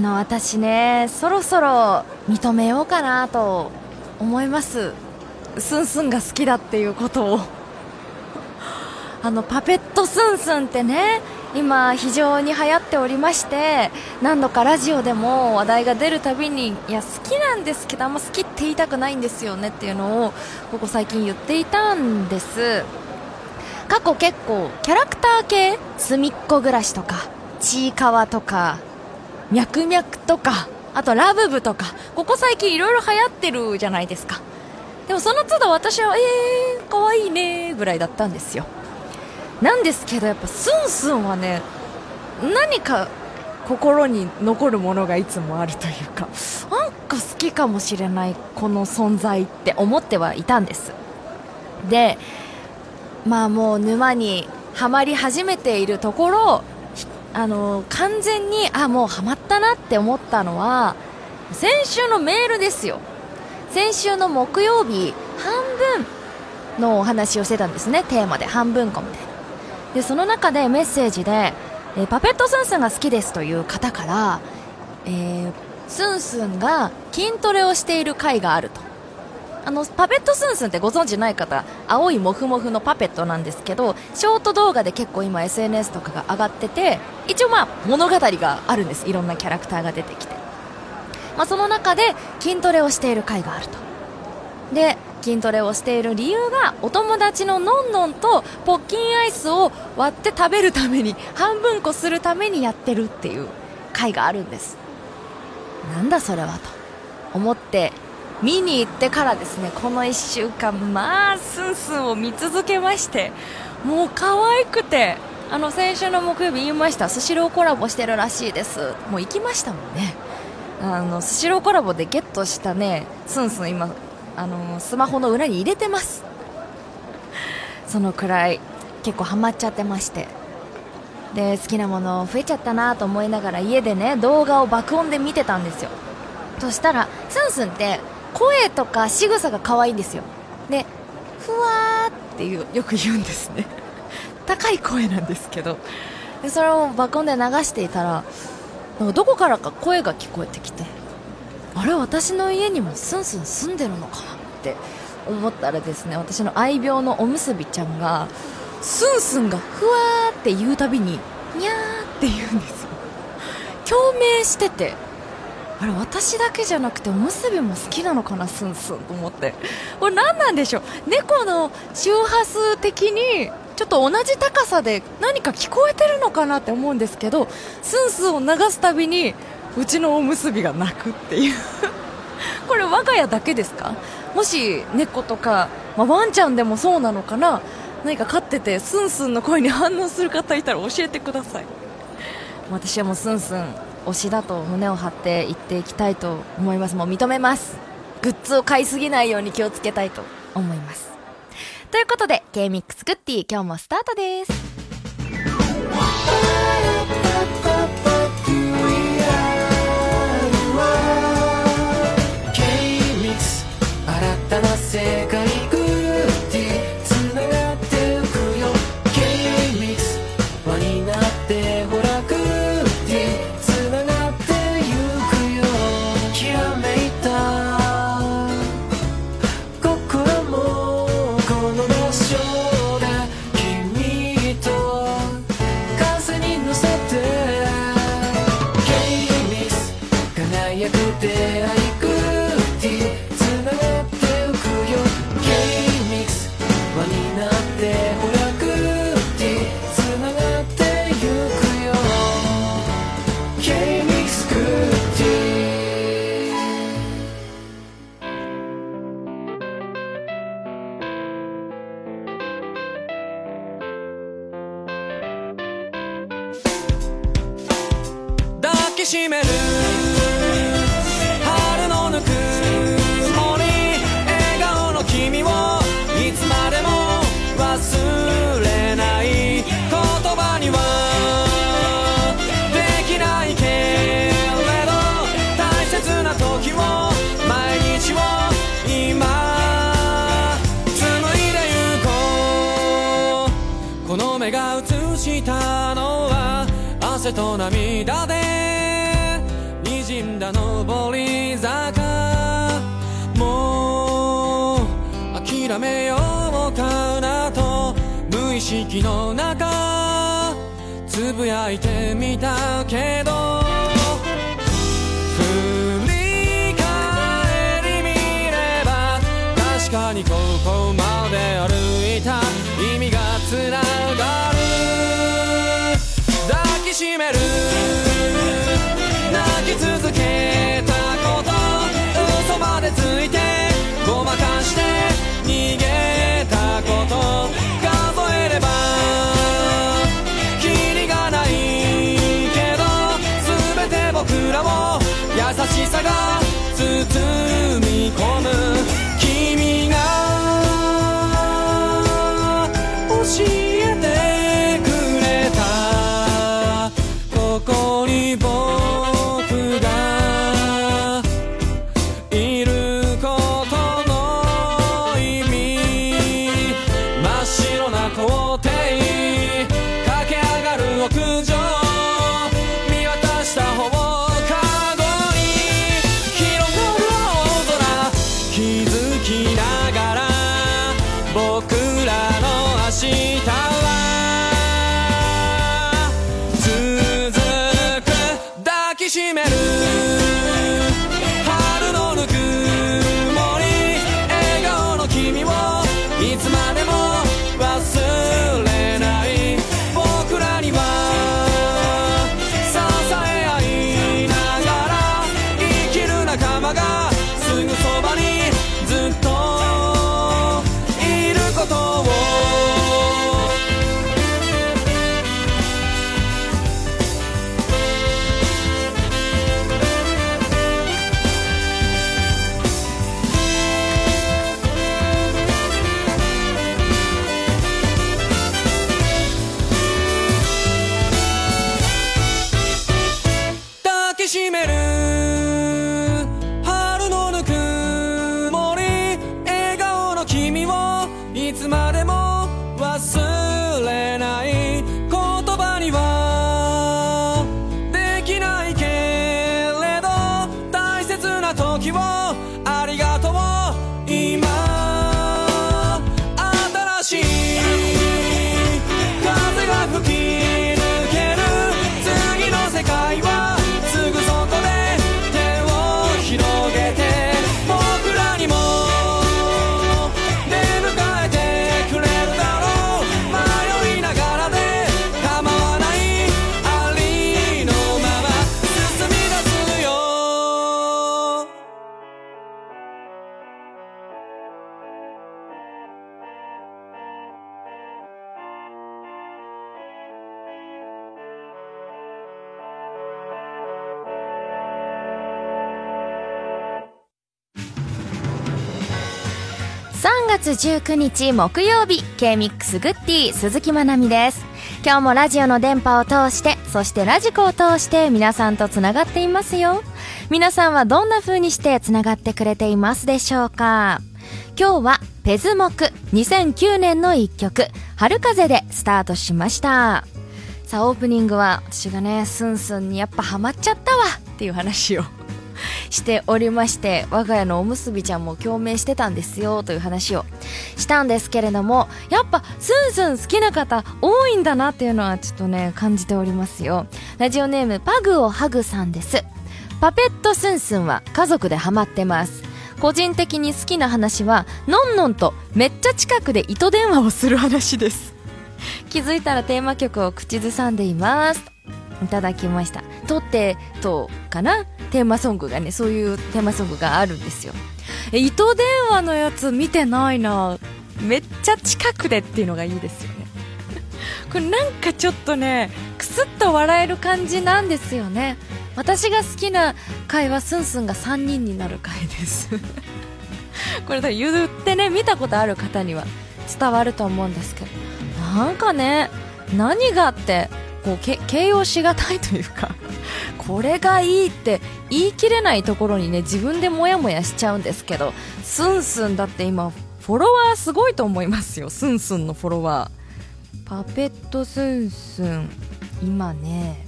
の私ねそろそろ認めようかなと思います。スンスンが好きだっていうことを。あのパペットスンスンってね今非常に流行っておりまして何度かラジオでも話題が出るたびにいや好きなんですけどあんま好きって言いたくないんですよねっていうのをここ最近言っていたんです。過去結構キャラクター系すみっこ暮らしとかちいかわとか脈々とかあとラブブとかここ最近いろいろ流行ってるじゃないですか。でもその都度私はえー、かわいいねぐらいだったんですよ。なんですけどやっぱスンスンはね何か心に残るものがいつもあるというかなんか好きかもしれないこの存在って思ってはいたんです。でまあもう沼にはまり始めているところあの完全にあもうハマったなって思ったのは先週のメールですよ。先週の木曜日半分のお話をしてたんですねテーマで。半分こみたいなでその中でメッセージで、えー、パペットスンスンが好きですという方から、えー、スンスンが筋トレをしている回があると。あのパペットスンスンってご存知ない方青いモフモフのパペットなんですけどショート動画で結構今 SNS とかが上がってて一応まあ物語があるんです。いろんなキャラクターが出てきて、まあ、その中で筋トレをしている回があると。で筋トレをしている理由がお友達ののんのんとポッキンアイスを割って食べるために半分こするためにやってるっていう回があるんです。なんだそれはと思って見に行ってからですねこの1週間まあスンスンを見続けましてもう可愛くてあの先週の木曜日言いました。スシローコラボしてるらしいです。もう行きましたもんね。あのスシローコラボでゲットしたねスンスン今あのスマホの裏に入れてます。そのくらい結構ハマっちゃってまして。で好きなもの増えちゃったなと思いながら家でね動画を爆音で見てたんですよ。そしたらスンスンって声とか仕草が可愛いんですよ。でふわーっていうよく言うんですね。高い声なんですけど。でそれを爆音で流していたらどこからか声が聞こえてきてあれ私の家にもスンスン住んでるのかなって思ったらですね私の愛病のおむすびちゃんがスンスンがふわーって言うたびににゃーって言うんですよ。共鳴しててあれ私だけじゃなくておむすびも好きなのかなスンスンと思って。これ何なんでしょう？猫の周波数的にちょっと同じ高さで何か聞こえてるのかなって思うんですけどスンスンを流すたびにうちのおむすびが泣くっていう。これ我が家だけですか？もし猫とか、まあ、ワンちゃんでもそうなのかな？何か飼っててスンスンの声に反応する方いたら教えてください。私はもうスンスン推しだと胸を張って言っていきたいと思います。もう認めます。グッズを買いすぎないように気をつけたいと思います。ということで K-MIX クッティ今日もスタートです。きしめる春のぬくもり笑顔の君をいつまでも忘れない言葉にはできないけれど大切な時を毎日を今紡いでゆこうこの目が映したのは汗と涙でめようかなと無意識の中つぶやいてみたけど19日木曜日 K-MIX グッディ鈴木まなみです。今日もラジオの電波を通してそしてラジコを通して皆さんとつながっていますよ。皆さんはどんな風にしてつながってくれていますでしょうか。今日はペズモク2009年の一曲春風でスタートしました。さあオープニングは私がねスンスンにやっぱハマっちゃったわっていう話をしておりまして我が家のおむすびちゃんも共鳴してたんですよという話をしたんですけれどもやっぱスンスン好きな方多いんだなっていうのはちょっとね感じておりますよ。ラジオネームパグをハグさんです。パペットスンスンは家族でハマってます。個人的に好きな話はのんのんとめっちゃ近くで糸電話をする話です。気づいたらテーマ曲を口ずさんでいます。いただきました。とってとかな？テーマソングがねそういうテーマソングがあるんですよ。え糸電話のやつ見てないな。めっちゃ近くでっていうのがいいですよね。これなんかちょっとねクスッと笑える感じなんですよね。私が好きな回はスンスンが3人になる回です。これ言ってね見たことある方には伝わると思うんですけど。なんかね何があってこうけ形容しがたいというか これがいいって言い切れないところにね自分でモヤモヤしちゃうんですけどスンスンだって今フォロワーすごいと思いますよ。スンスンのフォロワー。パペットスンスン。今ね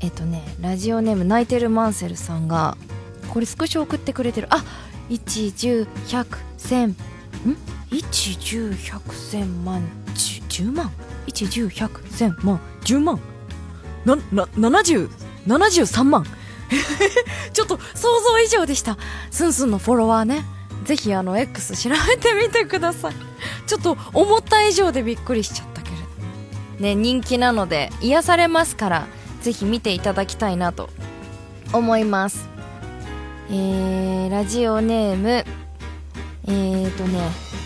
えっとねラジオネーム泣いてるマンセルさんがこれスクショ送ってくれてる。あ一1 1 0 1 0 0 1000ん？1 1 0 1 0 0 1000万1 1000万。10万。なな70 73万。ちょっと想像以上でした。スンスンのフォロワーね。ぜひあの X 調べてみてください。ちょっと思った以上でびっくりしちゃったけれど。ね人気なので癒されますからぜひ見ていただきたいなと。思います。えー、ラジオネーム。えーとね。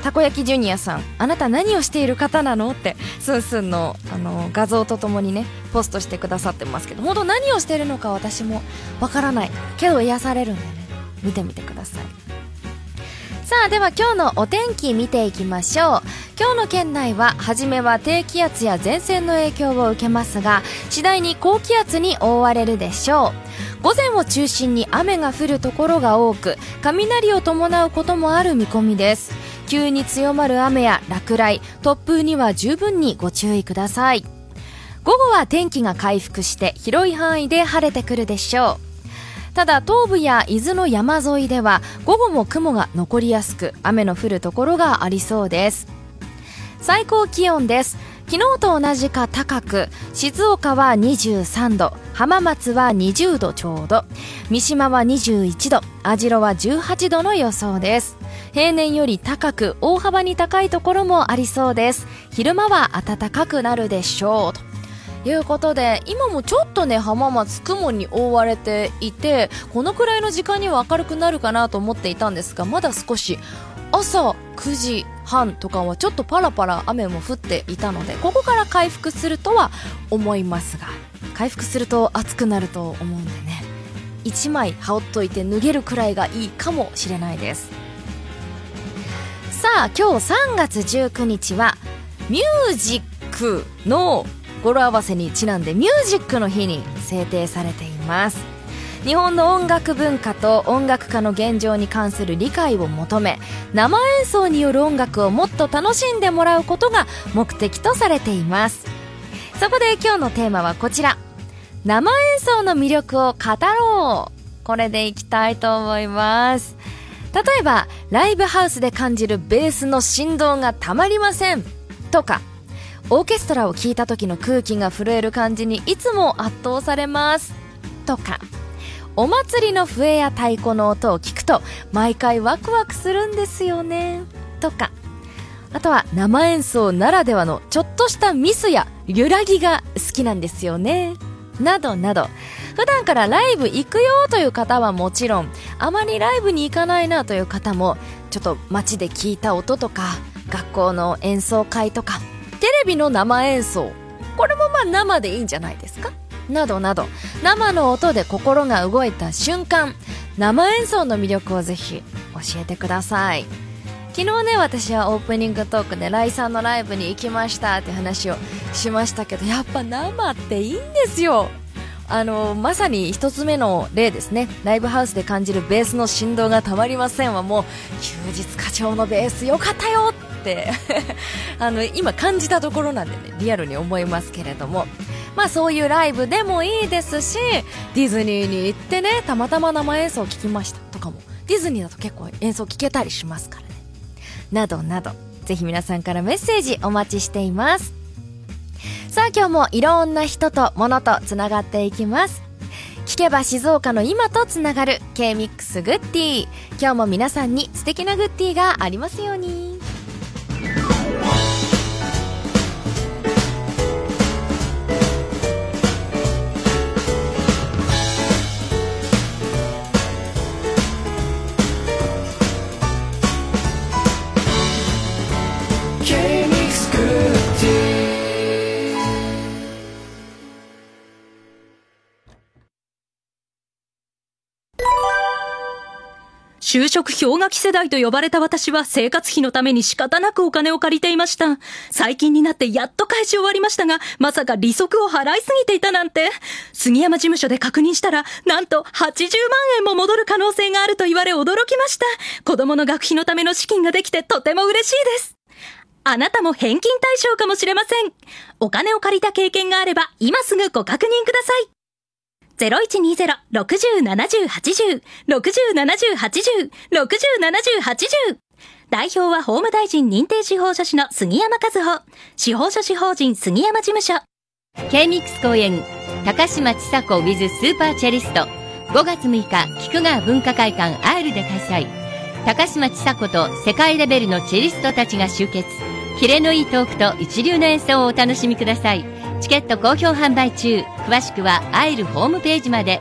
たこ焼きジュニアさんあなた何をしている方なのってスンスンのあの画像とともにねポストしてくださってますけど本当何をしてるのか私もわからない。けど癒されるんでね。見てみてくださいさあでは今日のお天気見ていきましょう。今日の県内は初めは低気圧や前線の影響を受けますが次第に高気圧に覆われるでしょう。午前を中心に雨が降るところが多く雷を伴うこともある見込みです。急に強まる雨や落雷突風には十分にご注意ください。午後は天気が回復して広い範囲で晴れてくるでしょう。ただ東部や伊豆の山沿いでは午後も雲が残りやすく雨の降るところがありそうです。最高気温です。昨日と同じか高く静岡は23度浜松は20度ちょうど三島は21度網代は18度の予想です。平年より高く大幅に高いところもありそうです。昼間は暖かくなるでしょうと。いうことで今もちょっとね浜松雲に覆われていてこのくらいの時間には明るくなるかなと思っていたんですがまだ少し朝9時半とかはちょっとパラパラ雨も降っていたのでここから回復するとは思いますが回復すると暑くなると思うんでね1枚羽織っといて脱げるくらいがいいかもしれないです。さあ今日3月19日はミュージックの語呂合わせにちなんでミュージックの日に制定されています。日本の音楽文化と音楽家の現状に関する理解を求め生演奏による音楽をもっと楽しんでもらうことが目的とされています。そこで今日のテーマはこちら。生演奏の魅力を語ろう。これでいきたいと思います。例えばライブハウスで感じるベースの振動がたまりません。とかオーケストラを聴いた時の空気が震える感じにいつも圧倒されます。とかお祭りの笛や太鼓の音を聞くと毎回ワクワクするんですよね。とかあとは生演奏ならではのちょっとしたミスや揺らぎが好きなんですよね。などなど普段からライブ行くよという方はもちろんあまりライブに行かないなという方もちょっと街で聞いた音とか学校の演奏会とかテレビの生演奏これもまあ生でいいんじゃないですか？などなど生の音で心が動いた瞬間生演奏の魅力をぜひ教えてください。昨日ね私はオープニングトークでライさんのライブに行きましたって話をしましたけどやっぱ生っていいんですよ。あのまさに一つ目の例ですね。ライブハウスで感じるベースの振動がたまりませんはもう休日課長のベースよかったよって。あの今感じたところなんでねリアルに思いますけれども。まあそういうライブでもいいですしディズニーに行ってねたまたま生演奏を聴きましたとかも。ディズニーだと結構演奏聴けたりしますからね。などなどぜひ皆さんからメッセージお待ちしています。さあ今日もいろんな人と物とつながっていきます。聞けば静岡の今とつながる K-MIX グッディ。今日も皆さんに素敵なグッディがありますように。就職氷河期世代と呼ばれた私は生活費のために仕方なくお金を借りていました。最近になってやっと返し終わりましたが、まさか利息を払いすぎていたなんて。杉山事務所で確認したら、なんと80万円も戻る可能性があると言われ驚きました。子供の学費のための資金ができてとても嬉しいです。あなたも返金対象かもしれません。お金を借りた経験があれば、今すぐご確認ください。0120-60-70-80、60-70-80、60-70-80代表は法務大臣認定司法書士の杉山和穂。司法書士法人杉山事務所。K-MIX 公演、高島千佐子 with スーパーチェリスト。5月6日、菊川文化会館アイルで開催。高島千佐子と世界レベルのチェリストたちが集結。キレのいいトークと一流の演奏をお楽しみください。チケット好評販売中。詳しくはアイルホームページまで。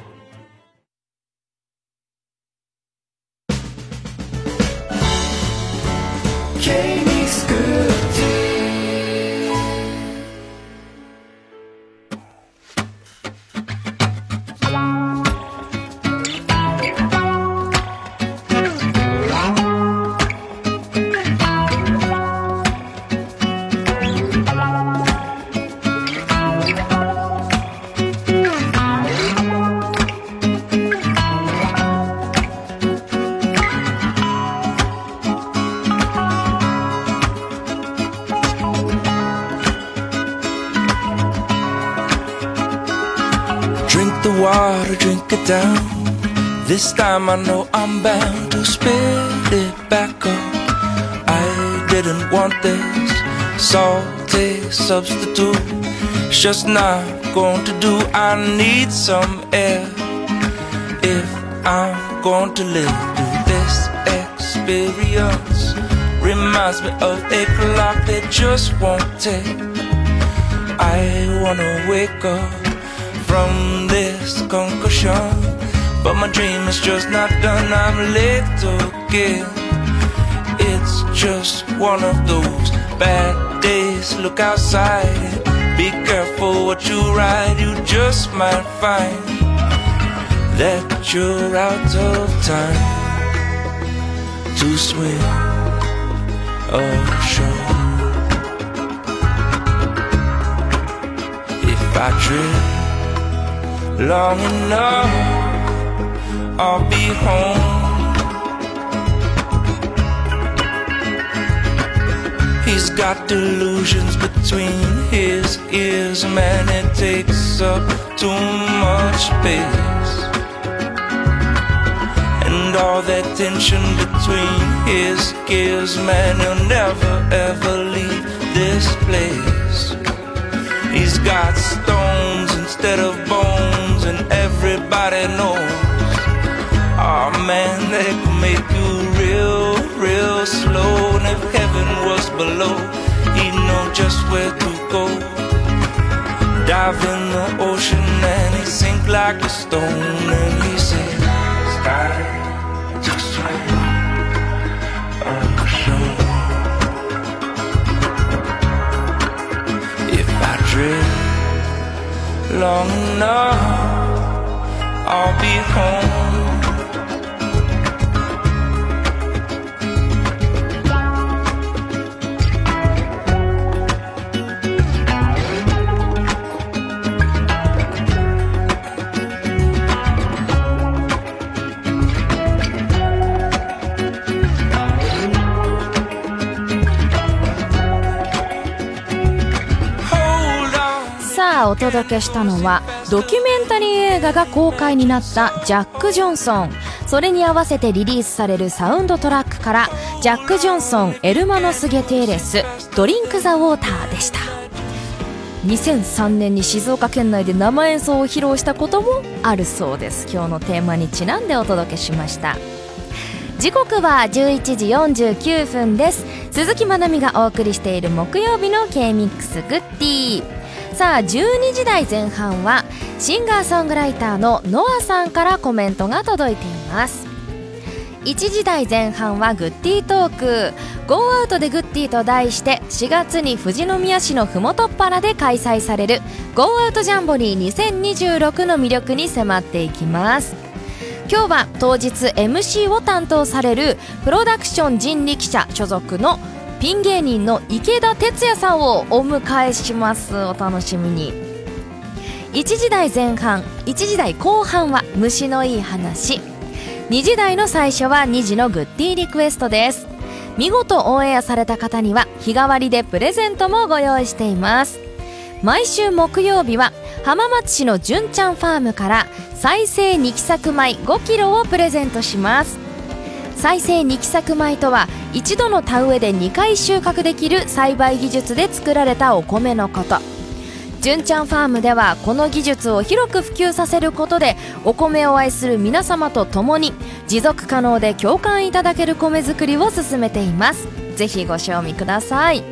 Water, drink it down. This time I know I'm bound to spit it back up. I didn't want this salty substitute. It's just not going to do. I need some air if I'm going to live through this experience. Reminds me of a clock that just won't tick. I wanna wake up from concussion. But my dream is just not done. I'm late again. It's just one of those bad days. Look outside. Be careful what you ride. You just might find that you're out of time to swim ashore. If I drift long enough, I'll be home. He's got delusions between his ears, man, it takes up too much space. And all that tension between his gears, man, he'll never ever leave this place. He's got stones instead of bones, and everybody knows. Oh man, they can make you real, real slow. And if heaven was below, he'd know just where to go. Dive in the ocean and he sink like a stone, and he says, "Time long enough, I'll be home.「お届けしたのはドキュメンタリー映画が公開になったジャック・ジョンソン。それに合わせてリリースされるサウンドトラックからジャック・ジョンソンエルマノス・ゲテーレスドリンク・ザ・ウォーターでした。2003年に静岡県内で生演奏を披露したこともあるそうです。今日のテーマにちなんでお届けしました。時刻は11時49分です。鈴木まなみがお送りしている木曜日の K-MIX グッディさあ12時台前半はシンガーソングライターのノアさんからコメントが届いています。1時台前半はグッディトーク。Go アウトでグッディと題して4月に富士宮市のふもとっぱらで開催される Go アウトジャンボリー2026の魅力に迫っていきます。今日は当日 MC を担当されるプロダクション人力車所属のピン芸人の池田哲也さんをお迎えします。お楽しみに。1時台前半1時台後半は虫のいい話。2時台の最初は2時のグッディリクエストです。見事オンエアされた方には日替わりでプレゼントもご用意しています。毎週木曜日は浜松市の純ちゃんファームから再生二期作米5キロをプレゼントします。再生二期作米とは一度の田植えで2回収穫できる栽培技術で作られたお米のこと。純ちゃんファームではこの技術を広く普及させることでお米を愛する皆様と共に持続可能で共感いただける米作りを進めています。ぜひご賞味ください。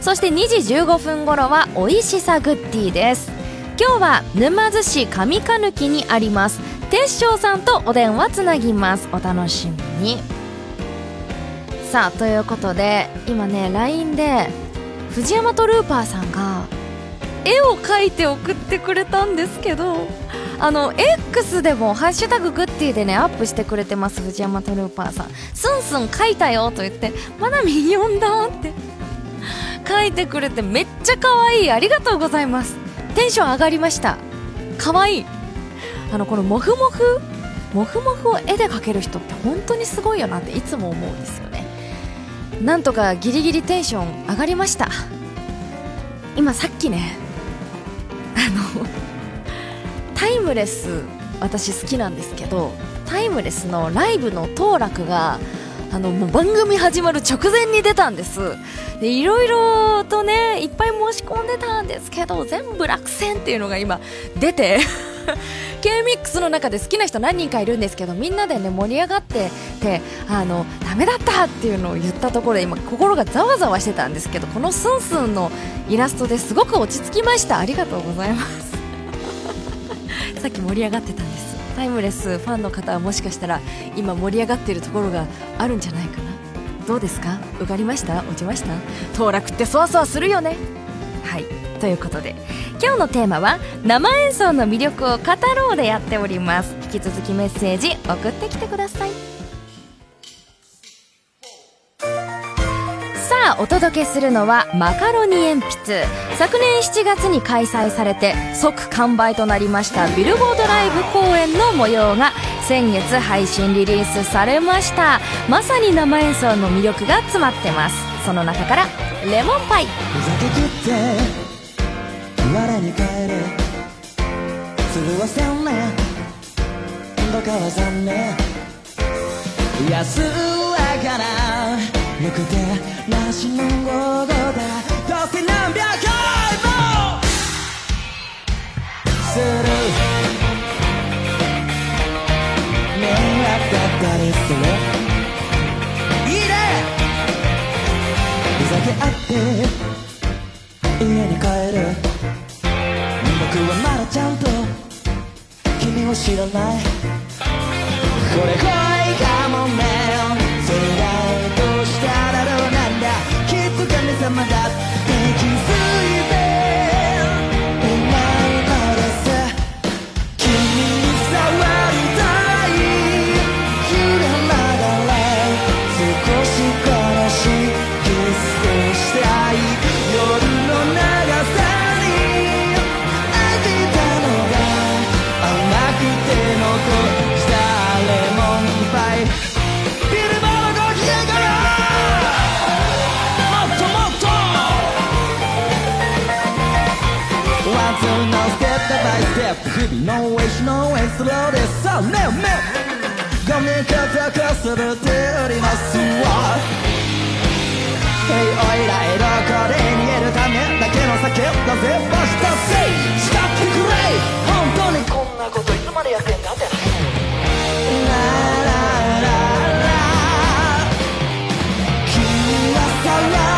そして2時15分頃はおいしさグッディです。今日は沼津市上鹿抜にあります。鉄匠さんとお電話つなぎます。お楽しみに。さあということで今ね LINE で藤山トルーパーさんが絵を描いて送ってくれたんですけどあの X でも「ハッシュタググッディ」でねアップしてくれてます藤山トルーパーさん「スンスン描いたよ」と言って「まなみん呼んだ」って書いてくれてめっちゃ可愛い。ありがとうございます。テンション上がりました。可愛い。あのこのモフモフモフモフを絵で描ける人って本当にすごいよなっていつも思うんですよね。なんとかギリギリテンション上がりました。今さっきねあのタイムレス私好きなんですけどタイムレスのライブの当落があのもう番組始まる直前に出たんです。でいろいろとねいっぱい申し込んでたんですけど全部落選っていうのが今出て。K-MIX の中で好きな人何人かいるんですけどみんなでね盛り上がっててあのダメだったっていうのを言ったところで今心がざわざわしてたんですけどこのスンスンのイラストですごく落ち着きました。ありがとうございます。さっき盛り上がってたんです。タイムレスファンの方はもしかしたら今盛り上がっているところがあるんじゃないかな。どうですか？受かりました？落ちました？当落ってそわそわするよね？はい。ということで今日のテーマは生演奏の魅力を語ろうでやっております。引き続きメッセージ送ってきてください。さあお届けするのはマカロニ鉛筆昨年7月に開催されて即完売となりましたビルボードライブ公演の模様が先月配信リリースされました。まさに生演奏の魅力が詰まってます。その中からレモンパイ。ふざけきって我に返れ。鶴は千年どかは残念。安なく手なしの午後だどうせ何百回もする迷惑だったりするいいね。ふざけ合って家に帰る僕はまだちゃんと君を知らないこれ恋か。イステップ日々のウェイシのウェイスローでさあねえねえごめん方かすれておりますわ Hey おいらへどこで逃げるためだけの酒だぜバシタセイ使ってくれ本当にこんなこといつまでやってんだってララララ君は騒い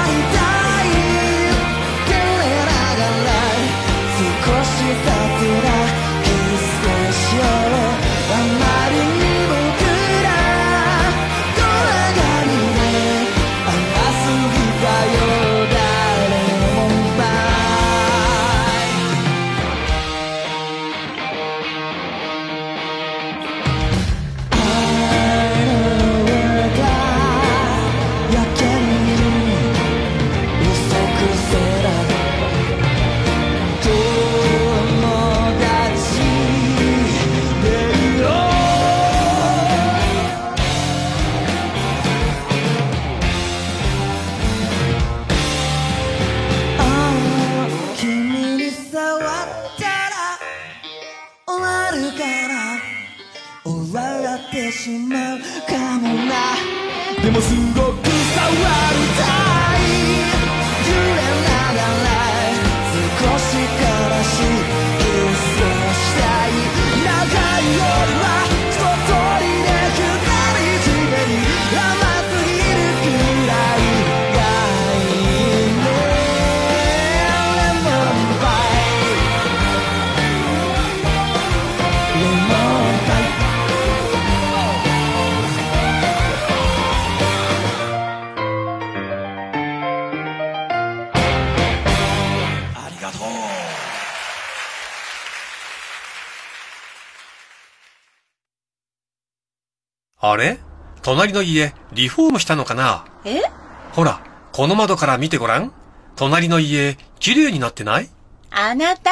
隣の家、リフォームしたのかな？え？ほら、この窓から見てごらん。隣の家、綺麗になってない？あなた、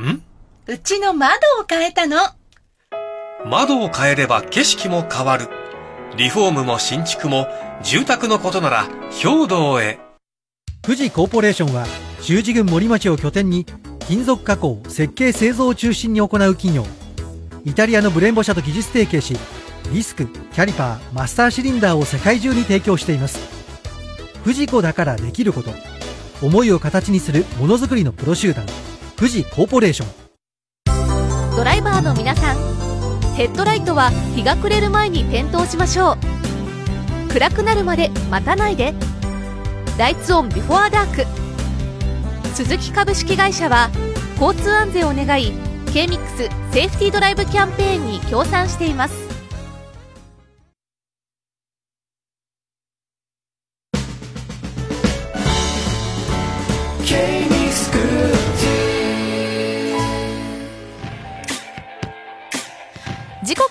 ん？うちの窓を変えたの。窓を変えれば景色も変わる。リフォームも新築も、住宅のことなら、兵道へ。富士コーポレーションは修士郡森町を拠点に金属加工設計製造を中心に行う企業イタリアのブレンボ社と技術提携しディスクキャリパーマスターシリンダーを世界中に提供しています。富士子だからできること。思いを形にするものづくりのプロ集団。富士コーポレーション。ドライバーの皆さん。ヘッドライトは日が暮れる前に点灯しましょう。暗くなるまで待たないで。ライツオンビフォアダーク。鈴木株式会社は交通安全を願い K-MIX セーフティードライブキャンペーンに協賛しています。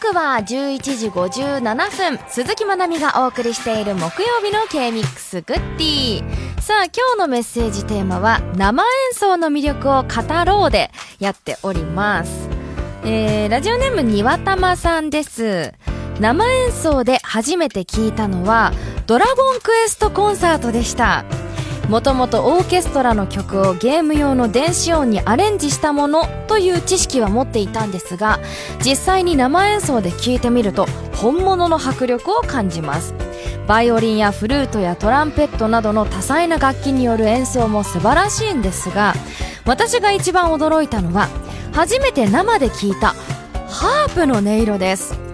刻は11時57分鈴木まなみがお送りしている木曜日の K-MIX グッディさあ今日のメッセージテーマは生演奏の魅力を語ろうでやっております。えー、ラジオネームにわたまさんです。生演奏で初めて聞いたのはドラゴンクエストコンサートでした。もともとオーケストラの曲をゲーム用の電子音にアレンジしたものという知識は持っていたんですが実際に生演奏で聴いてみると本物の迫力を感じます。バイオリンやフルートやトランペットなどの多彩な楽器による演奏も素晴らしいんですが私が一番驚いたのは初めて生で聴いたハープの音色です。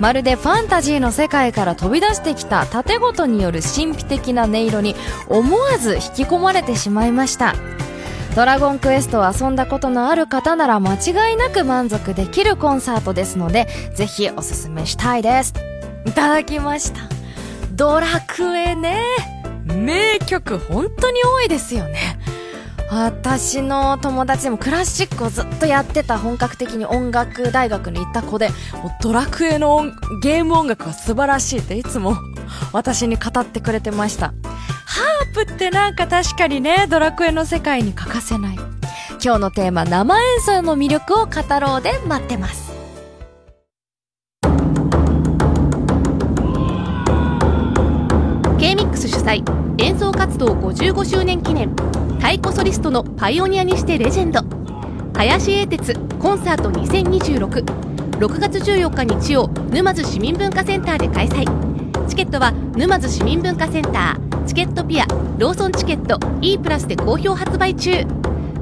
まるでファンタジーの世界から飛び出してきた縦ごとによる神秘的な音色に思わず引き込まれてしまいました。ドラゴンクエストを遊んだことのある方なら間違いなく満足できるコンサートですのでぜひおすすめしたいです。いただきました。ドラクエね。名曲本当に多いですよね。私の友達でもクラシックをずっとやってた本格的に音楽大学に行った子でもうドラクエのゲーム音楽は素晴らしいっていつも 私に語ってくれてました。ハープってなんか確かにねドラクエの世界に欠かせない。今日のテーマ生演奏の魅力を語ろうで待ってます。K-MIX 主催演奏活動55周年記念太鼓ソリストのパイオニアにしてレジェンド。林英哲コンサート20266月14日日曜沼津市民文化センターで開催。チケットは沼津市民文化センターチケットピアローソンチケット E プラスで好評発売中。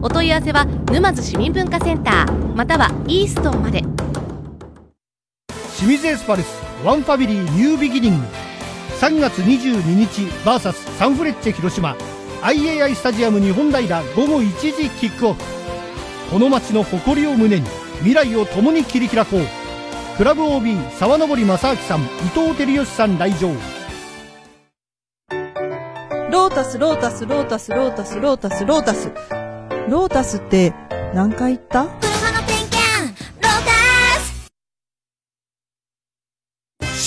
お問い合わせは沼津市民文化センターまたは e ストンまで。清水エスパルスワンファミリーニュービギニング。3月22日 VS サンフレッチェ広島。IAI スタジアム日本平午後1時キックオフ。この街の誇りを胸に未来を共に切り開こう。クラブ OB 沢登正明さん伊藤照義さん来場。ロータス、ロータス、ロータス、ロータス、ロータス、ロータス。ロータスって何回言った？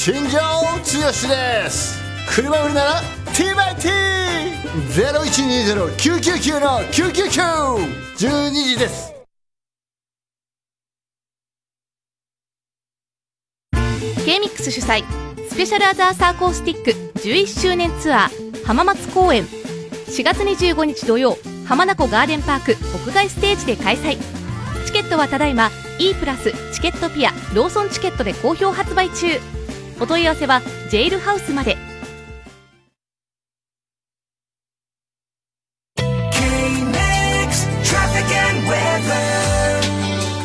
新庄剛志です。車売るなら TYT!0120-999 の 999!12 時です。K-MIX 主催スペシャルアザーサーコースティック11周年ツアー浜松公演。4月25日土曜浜名湖ガーデンパーク屋外ステージで開催。チケットはただいま E プラスチケットピアローソンチケットで好評発売中。お問い合わせはジェイルハウスまで。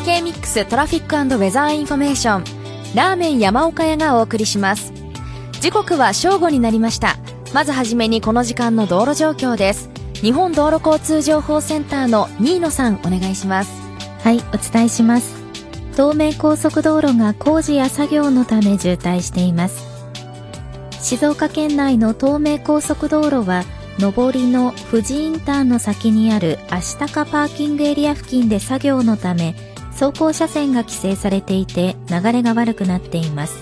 K-MIX トラフィックウェザーインフォメーションラーメン山岡屋がお送りします。時刻は正午になりました。まずはじめにこの時間の道路状況です。日本道路交通情報センターの新野さんお願いします。はいお伝えします東名高速道路が工事や作業のため渋滞しています。静岡県内の東名高速道路は上りの富士インターの先にある足高パーキングエリア付近で作業のため走行車線が規制されていて流れが悪くなっています。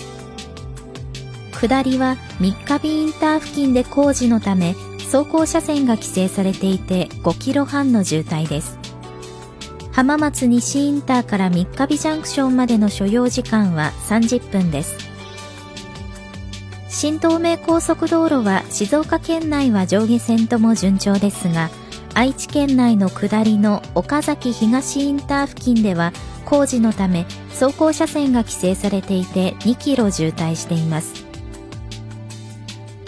下りは三日日インター付近で工事のため走行車線が規制されていて5キロ半の渋滞です。浜松西インターから三日日ジャンクションまでの所要時間は30分です。新東名高速道路は静岡県内は上下線とも順調ですが愛知県内の下りの岡崎東インター付近では工事のため走行車線が規制されていて2キロ渋滞しています。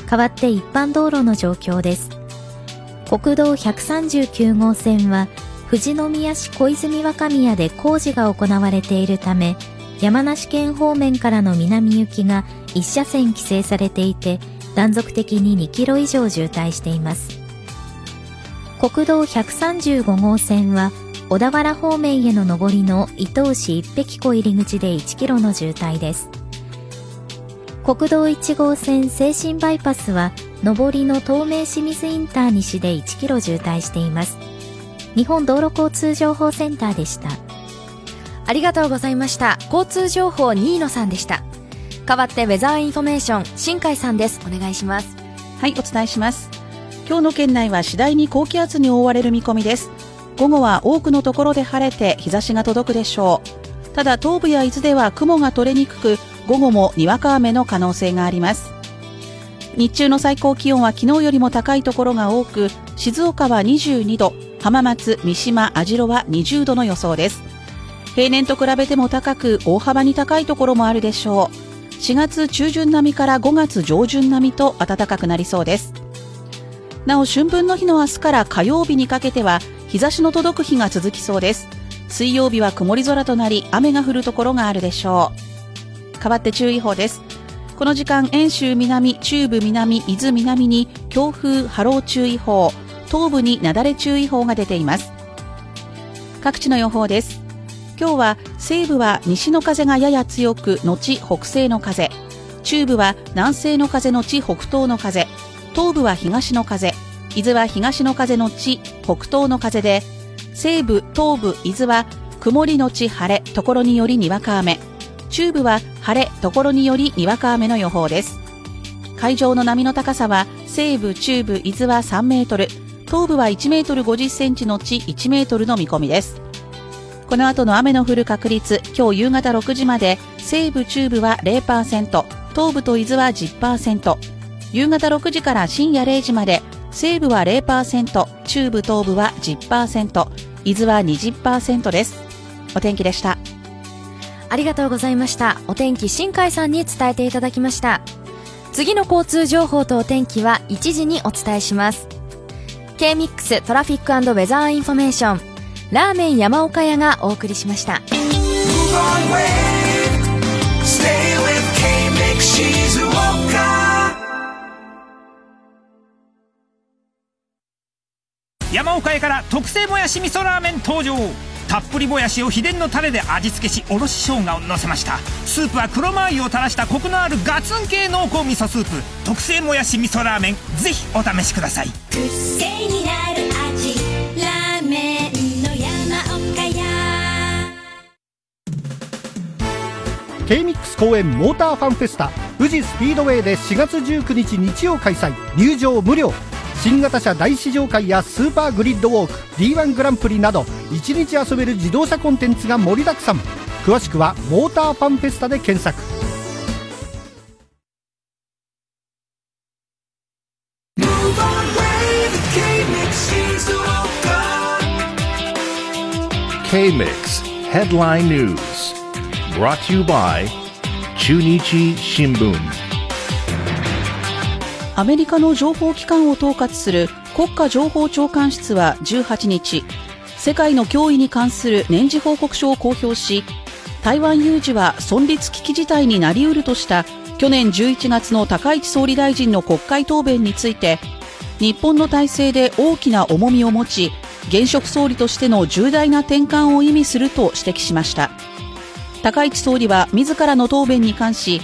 代わって一般道路の状況です。国道139号線は富士宮市小泉若宮で工事が行われているため山梨県方面からの南行きが1車線規制されていて断続的に2キロ以上渋滞しています。国道135号線は小田原方面への上りの伊東市一碧湖入り口で1キロの渋滞です。国道1号線静清バイパスは上りの東名清水インター西で1キロ渋滞しています。日本道路交通情報センターでした。ありがとうございました。交通情報新野さんでした。代わってウェザーインフォメーション新海さんです。お願いします。はいお伝えします。今日の県内は次第に高気圧に覆われる見込みです。午後は多くのところで晴れて日差しが届くでしょう。ただ東部や伊豆では雲が取れにくく午後もにわか雨の可能性があります。日中の最高気温は昨日よりも高いところが多く静岡は22度。浜松三島網代は20度の予想です。平年と比べても高く大幅に高いところもあるでしょう。4月中旬並みから5月上旬並みと暖かくなりそうです。なお春分の日の明日から火曜日にかけては日差しの届く日が続きそうです。水曜日は曇り空となり雨が降るところがあるでしょう。代わって注意報です。この時間遠州南中部南伊豆南に強風波浪注意報。東部に雪崩注意報が出ています。各地の予報です。今日は西部は西の風がやや強く後北西の風。中部は南西の風のち北東の風。東部は東の風。伊豆は東の風のち北東の風で西部東部伊豆は曇りのち晴れところによりにわか雨。中部は晴れところによりにわか雨の予報です。海上の波の高さは西部中部伊豆は3メートル。東部は1メートル50センチのち1メートルの見込みです。この後の雨の降る確率今日夕方6時まで西部中部は0%東部と伊豆は10%夕方6時から深夜0時まで西部は0%中部東部は10%伊豆は20%です。お天気でした。ありがとうございました。お天気新海さんに伝えていただきました。次の交通情報とお天気は1時にお伝えします。K-MIX トラフィックウェザーインフォメーションラーメン山岡屋がお送りしました。山岡屋から特製もやし味噌ラーメン登場たっぷりもやしを秘伝のタレで味付けしおろし生姜をのせました。スープは黒マー油を垂らしたコクのあるガツン系濃厚味噌スープ。特製もやし味噌ラーメン。ぜひお試しください。癖になる味。ラーメンの山岡屋。K-MIX 公演モーターファンフェスタ。富士スピードウェイで4月19日日曜開催。入場無料新型車大試乗会やスーパーグリッドウォーク D1 グランプリなど1日遊べる自動車コンテンツが盛りだくさん。詳しくはモーターファンフェスタで検索。K-Mix Headline News. Brought to you by 中日新聞アメリカの情報機関を統括する国家情報長官室は18日、世界の脅威に関する年次報告書を公表し、台湾有事は存立危機事態になりうるとした去年11月の高市総理大臣の国会答弁について、日本の体制で大きな重みを持ち、現職総理としての重大な転換を意味すると指摘しました。高市総理は自らの答弁に関し、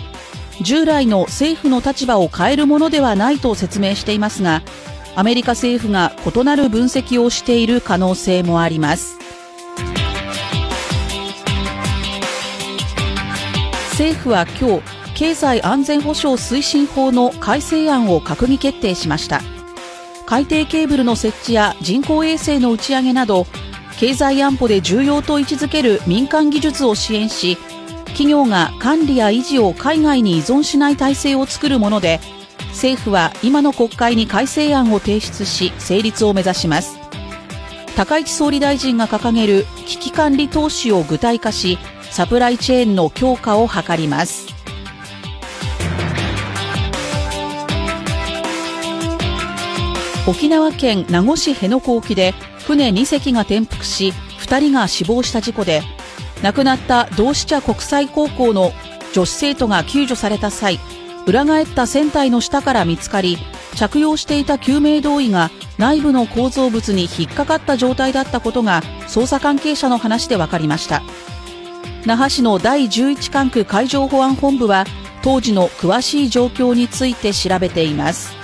従来の政府の立場を変えるものではないと説明していますが、アメリカ政府が異なる分析をしている可能性もあります。政府は今日、経済安全保障推進法の改正案を閣議決定しました。海底ケーブルの設置や人工衛星の打ち上げなど、経済安保で重要と位置づける民間技術を支援し、企業が管理や維持を海外に依存しない体制を作るもので、政府は今の国会に改正案を提出し、成立を目指します。高市総理大臣が掲げる危機管理投資を具体化し、サプライチェーンの強化を図ります。沖縄県名護市辺野古沖で船2隻が転覆し2人が死亡した事故で亡くなった同志社国際高校の女子生徒が救助された際裏返った船体の下から見つかり着用していた救命胴衣が内部の構造物に引っかかった状態だったことが捜査関係者の話で分かりました。那覇市の第11管区海上保安本部は当時の詳しい状況について調べています。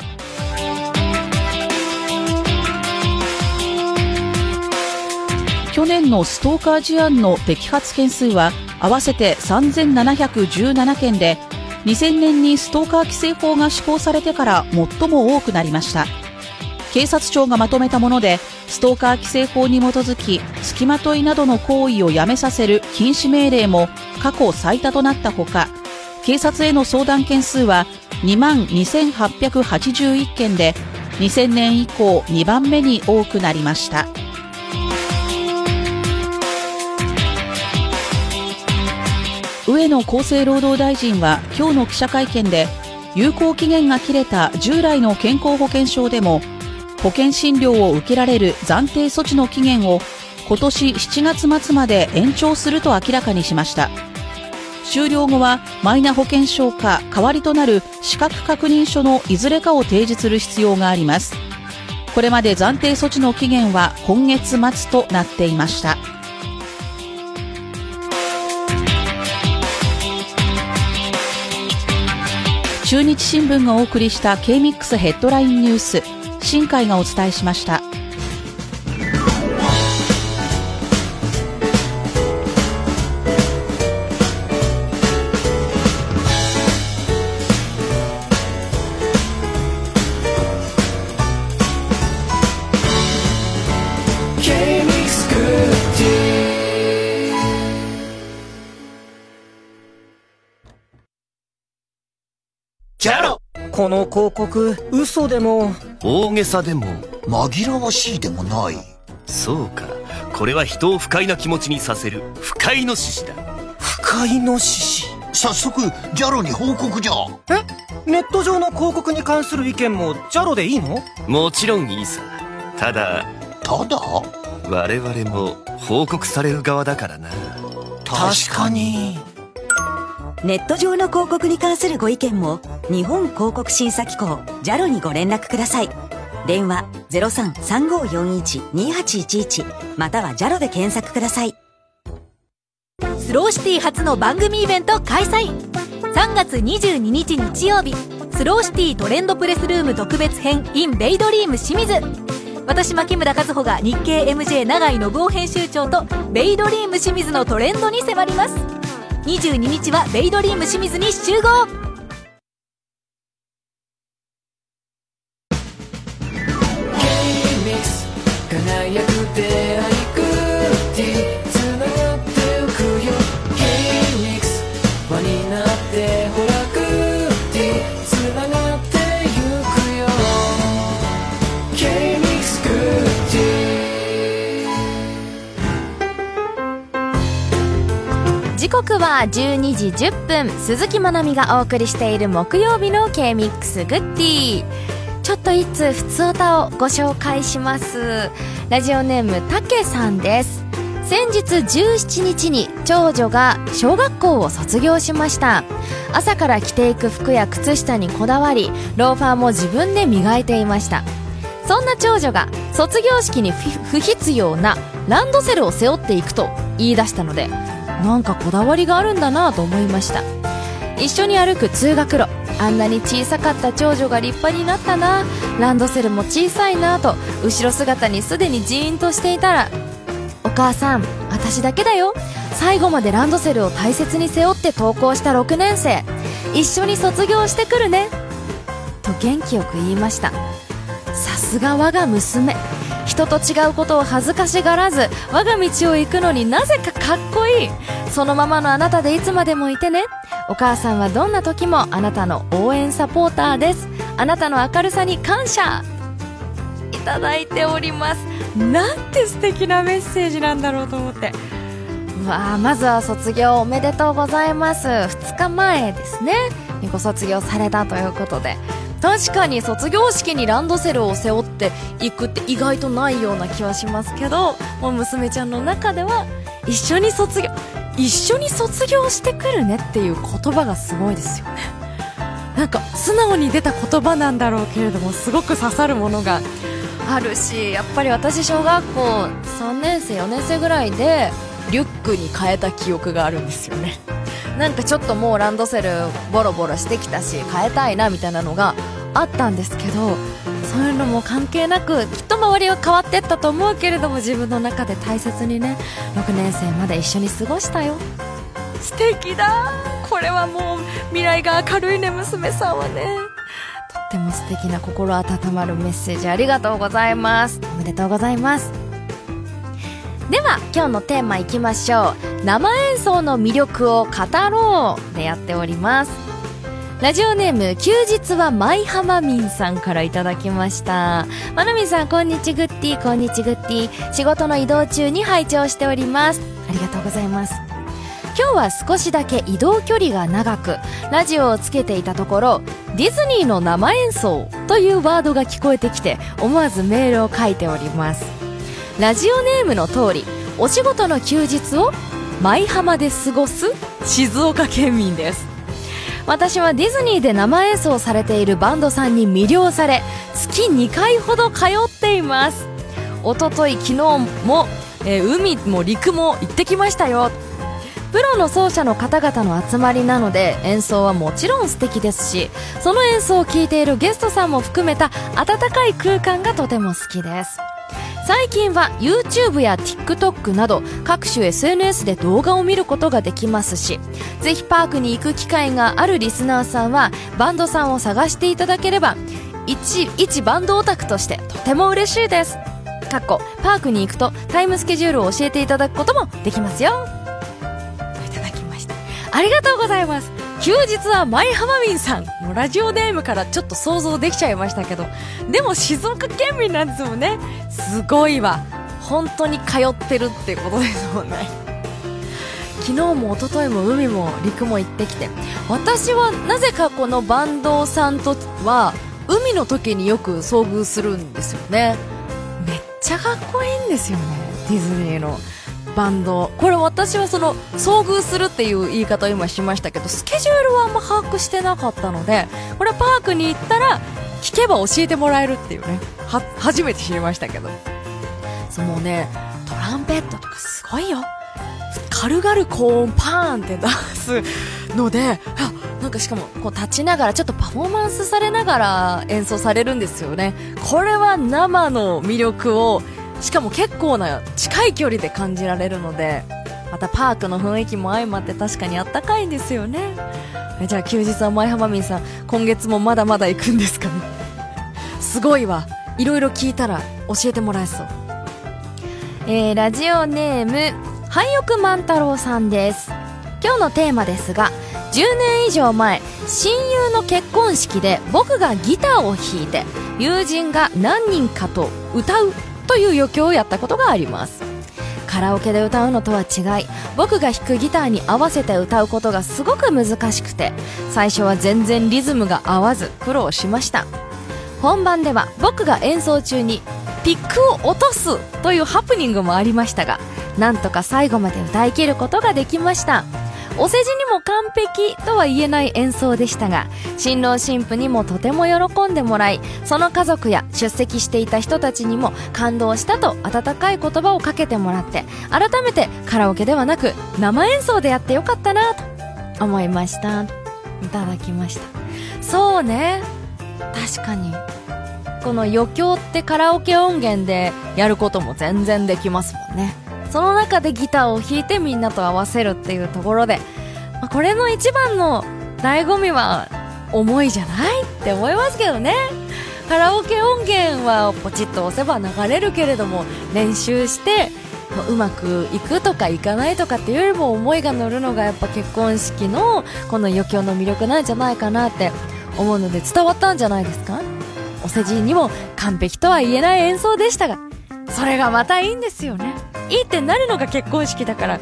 去年のストーカー事案の摘発件数は合わせて3717件で2000年にストーカー規制法が施行されてから最も多くなりました。警察庁がまとめたものでストーカー規制法に基づき付きまといなどの行為をやめさせる禁止命令も過去最多となったほか警察への相談件数は2万2881件で2000年以降2番目に多くなりました。上野厚生労働大臣は今日の記者会見で有効期限が切れた従来の健康保険証でも保険診療を受けられる暫定措置の期限を今年7月末まで延長すると明らかにしました。終了後はマイナ保険証か代わりとなる資格確認書のいずれかを提示する必要があります。これまで暫定措置の期限は今月末となっていました。中日新聞がお送りした K-MIX ヘッドラインニュース。新海がお伝えしました。この広告嘘でも。大げさでも紛らわしいでもない。そうか。これは人を不快な気持ちにさせる不快の獅子だ。不快の獅子？早速ジャロに報告じゃ。え？ネット上の広告に関する意見もジャロでいいの？もちろんいいさ。ただただ？我々も報告される側だからな。確かにネット上の広告に関するご意見も日本広告審査機構 JAL にご連絡ください。電話03-3541-2811または JAL で検索ください。スローシティ初の番組イベント開催。3月22日日曜日。スローシティトレンドプレスルーム特別編 in ベイドリーム清水。私牧村和穂が日経 MJ 永井信夫編集長とベイドリーム清水のトレンドに迫ります。22日はベイドリーム清水に集合。は12時10分鈴木まなみがお送りしている木曜日の K-MIX グッディちょっといつふつおたをご紹介します。ラジオネームたけさんです。先日17日に長女が小学校を卒業しました。朝から着ていく服や靴下にこだわりローファーも自分で磨いていました。そんな長女が卒業式に不必要なランドセルを背負っていくと言い出したのでなんかこだわりがあるんだなと思いました。一緒に歩く通学路。あんなに小さかった長女が立派になったな。ランドセルも小さいなと。後ろ姿にすでにジーンとしていたらお母さん私だけだよ。最後までランドセルを大切に背負って登校した6年生。一緒に卒業してくるね。と元気よく言いました。さすが我が娘。人と違うことを恥ずかしがらず我が道を行くのになぜかかっこいい。そのままのあなたでいつまでもいてね。お母さんはどんな時もあなたの応援サポーターです。あなたの明るさに感謝。いただいております。なんて素敵なメッセージなんだろうと思って。わあまずは卒業おめでとうございます。2日前ですね。ご卒業されたということで。確かに卒業式にランドセルを背負っていくって意外とないような気はしますけどもう娘ちゃんの中では一緒に卒業一緒に卒業してくるねっていう言葉がすごいですよね。なんか素直に出た言葉なんだろうけれどもすごく刺さるものがあるしやっぱり私小学校3年生4年生ぐらいでリュックに変えた記憶があるんですよね。なんかちょっともうランドセルボロボロしてきたし変えたいなみたいなのがあったんですけどそういうのも関係なくきっと周りは変わってったと思うけれども自分の中で大切にね6年生まで一緒に過ごしたよ。素敵だ。これはもう未来が明るいね娘さんはね。とっても素敵な心温まるメッセージありがとうございます。おめでとうございますでは今日のテーマいきましょう。生演奏の魅力を語ろうでやっております。ラジオネーム休日は舞浜民さんからいただきました。まなみさんこんにちグッティ。こんにちグッティ。仕事の移動中に拝聴しております。ありがとうございます。今日は少しだけ移動距離が長くラジオをつけていたところディズニーの生演奏というワードが聞こえてきて思わずメールを書いております。ラジオネームの通りお仕事の休日を舞浜で過ごす静岡県民です。私はディズニーで生演奏されているバンドさんに魅了され月2回ほど通っています。おととい昨日も、えー海も陸も行ってきましたよ。プロの奏者の方々の集まりなので演奏はもちろん素敵ですしその演奏を聴いているゲストさんも含めた温かい空間がとても好きです。最近は YouTube や TikTok など各種 SNS で動画を見ることができますしぜひパークに行く機会があるリスナーさんはバンドさんを探していただければ一一バンドオタクとしてとても嬉しいです。かっこパークに行くとタイムスケジュールを教えていただくこともできますよ。いただきました。ありがとうございます休日は舞浜民さん。もうラジオネームからちょっと想像できちゃいましたけど。でも静岡県民なんですもんね。すごいわ。本当に通ってるってことですもんね。昨日も一昨日も海も陸も行ってきて。私はなぜかこのバンドさんとは海の時によく遭遇するんですよね。めっちゃかっこいいんですよね。ディズニーの。バンド。これ私はその遭遇するっていう言い方を今しましたけどスケジュールはあんま把握してなかったのでこれパークに行ったら聞けば教えてもらえるっていうね。初めて知りましたけど。そうもうねトランペットとかすごいよ。軽々高音パーンって出すのでなんかしかもこう立ちながらちょっとパフォーマンスされながら演奏されるんですよね。これは生の魅力をしかも結構な近い距離で感じられるのでまたパークの雰囲気も相まって確かにあったかいんですよね。じゃあ休日は舞浜民さん今月もまだまだ行くんですかね？すごいわ。いろいろ聞いたら教えてもらえそう。えー、ラジオネーム廃屋万太郎さんです。今日のテーマですが10年以上前親友の結婚式で僕がギターを弾いて友人が何人かと歌うという余興をやったことがあります。カラオケで歌うのとは違い僕が弾くギターに合わせて歌うことがすごく難しくて最初は全然リズムが合わず苦労しました。本番では僕が演奏中にピックを落とすというハプニングもありましたがなんとか最後まで歌い切ることができました。お世辞にも完璧とは言えない演奏でしたが新郎新婦にもとても喜んでもらいその家族や出席していた人たちにも感動したと温かい言葉をかけてもらって改めてカラオケではなく生演奏でやってよかったなと思いました。いただきました。そうね。確かに。この余興ってカラオケ音源でやることも全然できますもんね。その中でギターを弾いてみんなと合わせるっていうところで、まあこれの一番の醍醐味は思いじゃないって思いますけどね。カラオケ音源はポチッと押せば流れるけれども練習してうまくいくとかいかないとかっていうよりも思いが乗るのがやっぱ結婚式のこの余興の魅力なんじゃないかなって思うので伝わったんじゃないですか？お世辞にも完璧とは言えない演奏でしたがそれがまたいいんですよね。いいってなるのが結婚式だから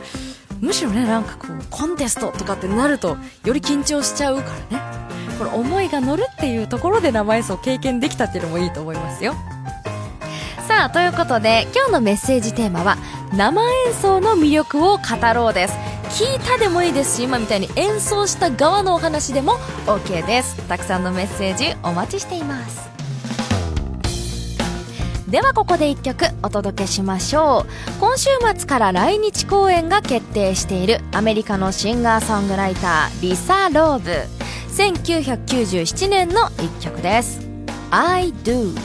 むしろねなんかこうコンテストとかってなるとより緊張しちゃうからね。これ思いが乗るっていうところで生演奏を経験できたっていうのもいいと思いますよ。さあということで今日のメッセージテーマは生演奏の魅力を語ろうです。聞いたでもいいですし今みたいに演奏した側のお話でも OK です。たくさんのメッセージお待ちしています。ではここで1曲お届けしましょう。今週末から来日公演が決定しているアメリカのシンガーソングライターリサ・ローブ。1997年の1曲です。I do.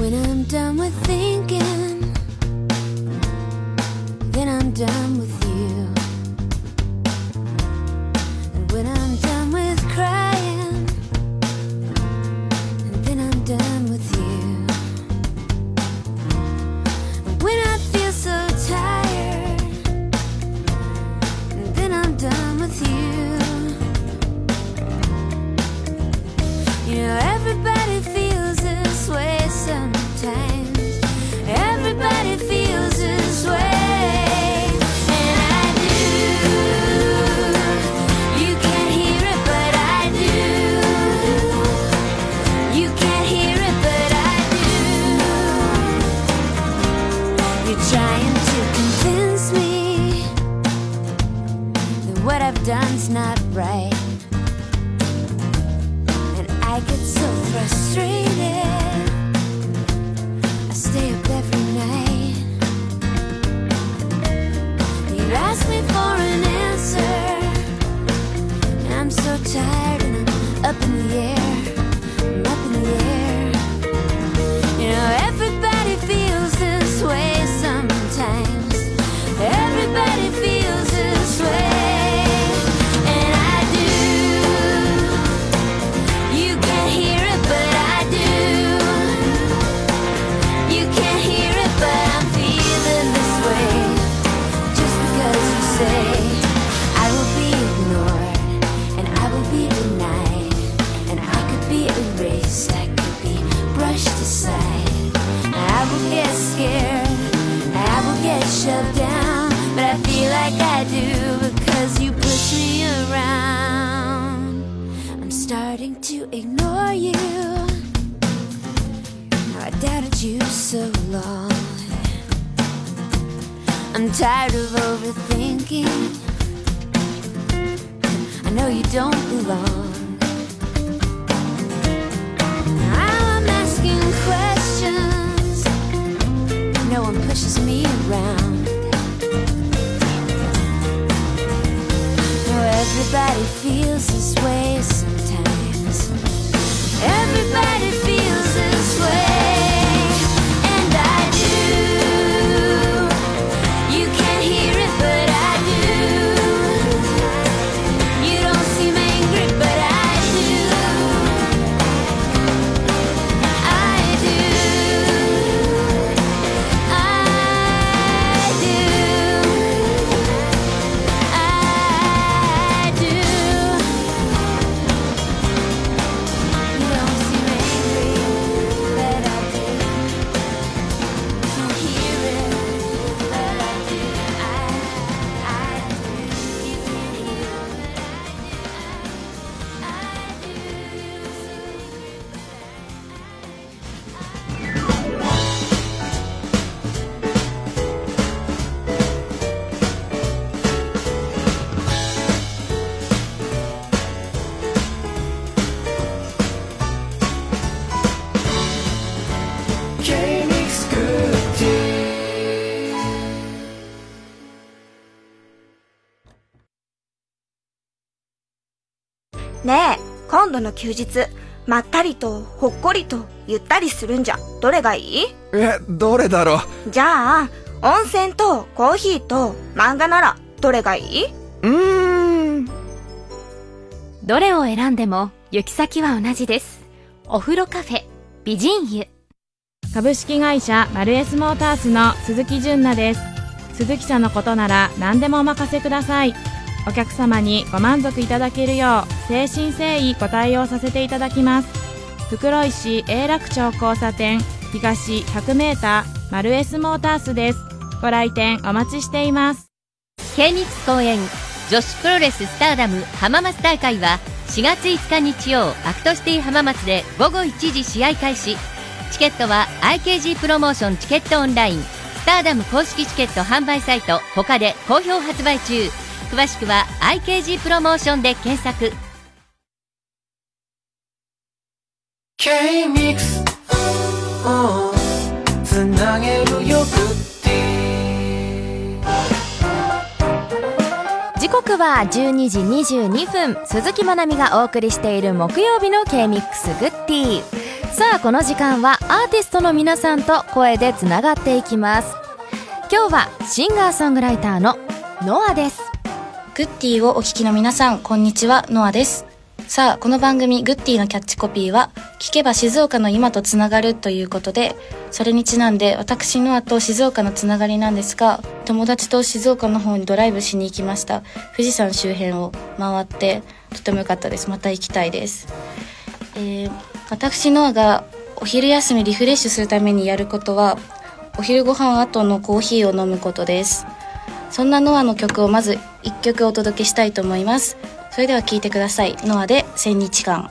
When I'm done with thinking, then I'm done with you. 度の休日、まったりと、ほっこりと、ゆったりするんじゃ、どれがいい？え、どれだろじゃあ、温泉とコーヒーと漫画なら、どれがいい？ううーん。どれを選んでも行き先は同じです。お風呂カフェ美人湯。株式会社マルエスモータースの鈴木純奈です。鈴木社のことなら何でもお任せくださいお客様にご満足いただけるよう誠心誠意ご対応させていただきます。袋井市永楽町交差点東 100m マルエスモータースです。ご来店お待ちしています。K ミックス公演女子プロレススターダム浜松大会は4月5日日曜アクトシティ浜松で午後1時試合開始。チケットは IKG プロモーションチケットオンライン。スターダム公式チケット販売サイト他で好評発売中。詳しくは IKG プロモーションで検索。K-MIX. つなげるよ時刻は12時22分。鈴木まなみがお送りしている木曜日の K-MIX グッディさあこの時間はアーティストの皆さんと声でつながっていきます。今日はシンガーソングライターのノアですグッディをお聞きの皆さん、こんにちは、ノアです。さあ、この番組、グッディのキャッチコピーは、聞けば静岡の今とつながるということで、それにちなんで、私、ノアと静岡のつながりなんですが、友達と静岡の方にドライブしに行きました。富士山周辺を回って、とても良かったです。また行きたいです。えー、私、ノアがお昼休みリフレッシュするためにやることは、お昼ご飯後のコーヒーを飲むことです。そんなノアの曲をまず1曲お届けしたいと思います。それでは聴いてください。ノアで千日間。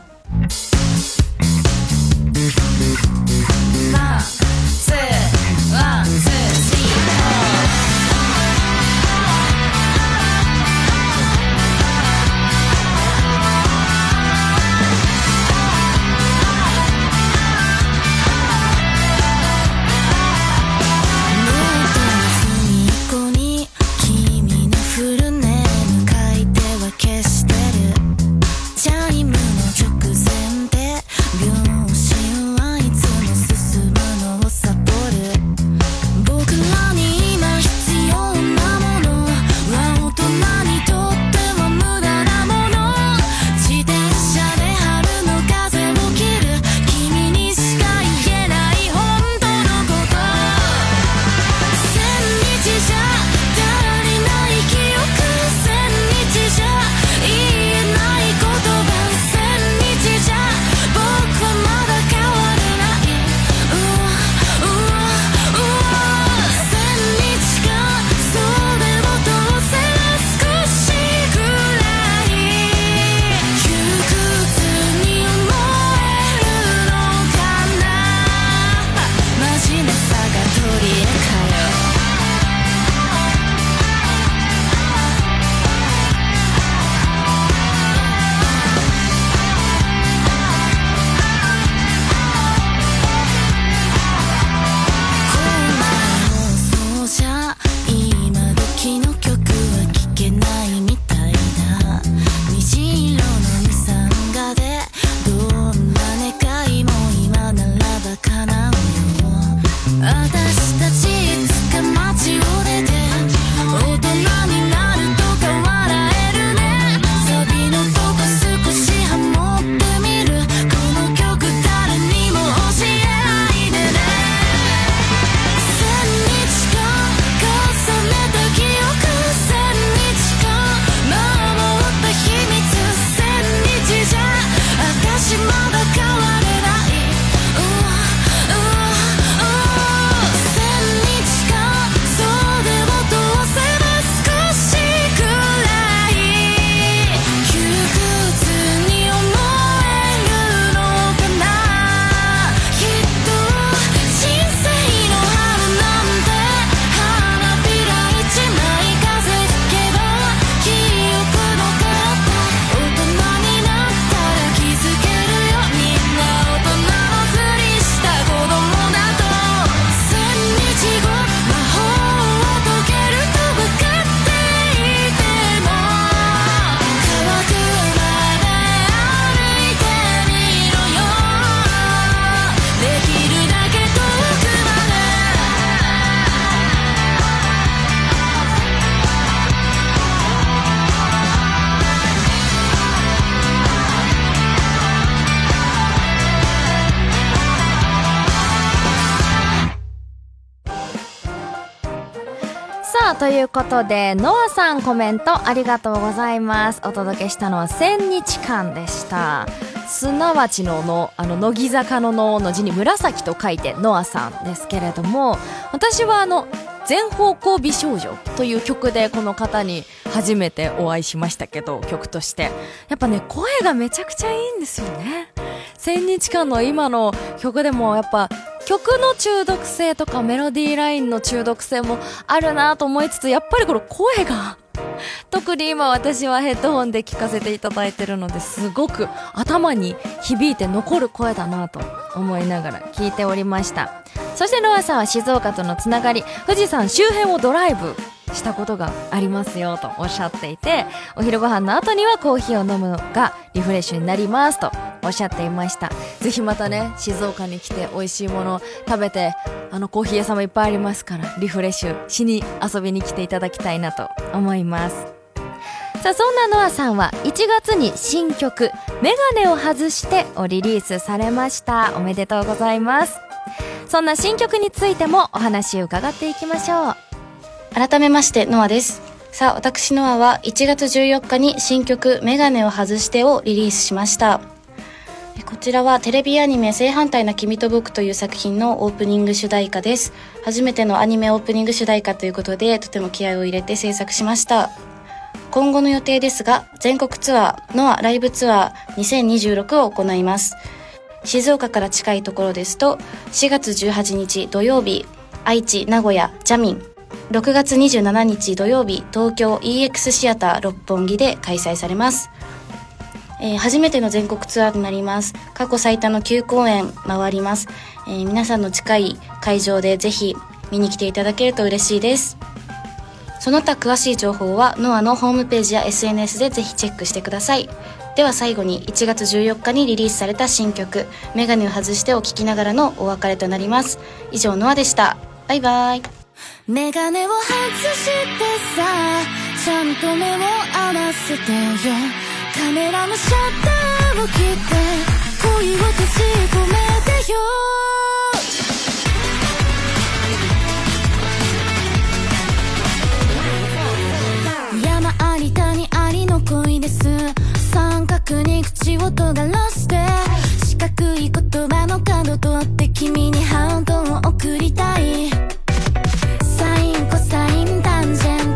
ことで、ノアさんコメントありがとうございます。お届けしたのは千日間でした。すなわちのの、あの、乃木坂ののの字に紫と書いてノアさんですけれども、私はあの、全方向美少女という曲でこの方に初めてお会いしましたけど、曲として。やっぱね、声がめちゃくちゃいいんですよね。千日間の今の曲でもやっぱ曲の中毒性とかメロディーラインの中毒性もあるなと思いつつやっぱりこの声が 特に今私はヘッドホンで聞かせていただいてるのですごく頭に響いて残る声だなと思いながら聞いておりました。そしてロアさんは静岡とのつながり富士山周辺をドライブ。したことがありますよとおっしゃっていてお昼ご飯の後にはコーヒーを飲むのがリフレッシュになりますとおっしゃっていました。ぜひまたね静岡に来て美味しいもの食べてあのコーヒー屋さんもいっぱいありますからリフレッシュしに遊びに来ていただきたいなと思います。さあそんなノアさんは1月に新曲「メガネを外して」をリリースされました。おめでとうございます。そんな新曲についてもお話を伺っていきましょう。改めまして、ノアです。さあ、私ノアは1月14日に新曲メガネを外してをリリースしました。こちらはテレビアニメ正反対な君と僕という作品のオープニング主題歌です。初めてのアニメオープニング主題歌ということで、とても気合を入れて制作しました。今後の予定ですが、全国ツアー、ノアライブツアー2026を行います。静岡から近いところですと、4月18日土曜日、愛知、名古屋、ジャミン、6月27日土曜日、東京 EX シアター六本木で開催されます。えー初めての全国ツアーとなります。過去最多の9公演回ります。えー皆さんの近い会場でぜひ見に来ていただけると嬉しいです。その他詳しい情報はノアのホームページや SNS でぜひチェックしてください。では最後に1月14日にリリースされた新曲「メガネを外して」を聴きながらのお別れとなります。以上ノアでした。バイバイ。メガネを外してさちゃんと目を合わせてよ。カメラのシャッターを切って恋を閉じ込めてよ。山あり谷ありの恋です。三角に口を尖らして四角い言葉の角取って君にハートを送りたい。イン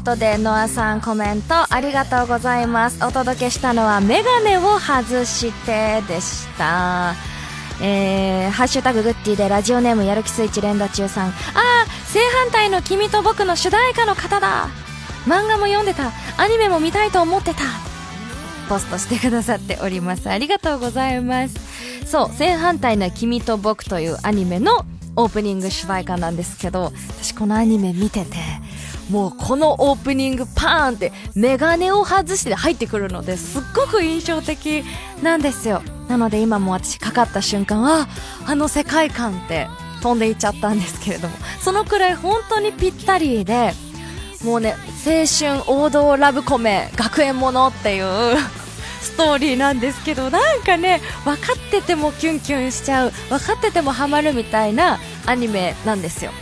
ことでノアさんコメントありがとうございます。お届けしたのはメガネを外してでした。えー、ハッシュタググッティでラジオネームやる気スイッチ連打中さん。あー正反対の君と僕の主題歌の方だ。漫画も読んでた。アニメも見たいと思ってた。ポストしてくださっております。ありがとうございます。そう正反対な君と僕というアニメのオープニング主題歌なんですけど私このアニメ見ててもうこのオープニングパーンってメガネを外して入ってくるのですっごく印象的なんですよ。なので今も私かかった瞬間ああの世界観って飛んでいっちゃったんですけれどもそのくらい本当にぴったりでもうね青春王道ラブコメ学園ものっていうストーリーなんですけどなんかね分かっててもキュンキュンしちゃう分かっててもハマるみたいなアニメなんですよ。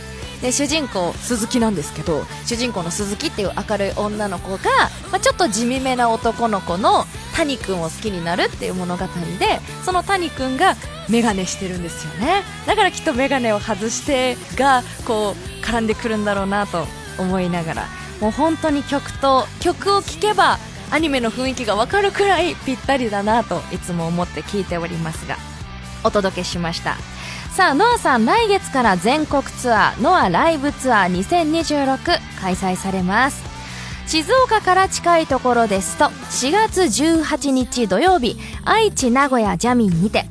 で主人公鈴木なんですけど主人公の鈴木っていう明るい女の子が、まあ、ちょっと地味めな男の子の谷君を好きになるっていう物語でその谷君がメガネしてるんですよね。だからきっとメガネを外してがこう絡んでくるんだろうなと思いながら。もう本当に曲と曲を聴けばアニメの雰囲気がわかるくらいぴったりだなといつも思って聞いておりますがお届けしました。さあノアさん来月から全国ツアーノアライブツアー2026開催されます。静岡から近いところですと4月18日土曜日愛知名古屋ジャミンにて。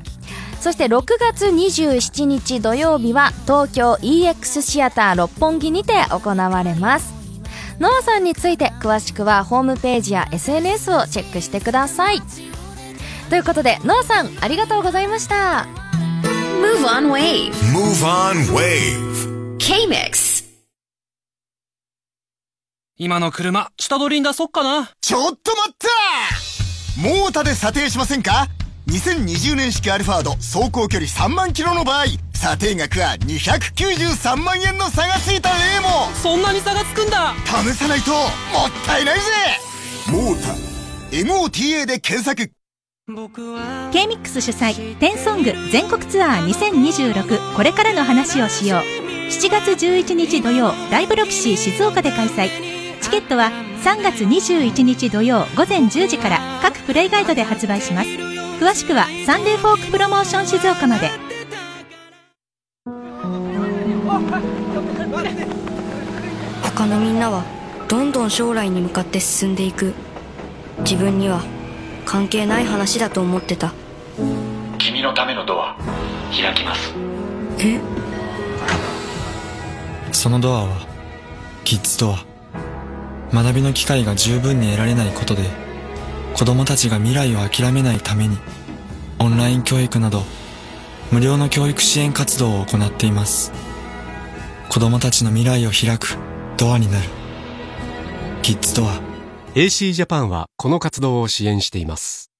そして6月27日土曜日は東京 EX シアター六本木にて行われます。ノアさんについて詳しくはホームページや SNS をチェックしてください。ということでノアさんありがとうございました。Move on wave. Move on wave. K-Mix. 今の車下取りに出そっかな。ちょっと待った！モータで査定しませんか？2020年式アルファード走行距離3万キロの場合査定額は293万円の差がついた例も！そんなに差がつくんだ。試さないともったいないぜ！モータ MOTA で検索 K-MIX 主催「テンソング全国ツアー2026これからの話をしよう」7月11日土曜ライブロキシー静岡で開催。チケットは3月21日土曜午前10時から各プレイガイドで発売します。詳しくはサンデーフォークプロモーション静岡まで。他のみんなはどんどん将来に向かって進んでいく。自分には関係ない話だと思ってた。君のためのドア開きます。え？そのドアはキッズドア。学びの機会が十分に得られないことで子供たちが未来を諦めないためにオンライン教育など無料の教育支援活動を行っています。子供たちの未来を開くドアになる。キッズドア AC ジャパンはこの活動を支援しています。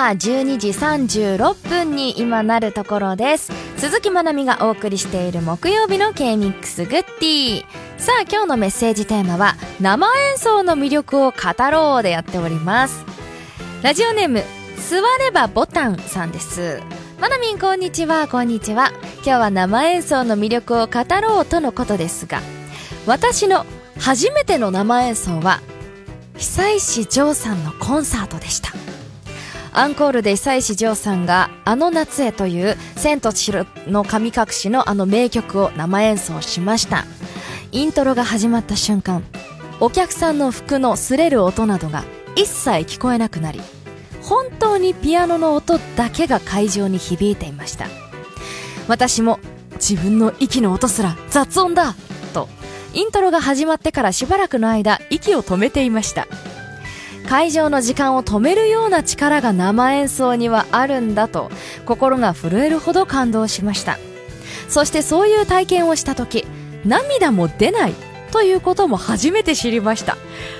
は12時36分に今なるところです。鈴木まなみがお送りしている木曜日の K-MIX グッディさあ今日のメッセージテーマは生演奏の魅力を語ろうでやっております。ラジオネーム座ればボタンさんです。まなみんこんにちはこんにちは。今日は生演奏の魅力を語ろうとのことですが私の初めての生演奏は久石譲さんのコンサートでした。アンコールで久石譲さんが「あの夏へ」という「千と千尋の神隠し」のあの名曲を生演奏しました。イントロが始まった瞬間お客さんの服の擦れる音などが一切聞こえなくなり本当にピアノの音だけが会場に響いていました。私も自分の息の音すら雑音だとイントロが始まってからしばらくの間息を止めていました。会場の時間を止めるような力が生演奏にはあるんだと心が震えるほど感動しました。そしてそういう体験をした時涙も出ないということも初めて知りました。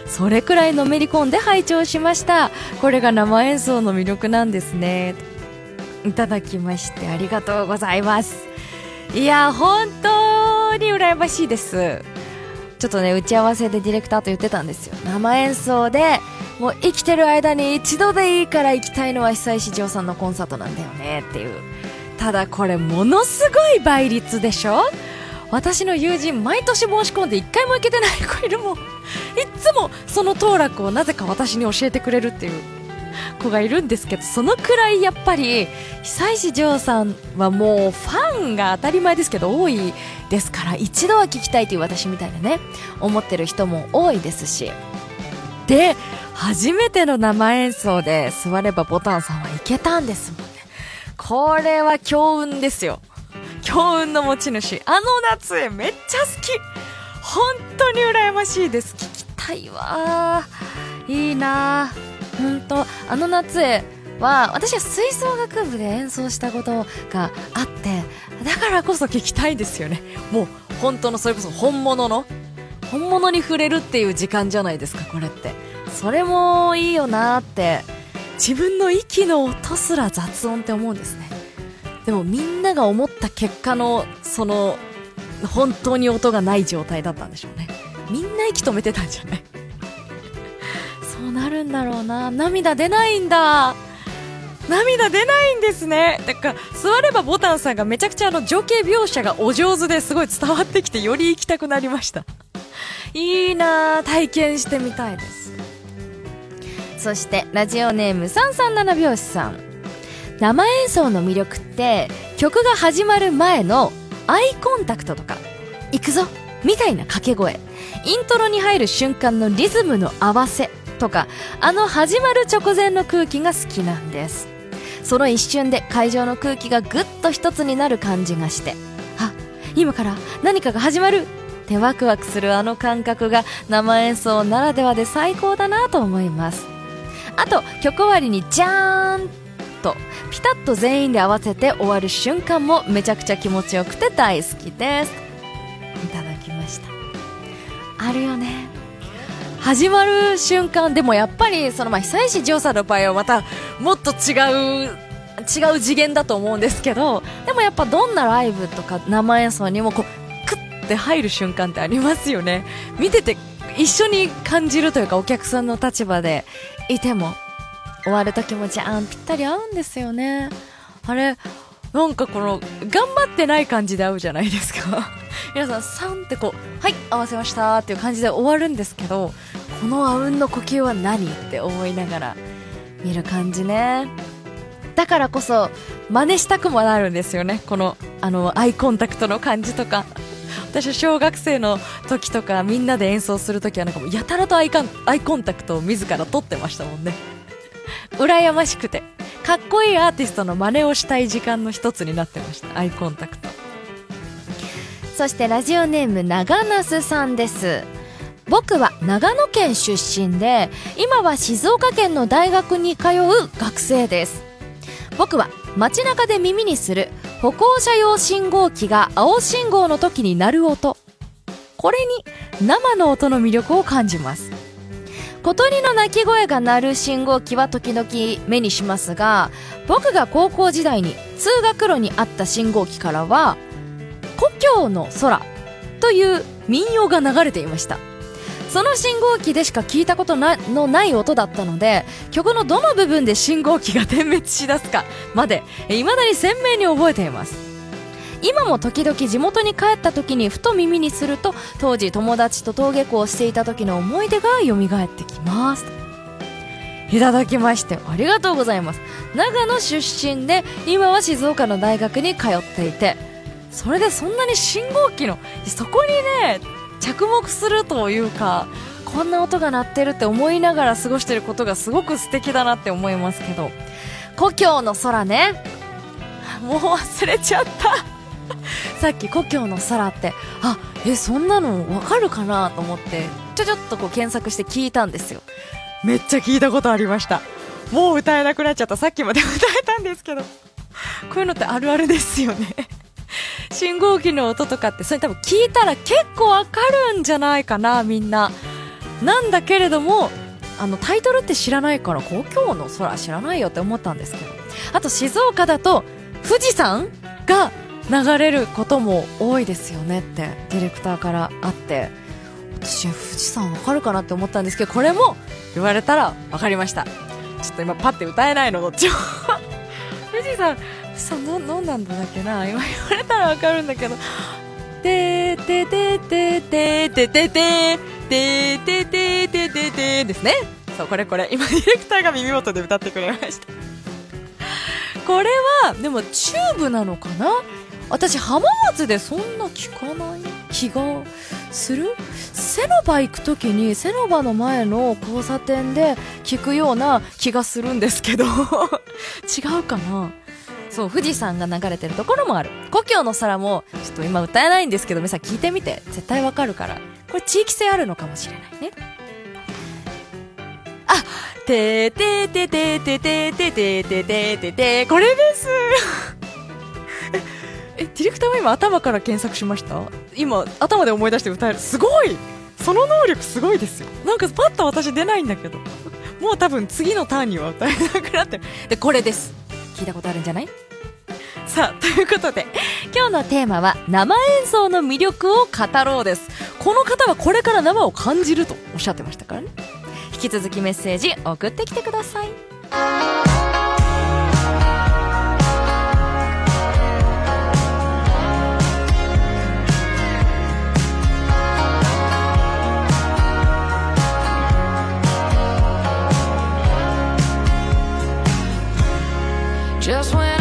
それくらいのめり込んで拝聴しました。これが生演奏の魅力なんですね。いただきましてありがとうございます。いや本当に羨ましいです。ちょっとね打ち合わせでディレクターと言ってたんですよ。生演奏でもう生きてる間に一度でいいから行きたいのは久石譲さんのコンサートなんだよねっていう。ただこれものすごい倍率でしょ？私の友人毎年申し込んで一回も行けてない子いるもんいつもその当落をなぜか私に教えてくれるっていう子がいるんですけどそのくらいやっぱり久石譲さんはもうファンが当たり前ですけど多いですから。一度は聞きたいという私みたいなね思ってる人も多いですし。で初めての生演奏で座ればボタンさんはいけたんですもんね。これは強運ですよ。強運の持ち主。あの夏へめっちゃ好き。本当に羨ましいです。聞きたいわ。いいな。本当。あの夏へは私は吹奏楽部で演奏したことがあってだからこそ聞きたいんですよね。もう本当のそれこそ本物の本物に触れるっていう時間じゃないですかこれって。それもいいよなって自分の息の音すら雑音って思うんですね。でもみんなが思った結果のその本当に音がない状態だったんでしょうね。みんな息止めてたんじゃない？そうなるんだろうな。涙出ないんだ。涙出ないんですね。だから座ればボタンさんがめちゃくちゃあの情景描写がお上手ですごい伝わってきてより行きたくなりました。いいな体験してみたいです。そしてラジオネーム337拍子さん。生演奏の魅力って曲が始まる前のアイコンタクトとか行くぞみたいな掛け声イントロに入る瞬間のリズムの合わせとかあの始まる直前の空気が好きなんです。その一瞬で会場の空気がぐっと一つになる感じがしてあ今から何かが始まるってワクワクするあの感覚が生演奏ならではで最高だなと思います。あと曲終わりにジャーンとピタッと全員で合わせて終わる瞬間もめちゃくちゃ気持ちよくて大好きです。いただきました。あるよね。始まる瞬間でもやっぱりそのまあ久石譲さんの場合はまたもっと違う違う次元だと思うんですけどでもやっぱどんなライブとか生演奏にもこうクッて入る瞬間ってありますよね。見てて一緒に感じるというかお客さんの立場でいても終わる時もじゃんぴったり合うんですよね。あれなんかこの頑張ってない感じで合うじゃないですか。皆さんサンってこうはい合わせましたっていう感じで終わるんですけどこのあうんの呼吸は何って思いながら見る感じね。だからこそ真似したくもなるんですよね。このあのアイコンタクトの感じとか。私は小学生の時とかみんなで演奏する時はなんかもうやたらとアイカンアイコンタクトを自ら取ってましたもんね。羨ましくて。かっこいいアーティストの真似をしたい時間の一つになってました。アイコンタクト。そしてラジオネーム長那須さんです。僕は長野県出身で今は静岡県の大学に通う学生です。僕は街中で耳にする歩行者用信号機が青信号の時に鳴る音。これに生の音の魅力を感じます。小鳥の鳴き声が鳴る信号機は時々目にしますが僕が高校時代に通学路にあった信号機からは「故郷の空」という民謡が流れていました。その信号機でしか聞いたことなのない音だったので曲のどの部分で信号機が点滅しだすかまで未だに鮮明に覚えています。今も時々地元に帰った時にふと耳にすると当時友達と登下校していた時の思い出が蘇ってきます。いただきましてありがとうございます。長野出身で今は静岡の大学に通っていてそれでそんなに信号機のそこにね着目するというかこんな音が鳴ってるって思いながら過ごしてることがすごく素敵だなって思いますけど。故郷の空ね。もう忘れちゃった。さっき故郷の空ってあえそんなのわかるかなと思ってちょちょっとこう検索して聞いたんですよ。めっちゃ聞いたことありました。もう歌えなくなっちゃった。さっきまで 歌えたんですけど。こういうのってあるあるですよね。信号機の音とかってそれ多分聞いたら結構わかるんじゃないかなみんな。なんだけれどもあのタイトルって知らないから故郷の空知らないよって思ったんですけどあと静岡だと富士山が流れることも多いですよねってディレクターからあって私富士山わかるかなって思ったんですけどこれも言われたら分かりましたちょっと今パッて歌えないのどっちも富士山富士山どどんなんだっけな。今言われたら分かるんだけど。てーててててててててててててててですねそうこれこれ今ディレクターが耳元で歌ってくれましたこれはでもチューブなのかな私浜松でそんな聞かない気がするセノバ行く時にセノバの前の交差点で聞くような気がするんですけど違うかなそう富士山が流れてるところもある。故郷の空もちょっと今歌えないんですけど皆さん聞いてみて。絶対わかるから。これ地域性あるのかもしれないね。あててててててててててててこれです。えディレクターは今頭から検索しました？今頭で思い出して歌える。すごい！その能力すごいですよ。なんかパッと私出ないんだけど。もう多分次のターンには歌えなくなってる。でこれです。聞いたことあるんじゃない？さあということで今日のテーマは生演奏の魅力を語ろうです。この方はこれから生を感じるとおっしゃってましたからね。引き続きメッセージ送ってきてください。Just when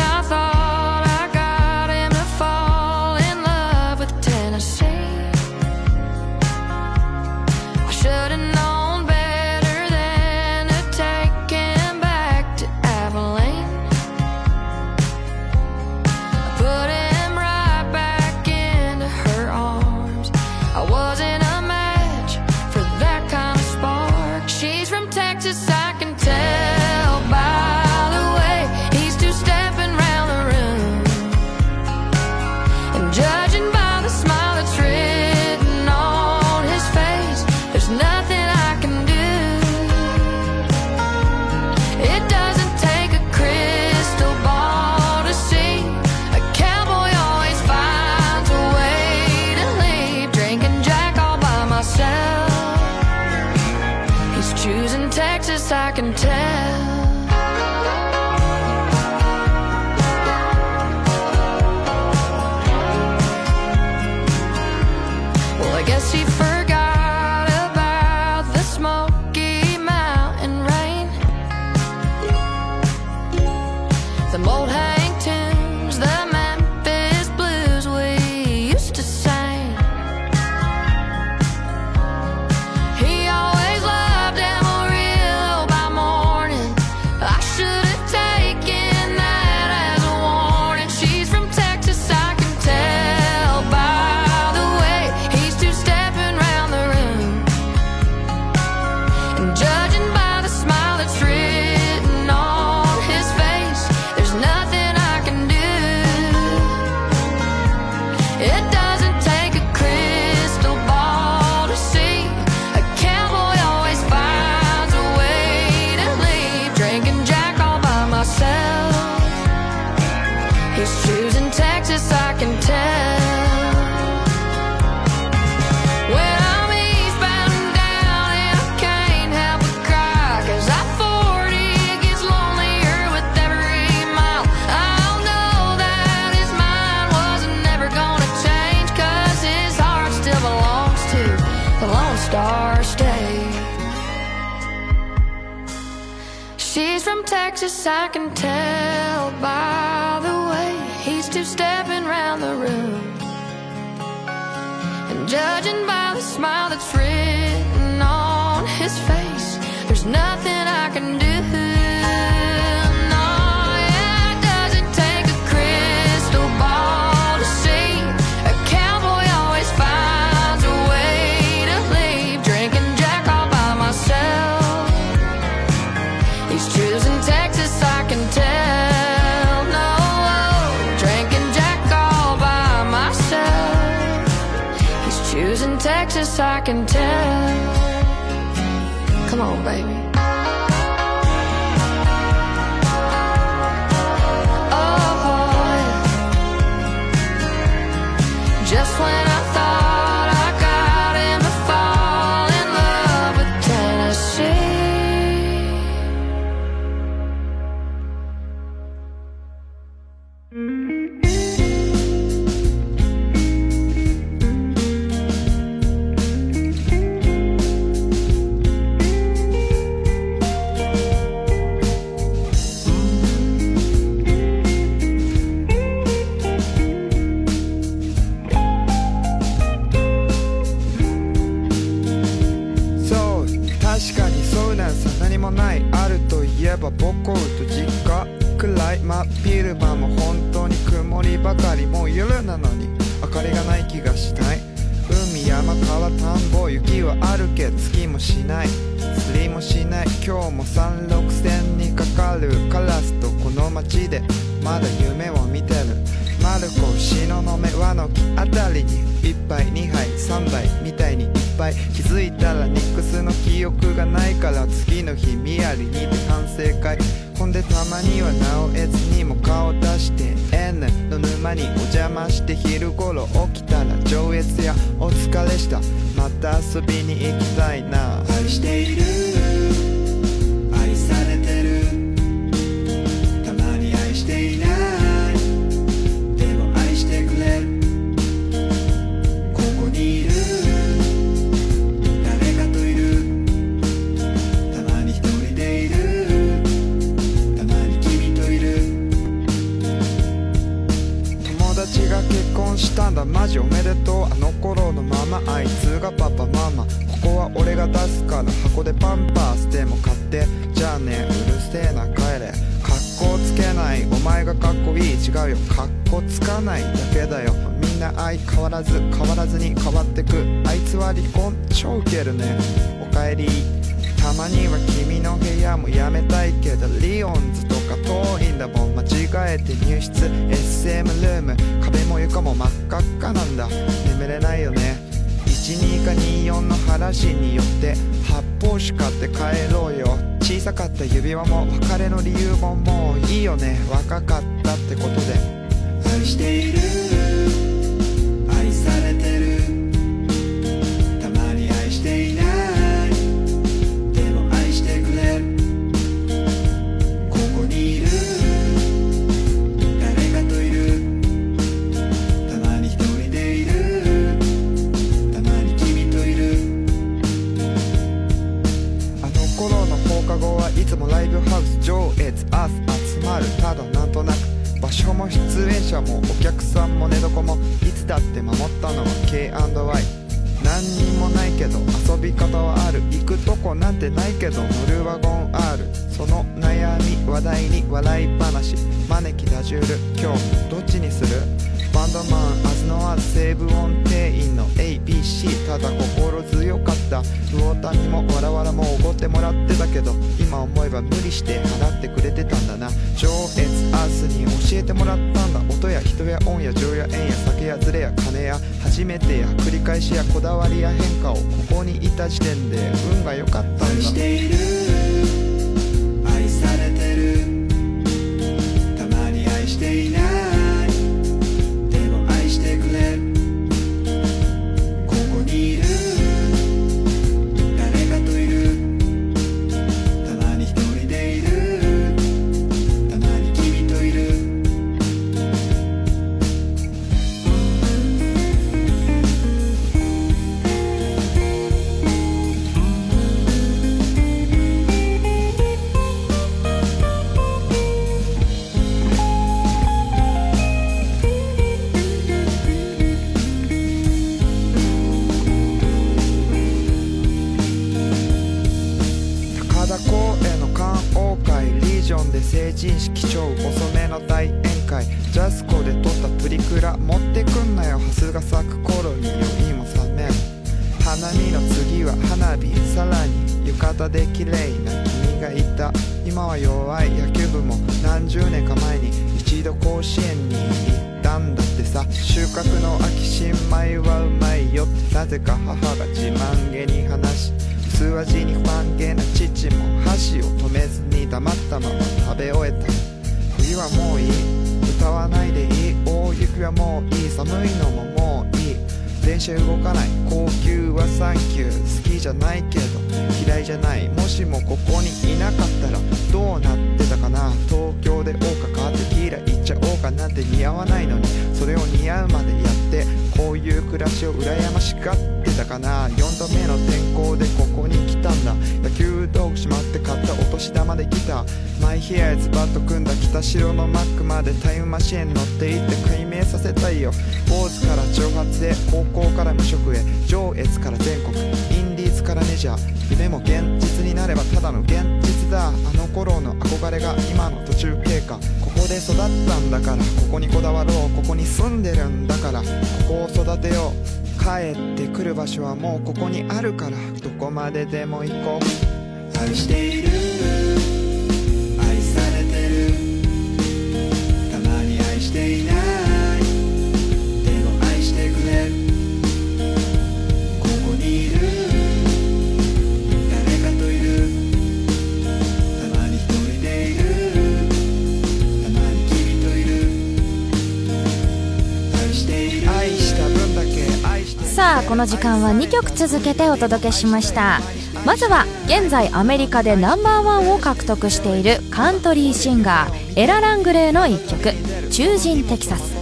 続けてお届けしましたまずは現在アメリカでナンバーワンを獲得しているカントリーシンガーエラ・ラングレーの一曲「中人テキサス」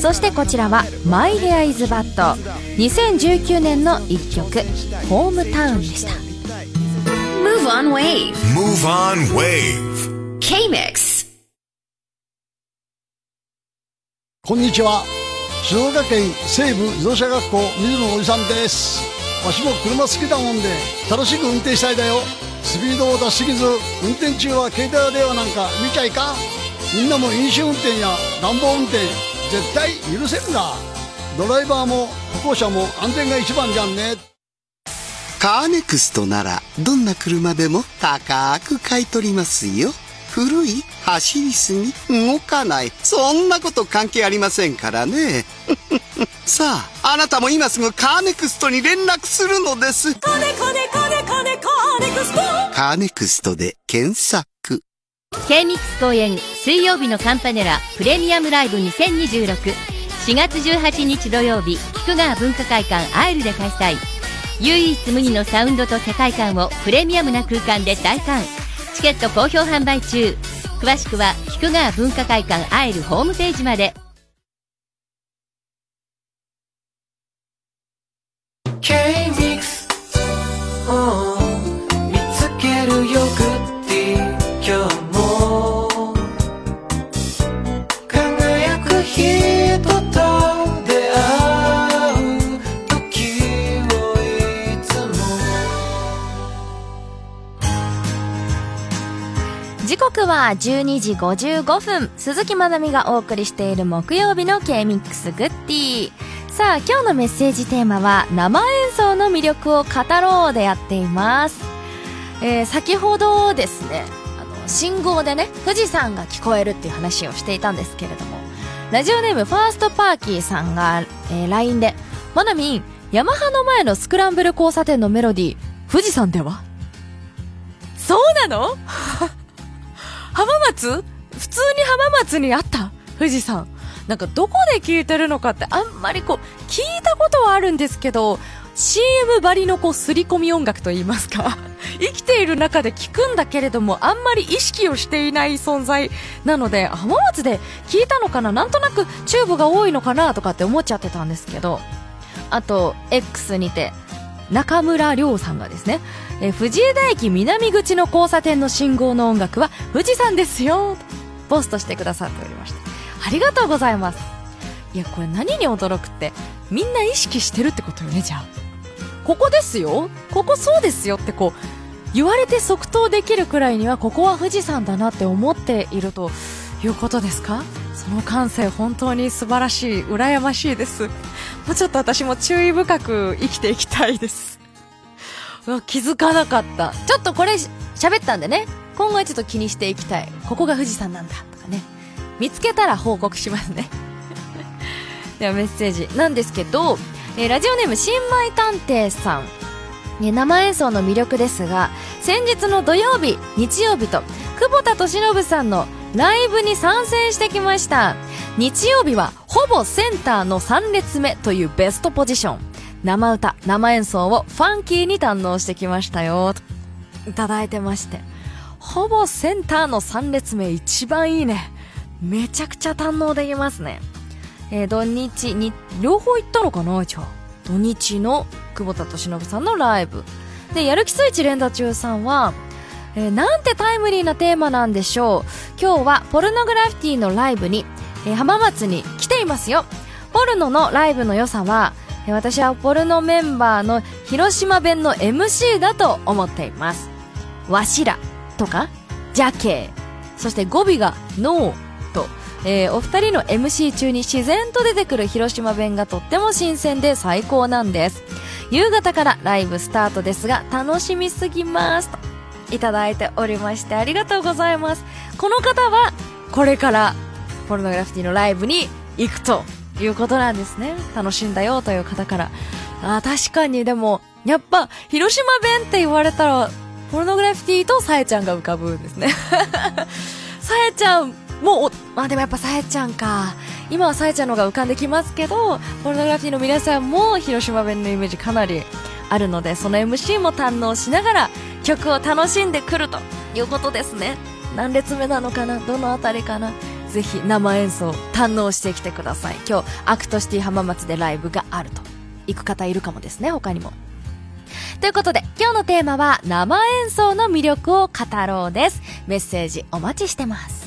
そしてこちらは「マイ・ヘア・イズ・バッド」2019年の一曲「ホームタウン」でした Move on Wave. Move on Wave. K-Mix. こんにちは静岡県西部自動車学校水野おじさんですわしも車好きだもんで楽しく運転したいだよ。スピードを出しすぎず運転中は携帯電話なんか見ちゃいかみんなも飲酒運転や乱暴運転絶対許せんだドライバーも歩行者も安全が一番じゃんね。カーネクストならどんな車でも高く買い取りますよ。古い走りすぎ動かない。そんなこと関係ありませんからね。さああなたも今すぐカーネクストに連絡するのです。カーネカネカネカネカーネクストカーネクストで検索 K-MIX 公演水曜日のカンパネラプレミアムライブ20264月18日土曜日菊川文化会館アイルで開催唯一無二のサウンドと世界観をプレミアムな空間で体感チケット好評販売中詳しくは菊川文化会館アイルホームページまでは12時55分。鈴木まなみがお送りしている木曜日の K-MIX グッディさあ今日のメッセージテーマは生演奏の魅力を語ろうでやっています、えー先ほどですねあの信号でね富士山が聞こえるっていう話をしていたんですけれどもラジオネームファーストパーキーさんが、えー LINE で「まなみんヤマハの前のスクランブル交差点のメロディー富士山では?」そうなの？浜松？普通に浜松にあった？富士山。なんかどこで聞いてるのかってあんまりこう、聞いたことはあるんですけど、CM ばりのこう、刷り込み音楽と言いますか。生きている中で聞くんだけれども、あんまり意識をしていない存在なので、浜松で聞いたのかな？なんとなくチューブが多いのかなとかって思っちゃってたんですけど、あと、X にて、中村亮さんがですね、え藤枝駅南口の交差点の信号の音楽は富士山ですよ。とポストしてくださっておりましたありがとうございます。いやこれ何に驚くってみんな意識してるってことよねじゃあ。ここですよ。ここそうですよってこう言われて即答できるくらいにはここは富士山だなって思っているということですか？その感性本当に素晴らしい羨ましいです。もうちょっと私も注意深く生きていきたいです。うわ気づかなかった。ちょっとこれ喋ったんでね。今後はちょっと気にしていきたい。ここが富士山なんだとかね。見つけたら報告しますね。ではメッセージ。なんですけど、えーラジオネーム新米探偵さん。えー生演奏の魅力ですが先日の土曜日日曜日と久保田利伸さんのライブに参戦してきました。日曜日はほぼセンターの3列目というベストポジション。生歌生演奏をファンキーに堪能してきましたよ。といただいてまして。ほぼセンターの3列目一番いいね。めちゃくちゃ堪能できますね。えー土日に両方行ったのかなじゃあ土日の久保田利伸さんのライブ。でやる気スイッチ連打中さんは、えーなんてタイムリーなテーマなんでしょう。今日はポルノグラフィティのライブに、えー浜松に来ていますよ。ポルノのライブの良さは私はポルノメンバーの広島弁の MC だと思っています。わしらとかじゃけそして語尾がノーと、えーお二人の MC 中に自然と出てくる広島弁がとっても新鮮で最高なんです。夕方からライブスタートですが楽しみすぎます。といただいておりましてありがとうございます。この方はこれからポルノグラフィティのライブに行くということなんですね。楽しんだよという方から。あー確かに。でもやっぱ広島弁って言われたらポルノグラフィティとさえちゃんが浮かぶんですね。さえちゃんもまあでもやっぱさえちゃんか。今はさえちゃんの方が浮かんできますけどポルノグラフィティの皆さんも広島弁のイメージかなりあるのでその MC も堪能しながら曲を楽しんでくるということですね。何列目なのかな？どのあたりかな？ぜひ生演奏堪能してきてください今日アクトシティ浜松でライブがあると行く方いるかもですね他にもということで今日のテーマは生演奏の魅力を語ろうですメッセージお待ちしてます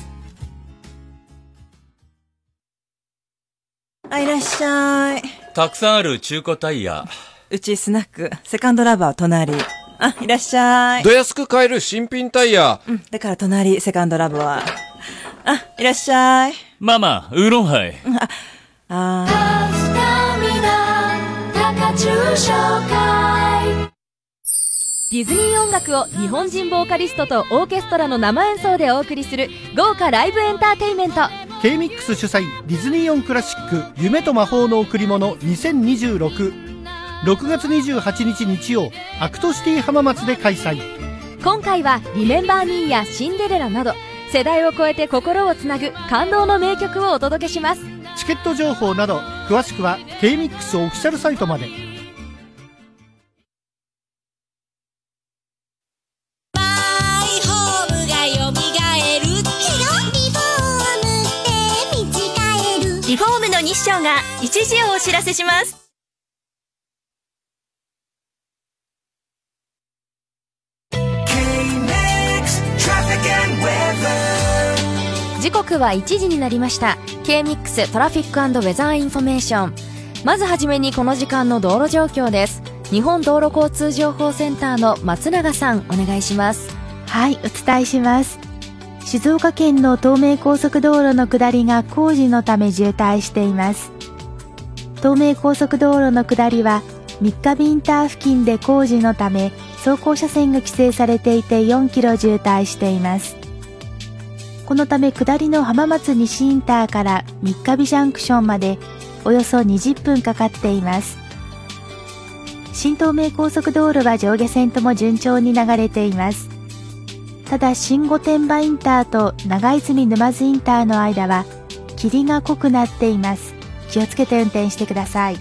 あ、いらっしゃい。たくさんある中古タイヤ。うちスナック、セカンドラバー隣。あ、いらっしゃい。ど安く買える新品タイヤ。うん、だから隣、セカンドラバー。あ、いらっしゃい。ママ、ウーロンハイ。うんあ、あディズニー音楽を日本人ボーカリストとオーケストラの生演奏でお送りする豪華ライブエンターテインメント。K-MIX 主催ディズニーオンクラシック夢と魔法の贈り物2026 6月28日日曜アクトシティ浜松で開催。今回は「リメンバー・ミー」や「シンデレラ」など世代を超えて心をつなぐ感動の名曲をお届けします。チケット情報など詳しくは K-MIX オフィシャルサイトまで。ホームがよみがえるリフォームって見違える。リフォームのニッショーが一時をお知らせします時刻は1時になりました K-MIX トラフィックウェザーインフォメーションまずはじめにこの時間の道路状況です日本道路交通情報センターの松永さんお願いしますはい、お伝えします。静岡県の東名高速道路の下りが工事のため渋滞しています。東名高速道路の下りは、三日ビンター付近で工事のため、走行車線が規制されていて4キロ渋滞しています。このため下りの浜松西インターから三日日ジャンクションまでおよそ20分かかっています。新東名高速道路は上下線とも順調に流れています。ただ新御殿場インターと長泉沼津インターの間は霧が濃くなっています気をつけて運転してください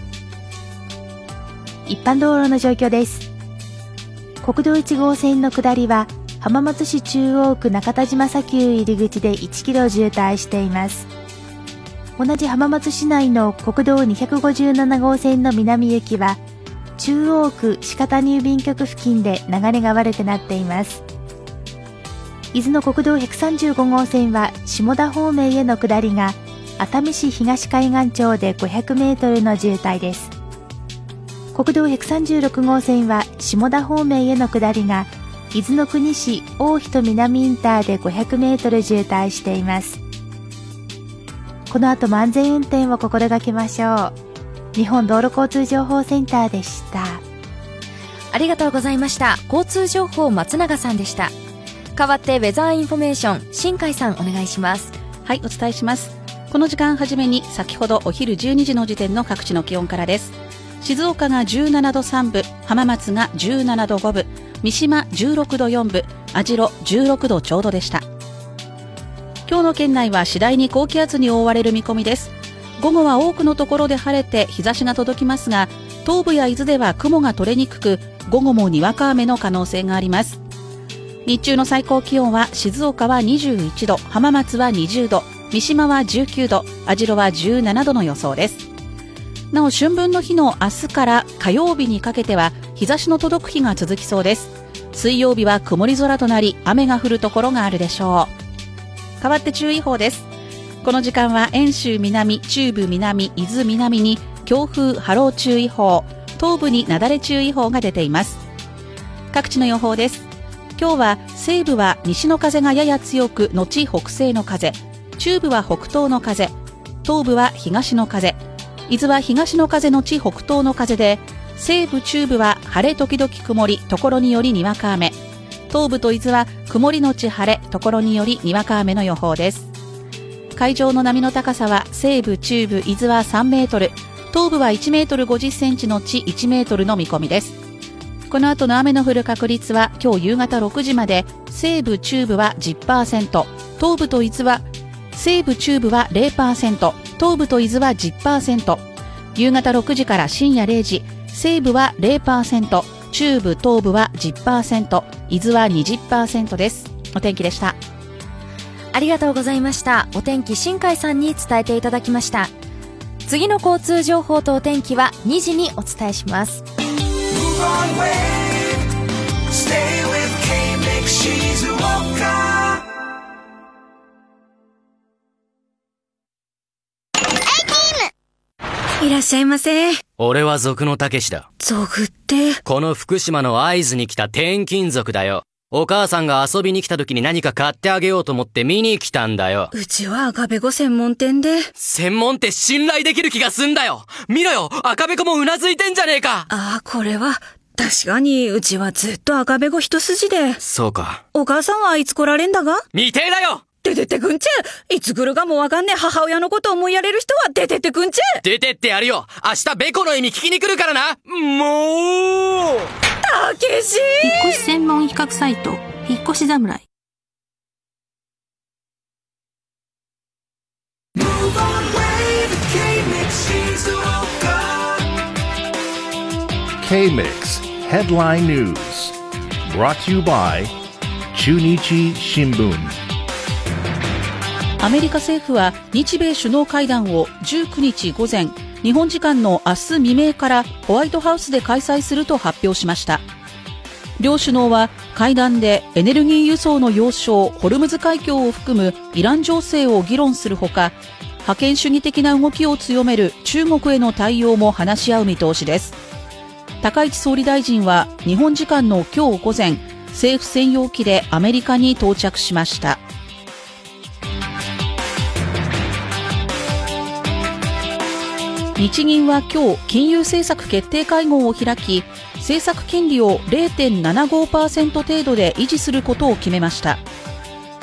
一般道路の状況です国道1号線の下りは浜松市中央区中田島砂丘入り口で1キロ渋滞しています同じ浜松市内の国道257号線の南行きは中央区鹿谷郵便局付近で流れが悪くなっています伊豆の国道135号線は下田方面への下りが熱海市東海岸町で500メートルの渋滞です。国道136号線は下田方面への下りが伊豆の国市大人南インターで500メートル渋滞しています。この後も安全運転を心がけましょう。日本道路交通情報センターでした。ありがとうございました交通情報松永さんでした代わってウェザーインフォメーション新海さんお願いしますはい、お伝えします。この時間はじめに先ほどお昼12時の時点の各地の気温からです。静岡が17度3分、浜松が17度5分、三島16度4分、網代16度ちょうどでした。今日の県内は次第に高気圧に覆われる見込みです。午後は多くのところで晴れて日差しが届きますが、東部や伊豆では雲が取れにくく、午後もにわか雨の可能性があります。日中の最高気温は静岡は21度、浜松は20度、三島は19度、網代は17度の予想です。なお春分の日の明日から火曜日にかけては日差しの届く日が続きそうです。水曜日は曇り空となり雨が降るところがあるでしょう。変わって注意報です。この時間は遠州南、中部南、伊豆南に強風波浪注意報、東部に雪崩注意報が出ています。各地の予報です。今日は西部は西の風がやや強く後北西の風中部は北東の風東部は東の風伊豆は東の風後北東の風で西部中部は晴れ時々曇りところによりにわか雨。東部と伊豆は曇りのち晴れところによりにわか雨の予報です。海上の波の高さは西部中部伊豆は3メートル。東部は1メートル50センチのち1メートルの見込みです。この後の雨の降る確率は今日夕方6時まで。西部中部は10%東部と伊豆は西部中部は0%東部と伊豆は10%夕方6時から深夜0時西部は0%中部東部は10%伊豆は20%です。お天気でした。ありがとうございました。お天気新海さんに伝えていただきました。次の交通情報とお天気は2時にお伝えします。Stay with K-Mix. 静岡いらっしゃいませ。俺は族のたけしだ。族って？この福島の会津に来た転勤族だよ。お母さんが遊びに来た時に何か買ってあげようと思って見に来たんだよ。うちは赤べこ専門店で。専門って信頼できる気がすんだよ見ろよ赤べこもうなずいてんじゃねえかああ、これは。確かに、うちはずっと赤べこ一筋で。そうか。お母さんはいつ来られんだが？未定だよ出てってくんちゃいつ来るかもわかんねえ母親のこと思いやれる人は出てってくんちゃ出てってやるよ。明日ベコの意味聞きに来るからな。もう。たけし引っ越し専門比較サイト、引っ越し侍。K-Mix Headline News. Brought to you by 中日新聞アメリカ政府は日米首脳会談を19日午前日本時間の明日未明からホワイトハウスで開催すると発表しました。両首脳は会談でエネルギー輸送の要衝ホルムズ海峡を含むイラン情勢を議論するほか覇権主義的な動きを強める中国への対応も話し合う見通しです。高市総理大臣は日本時間の今日午前政府専用機でアメリカに到着しました。日銀は今日金融政策決定会合を開き政策金利を0.75%程度で維持することを決めました。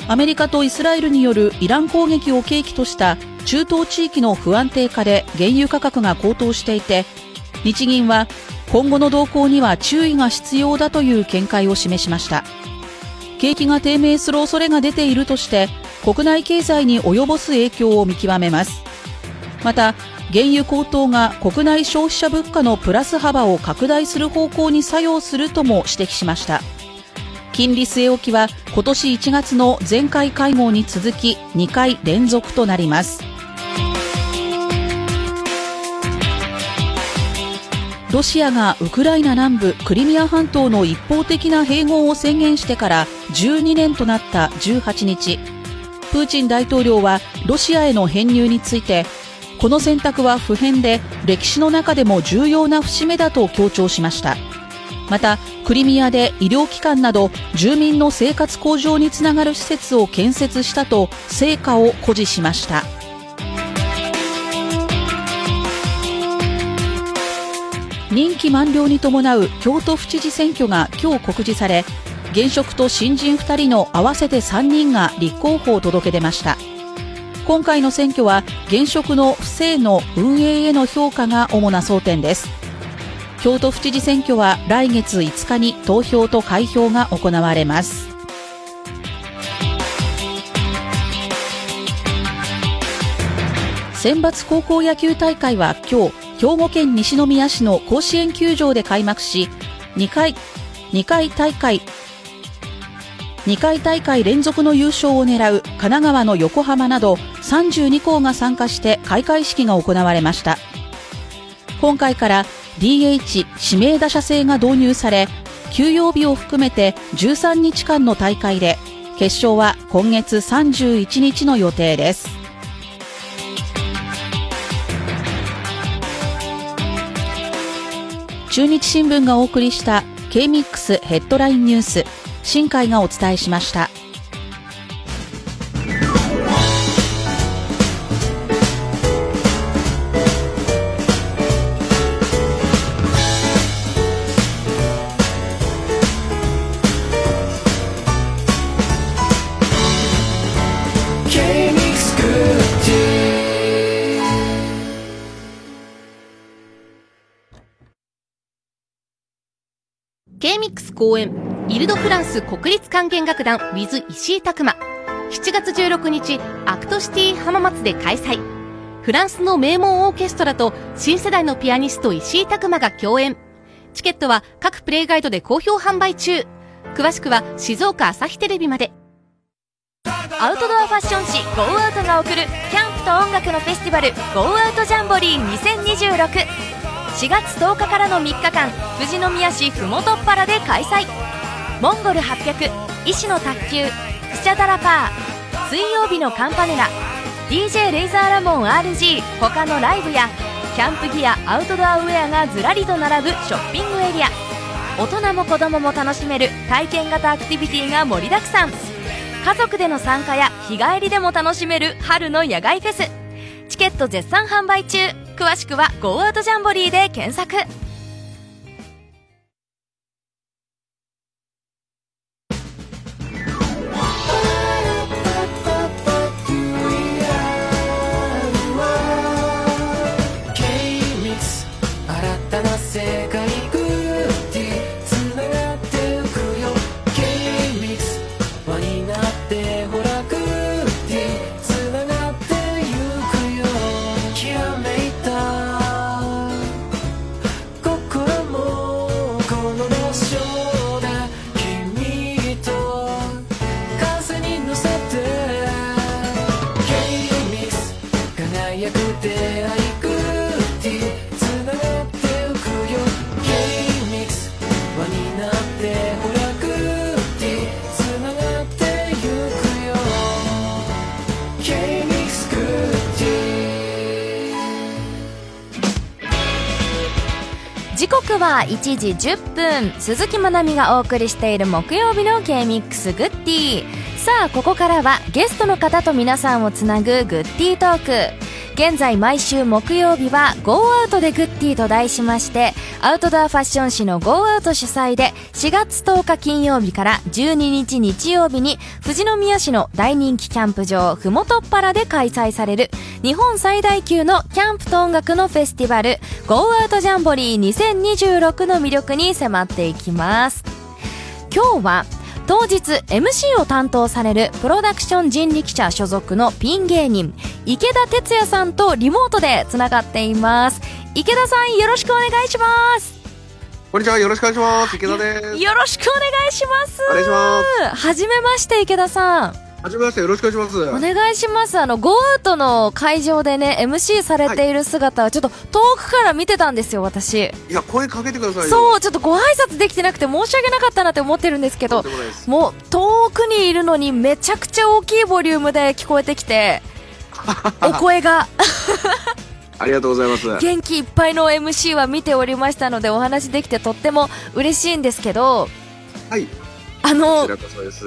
アメリカとイスラエルによるイラン攻撃を契機とした中東地域の不安定化で原油価格が高騰していて日銀は今後の動向には注意が必要だという見解を示しました。景気が低迷する恐れが出ているとして国内経済に及ぼす影響を見極めます。また原油高騰が国内消費者物価のプラス幅を拡大する方向に作用するとも指摘しました。金利据え置きは今年1月の前回会合に続き2回連続となります。ロシアがウクライナ南部クリミア半島の一方的な併合を宣言してから12年となった18日プーチン大統領はロシアへの編入についてこの選択は不変で歴史の中でも重要な節目だと強調しました。またクリミアで医療機関など住民の生活向上につながる施設を建設したと成果を誇示しました。任期満了に伴う京都府知事選挙が今日告示され現職と新人2人の合わせて3人が立候補を届け出ました。今回の選挙は現職の不正の運営への評価が主な争点です。京都府知事選挙は来月5日に投票と開票が行われます。選抜高校野球大会は今日兵庫県西宮市の甲子園球場で開幕し2回 ,2 回大会2回大会連続の優勝を狙う神奈川の横浜など32校が参加して開会式が行われました。今回から DH 指名打者制が導入され休養日を含めて13日間の大会で決勝は今月31日の予定です。中日新聞がお送りした K-MIX ヘッドラインニュース。新海がお伝えしました。ックス公演イルドフランス国立管弦楽団 with 石井琢磨7月16日アクトシティ浜松で開催。フランスの名門オーケストラと新世代のピアニスト石井琢磨が共演。チケットは各プレイガイドで好評販売中。詳しくは静岡朝日テレビまで。アウトドアファッション誌 GO アウトが送るキャンプと音楽のフェスティバル GO OUT ジャンボリー2026 4月10日からの3日間富士宮市ふもとっぱらで開催。モンゴル800医師の卓球スチャダラパー水曜日のカンパネラ DJ レイザーラモン RG 他のライブやキャンプギアアウトドアウェアがずらりと並ぶショッピングエリア。大人も子供も楽しめる体験型アクティビティが盛りだくさん。家族での参加や日帰りでも楽しめる春の野外フェス。チケット絶賛販売中。詳しくはゴーアウトジャンボリーで検索。は1時10分鈴木まなみがお送りしている木曜日の K-MIX グッディさあここからはゲストの方と皆さんをつなぐグッディトーク。現在毎週木曜日は Go アウトでグッディと題しましてアウトドアファッション誌の Go アウト主催で4月10日金曜日から12日日曜日に富士宮市の大人気キャンプ場ふもとっぱらで開催される日本最大級のキャンプと音楽のフェスティバル Go アウトジャンボリー2026の魅力に迫っていきます。今日は当日 MC を担当されるプロダクション人力車所属のピン芸人池田哲也さんとリモートでつながっています。池田さんよろしくお願いします。こんにちは、よろしくお願いします。池田です。よろしくお願いします。お願いします。はじめまして池田さんはじめまして、よろしくお願いします。お願いしますあの Go アウトの会場でね MC されている姿はちょっと遠くから見てたんですよ私いや、声かけてくださいよ。そうちょっとご挨拶できてなくて申し訳なかったなって思ってるんですけどもう遠くにいるのにめちゃくちゃ大きいボリュームで聞こえてきてお声がありがとうございます。元気いっぱいの MC は見ておりましたのでお話できてとっても嬉しいんですけどはい。あの。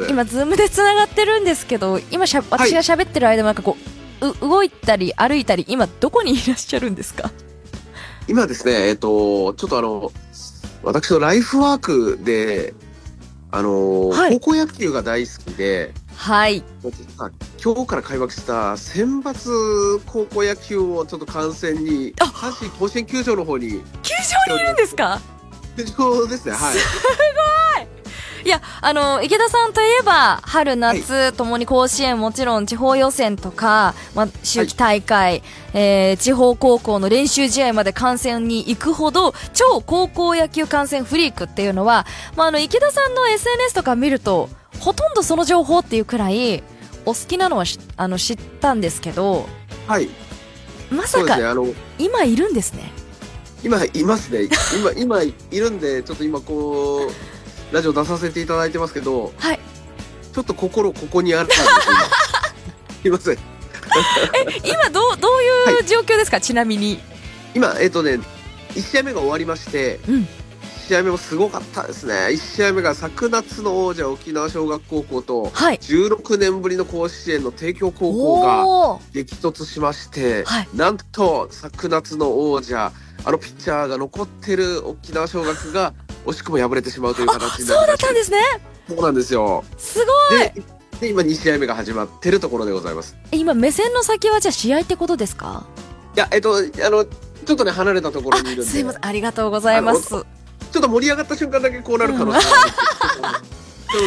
今ズームでつながってるんですけど今しゃ私が喋ってる間もなんかこうう動いたり歩いたり今どこにいらっしゃるんですか？今ですね、えっと、ちょっとあの、私のライフワークで、あの、高校野球が大好きで、はい。今日から開幕した選抜高校野球をちょっと観戦に、阪神甲子園球場の方に、球場にいるんですか？球場ですね、はい。すごいいやあの池田さんといえば春夏ともに甲子園もちろん地方予選とか、まあ、秋季大会、えー地方高校の練習試合まで観戦に行くほど超高校野球観戦フリークっていうのは、まあ、あの池田さんの SNS とか見るとほとんどその情報っていうくらいお好きなのはしあの知ったんですけどはい。まさか、ね、あの、今いるんですね今いますね。今、今いるんで、ちょっと今こう、ラジオ出させていただいてますけど、はい。ちょっと心ここにあったんです今すいません？え今どうどういう状況ですか、ちなみに。今、えっ、とね、1試合目が終わりまして、うん。1試合目もすごかったですね。1試合目が昨夏の王者沖縄尚学高校と、はい。16年ぶりの甲子園の帝京高校が激突しまして、はい。なんと昨夏の王者、あのピッチャーが残ってる沖縄尚学が惜しくも敗れてしまうという形になそうだったんですね。そうなんですよ。すごい。で、で今2試合目が始まってるところでございます。え今目線の先はじゃあ試合ってことですか？いや、えっと、あの、ちょっとね、離れたところにいるんで。すいません。ありがとうございます。ちょっと盛り上がった瞬間だけこうなる可能性はあるんですけど、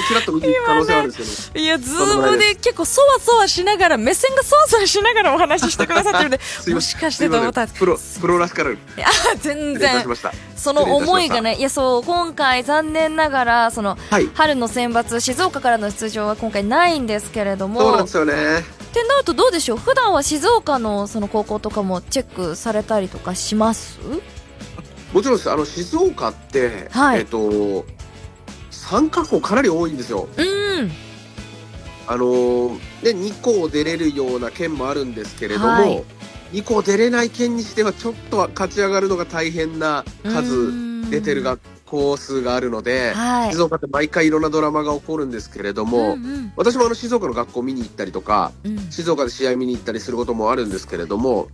ちらっと見ていく可能性はあるんですけど。いやズームで結構そわそわしながら目線がそわそわしながらお話ししてくださってるんで もしかしてと思った？んですプロ、プロらしからぬ。いや全然しました。その思いがね、いやそう、今回残念ながら、その、春の選抜、静岡からの出場は今回ないんですけれども、そうなんですよね。ってなるとどうでしょう？普段は静岡のその高校とかもチェックされたりとかします？もちろんです。あの、静岡って、はいえっと、参加校かなり多いんですよ。うん。あのー、で、2校出れるような県もあるんですけれども、はい2校出れない県にしてはちょっとは勝ち上がるのが大変な数出てる学校数があるので、はい静岡って毎回いろんなドラマが起こるんですけれども、うんうん私もあの静岡の学校見に行ったりとか、うん静岡で試合見に行ったりすることもあるんですけれども、も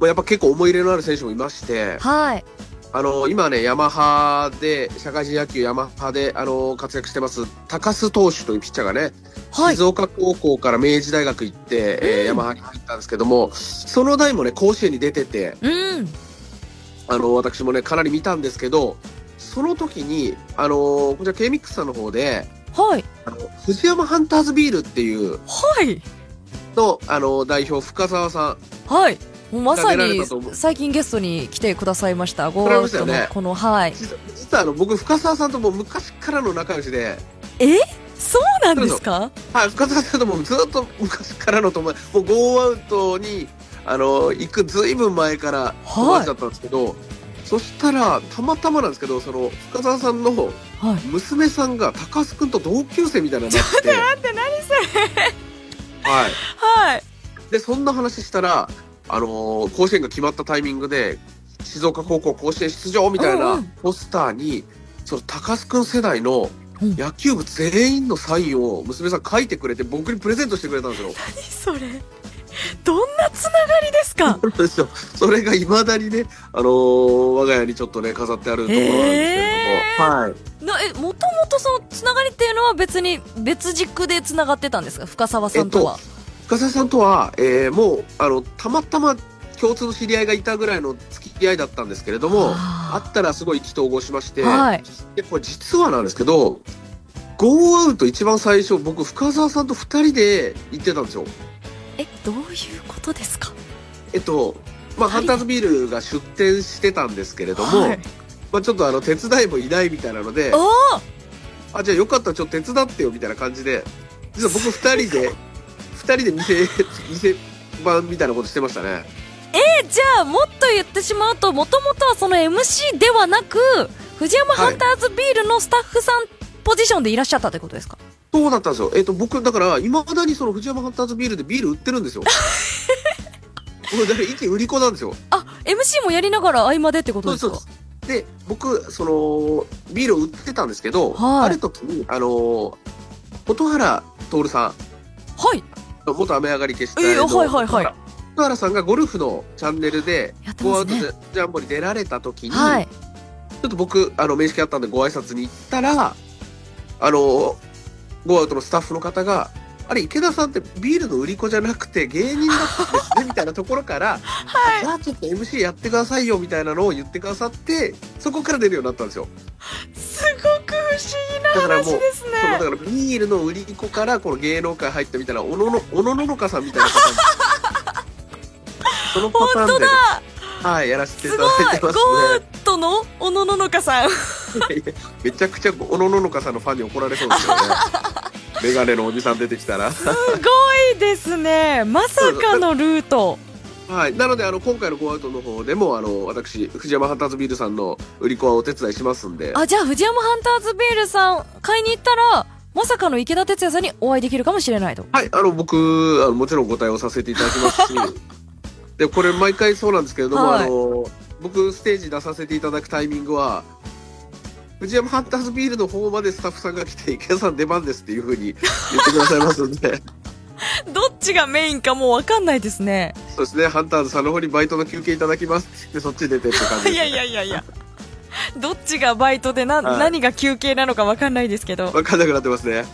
うやっぱ結構思い入れのある選手もいまして、はい。あの今ね、ヤマハで、社会人野球ヤマハで、あの活躍してます、高須投手というピッチャーがね、静岡高校から明治大学行って、えーヤマハに入ったんですけども、その代もね、甲子園に出てて、うん。あの、私もね、かなり見たんですけど、その時に、あのこちら K-MIX さんの方で、はい。あの、藤山ハンターズビールっていう、はい。の、あの、代表、深澤さん。はい。まさに最近ゲストに来てくださいました。ゴーアウトのこの、はい。実はあの、僕、深澤さんともう昔からの仲良しで、え？そうなんですか？はい、深澤さんともずっと昔からの友達、もうゴーアウトに、あの、行くずいぶん前から友達だったんですけど、そしたら、たまたまなんですけど、その、深澤さんの娘さんが高須くんと同級生みたいなのになって、待って、何それ？はい。はい。で、そんな話したら、あのー甲子園が決まったタイミングで、静岡高校甲子園出場みたいなんポスターに、その高須くん世代の野球部全員のサインを娘さん書いてくれて、僕にプレゼントしてくれたんですよ。それ。どんなつながりですか？それが未だにね、あのー我が家にちょっとね、飾ってあるところなんですけれども、はい。なえ、もともとそのつながりっていうのは別に別軸でつながってたんですか？深澤さんとは。深澤さんとは、えーもう、あの、たまたま共通の知り合いがいたぐらいの付き合いだったんですけれども、会ったらすごい意気投合しまして、はい。で、これ実はなんですけど、ゴーアウト一番最初、僕、深澤さんと二人で行ってたんですよ。え、どういうことですか？えっと、まあ、ハンターズビールが出店してたんですけれども、はい。まあ、ちょっとあの、手伝いもいないみたいなので、あ、じゃあよかったらちょっと手伝ってよみたいな感じで、実は僕二人で、二人で店、店番みたいなことしてましたね。えーじゃあもっと言ってしまうともともとはその MC ではなく藤山ハンターズビールのスタッフさんポジションでいらっしゃったってことですか？そうだったんですよ。えっ、と、僕、だから、いまだにその藤山ハンターズビールでビール売ってるんですよ。もうだから一売り子なんですよ。MC もやりながら合間でってことですか？で、僕、その、ビールを売ってたんですけど、はいある時に、あの、音原徹さん。はい。元雨上がり消したえーはいはいはい。音原。さんがゴルフのチャンネルで、ね。ゴーアウトジャンボに出られた時に、はい。ちょっと僕、あの、面識あったんでご挨拶に行ったら、あの、ゴーアウトのスタッフの方が、あれ、池田さんってビールの売り子じゃなくて芸人だったんですね、みたいなところから、じゃあちょっと MC やってくださいよ、みたいなのを言ってくださって、そこから出るようになったんですよ。すごく不思議なだからもう、だねからビールの売り子からこの芸能界入ったみたいな、おのの、おのののかさんみたいな方にそのパターンで、はい、やらせていただいてますゴね。ートのおのののかさんめちゃくちゃおのののかさんのファンに怒られそうですよね。メガネのおじさん出てきたら。すごいですねまさかのルートはい。なので、あの、今回のゴーアウトの方でも、あの、私、藤山ハンターズビールさんの売り子はお手伝いしますんで。あじゃあ藤山ハンターズビールさん買いに行ったらまさかの池田哲也さんにお会いできるかもしれないとはい、あの、僕、あのもちろんご対応させていただきますし、で、これ毎回そうなんですけれども、はいあの、僕、ステージ出させていただくタイミングは、藤山ハンターズビールの方までスタッフさんが来て、池田さん出番ですっていうふうに言ってくださいますんで、どっちがメインかもう分かんないですね。そうですね、ハンターズさんの方にバイトの休憩いただきます。で、そっち出てって感じです。いやいやいやいや。どっちがバイトでな、はい。何が休憩なのか分かんないですけど。わかんなくなってますね。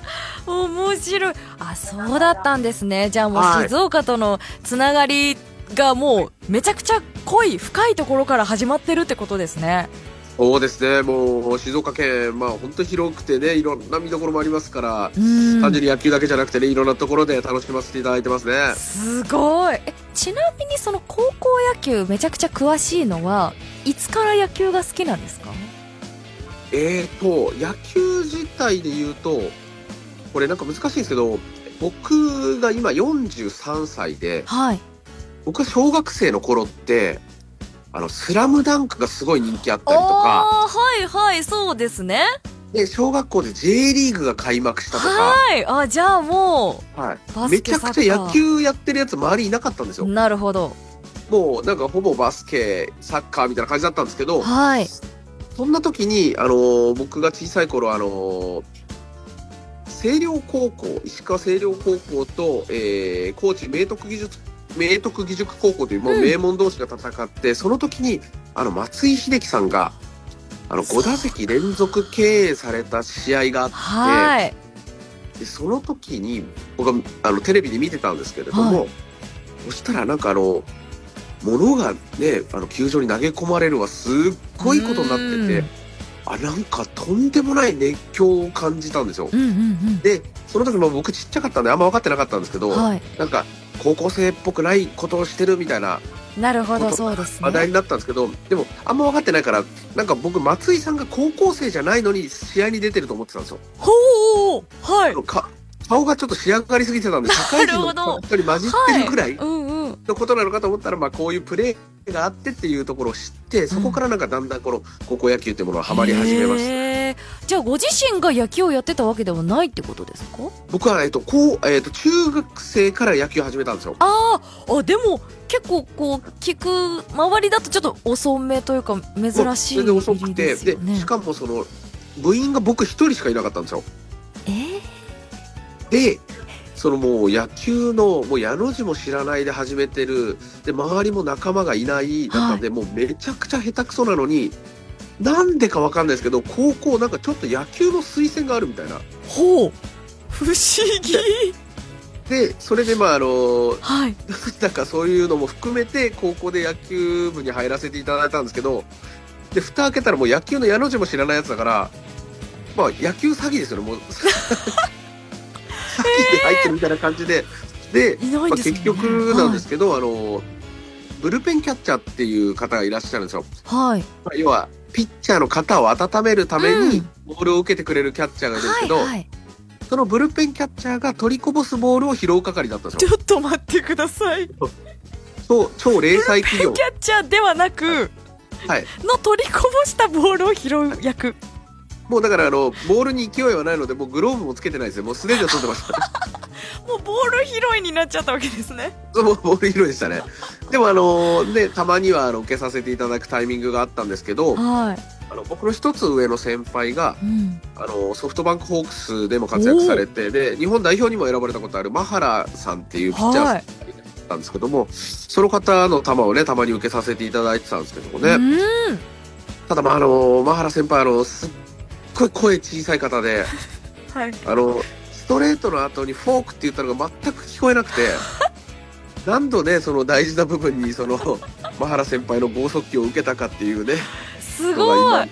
面白い。あそうだったんですね。じゃあもうはい。静岡とのつながりがもうめちゃくちゃ濃い深いところから始まってるってことですねそうですね、もう静岡県、まあ本当広くてね、いろんな見どころもありますから、ん。単純に野球だけじゃなくてね、いろんなところで楽しませていただいてますね。すごい。えちなみにその高校野球めちゃくちゃ詳しいのはいつから野球が好きなんですか？えーと、野球自体で言うと、これなんか難しいんですけど、僕が今43歳で、はい。僕が小学生の頃って、あの、スラムダンクがすごい人気あったりとか、はいはいそうですね。で、小学校で J リーグが開幕したとか、はい。あじゃあもはい。めちゃくちゃ野球やってるやつ周りいなかったんですよ。うなるほど。もうなんかほぼバスケ、サッカーみたいな感じだったんですけど、はい。そんな時に、あのー僕が小さい頃、あのー星稜高校、石川星稜高校と、えー高知明徳技術、明徳義塾高校というもう名門同士が戦って、その時に、あの、松井秀喜さんが、あの、5打席連続経営された試合があって、はい。でその時に僕はあのテレビで見てたんですけれども、はい。そしたらなんかあの物がねあの球場に投げ込まれるはすっごいことになっててあなんかとんでもない熱狂を感じたんですよ。うんうんうん。でその時も僕ちっちゃかったんであんま分かってなかったんですけど、はい。なんか高校生っぽくないことをしてるみたいななるほどそうですね話題になったんですけど、でもあんま分かってないからなんか僕松井さんが高校生じゃないのに試合に出てると思ってたんですよ。ほうはいか顔がちょっと仕上がりすぎてたんで、社会人の人に混じってるくらいのことなのかと思ったら、まあこういうプレーがあってっていうところを知って、そこからなんかだんだんこの高校野球っていうものはハマり始めました。じゃあご自身が野球をやってたわけではないってことですか？僕は、えっと、こう、えっと、中学生から野球を始めたんですよ。あー。あでも結構こう聞く周りだとちょっと遅めというか珍しい全然遅くて、でしかもその、部員が僕一人しかいなかったんですよ。えで、そのもう野球のもう矢の字も知らないで始めてる。で周りも仲間がいない。中で、もうめちゃくちゃ下手くそなのに。なんでかわかんないですけど高校なんかちょっと野球の推薦があるみたいな。ほう。不思議。でそれでまああのはい。なんかそういうのも含めて高校で野球部に入らせていただいたんですけどで蓋開けたらもう野球の矢の字も知らないやつだからまあ野球詐欺ですよねもう 入ってるみたいな感じで、でまあ、結局なんですけど、あのブルペンキャッチャーっていう方がいらっしゃるんですよ。はい。まあ、要はピッチャーの肩を温めるためにボールを受けてくれるキャッチャーがいるんですけど、はいはい。そのブルペンキャッチャーが取りこぼすボールを拾う係だったんですよ。ちょっと待ってください。超超零細企業。キ。ャッチャーではなくはい。の取りこぼしたボールを拾う役もうだからあのボールに勢いはないのでもうグローブもつけてないですよ。もう素手で飛んでました。もうボール拾いになっちゃったわけですね。そうボール拾いでしたね。でもあのね、たまにはあの受けさせていただくタイミングがあったんですけど、はい。あの僕の一つ上の先輩が、うん。あのソフトバンクホークスでも活躍されて、で、日本代表にも選ばれたことあるマハラさんっていうピッチャーはい。なんですけども、その方の球をね、たまに受けさせていただいてたんですけどもね。うん。ただまああの、マハラ先輩あの、すっごい声小さい方で、はい。あの、ストレートの後にフォークって言ったのが全く聞こえなくて、何度ね、その大事な部分にその、マハラ先輩の剛速球を受けたかっていうね、すごい。今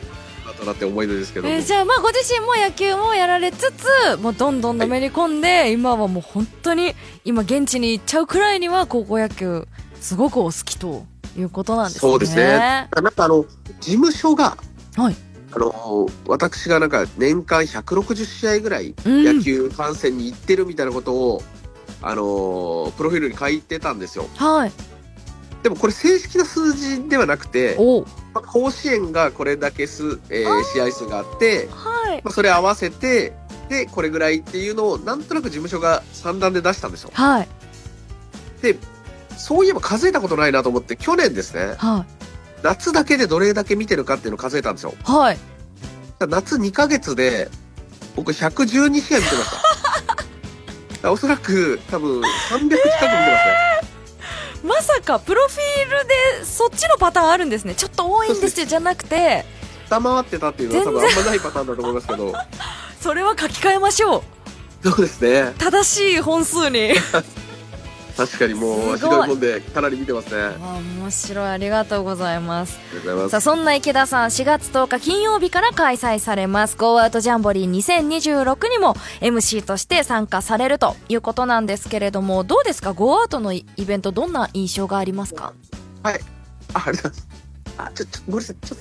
となって思い出ですけども。えーじゃあまあご自身も野球もやられつつもうどんどんのめり込んで、今はもう本当に今現地に行っちゃうくらいには高校野球すごくお好きということなんですね。そうですね。なんかあの、事務所が、はい。あの、私がなんか年間160試合ぐらいうん野球観戦に行ってるみたいなことを、あの、プロフィールに書いてたんですよ。はい。でもこれ正式な数字ではなくて、まあ甲子園がこれだけ数、えー試合数があって、はい。まあ、それ合わせて、で、これぐらいっていうのをなんとなく事務所が三段で出したんですよ。はい。で、そういえば数えたことないなと思って、去年ですね、は夏だけでどれだけ見てるかっていうのを数えたんですよ。い。はい。夏2ヶ月で、僕112試合見てました。おそらく多分300近く見てますね。まさかプロフィールでそっちのパターンあるんですね。ちょっと多いんですよじゃなくて、下回ってたっていうのは多分あんまないパターンだと思いますけど。それは書き換えましょう。そうですね。正しい本数に。確かにもう、ひどいもんでかなり見てますね。面白いありがとうございます。がとうございます。さあそんな池田さん4月10日金曜日から開催されます Go Out ジャンボリー2026にも MC として参加されるということなんですけれどもどうですか？Go Out のイベントどんな印象がありますか？はい。あ、ありがとうございます。あ、ちょ、ちょ、ごめんなさい。ちょっ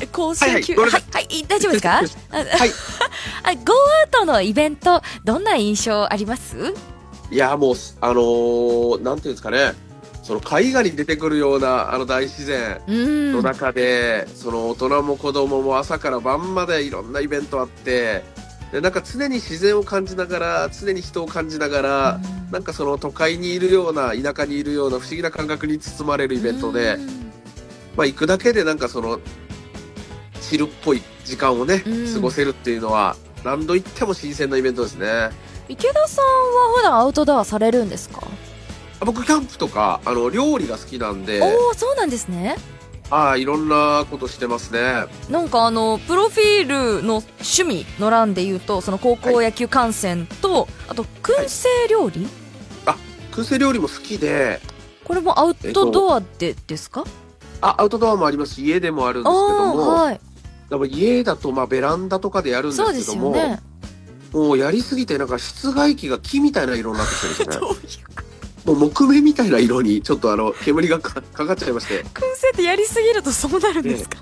と。公式はいはいはいい、大丈夫ですかはい。あ Go Out のイベントどんな印象ありますいや、もう、あのーなんていうんですかね。その絵画に出てくるようなあの大自然うんの中で、その大人も子供も朝から晩までいろんなイベントあって、でなんか常に自然を感じながら、常に人を感じながら、なんかその都会にいるような、田舎にいるような不思議な感覚に包まれるイベントで、まあ行くだけでなんかその、チルっぽい時間をね、うん過ごせるっていうのは、何度行っても新鮮なイベントですね。池田さんは普段アウトドアされるんですか？あ僕キャンプとかあの料理が好きなんで。おおそうなんですね。あいろんなことしてますね。なんかあのプロフィールの趣味の欄で言うとその高校野球観戦と、あと燻製料理、燻製料理も好きで。これもアウトドアでですか、あアウトドアもあります。し家でもあるんですけども、はい。でも家だとまあベランダとかでやるんですそうですけども、よねもうやりすぎてなんか室外機が木みたいな色になってきてるんですよね もう木目みたいな色にちょっとあの煙がかかかっちゃいまして。燻製ってやりすぎるとそうなるんですか、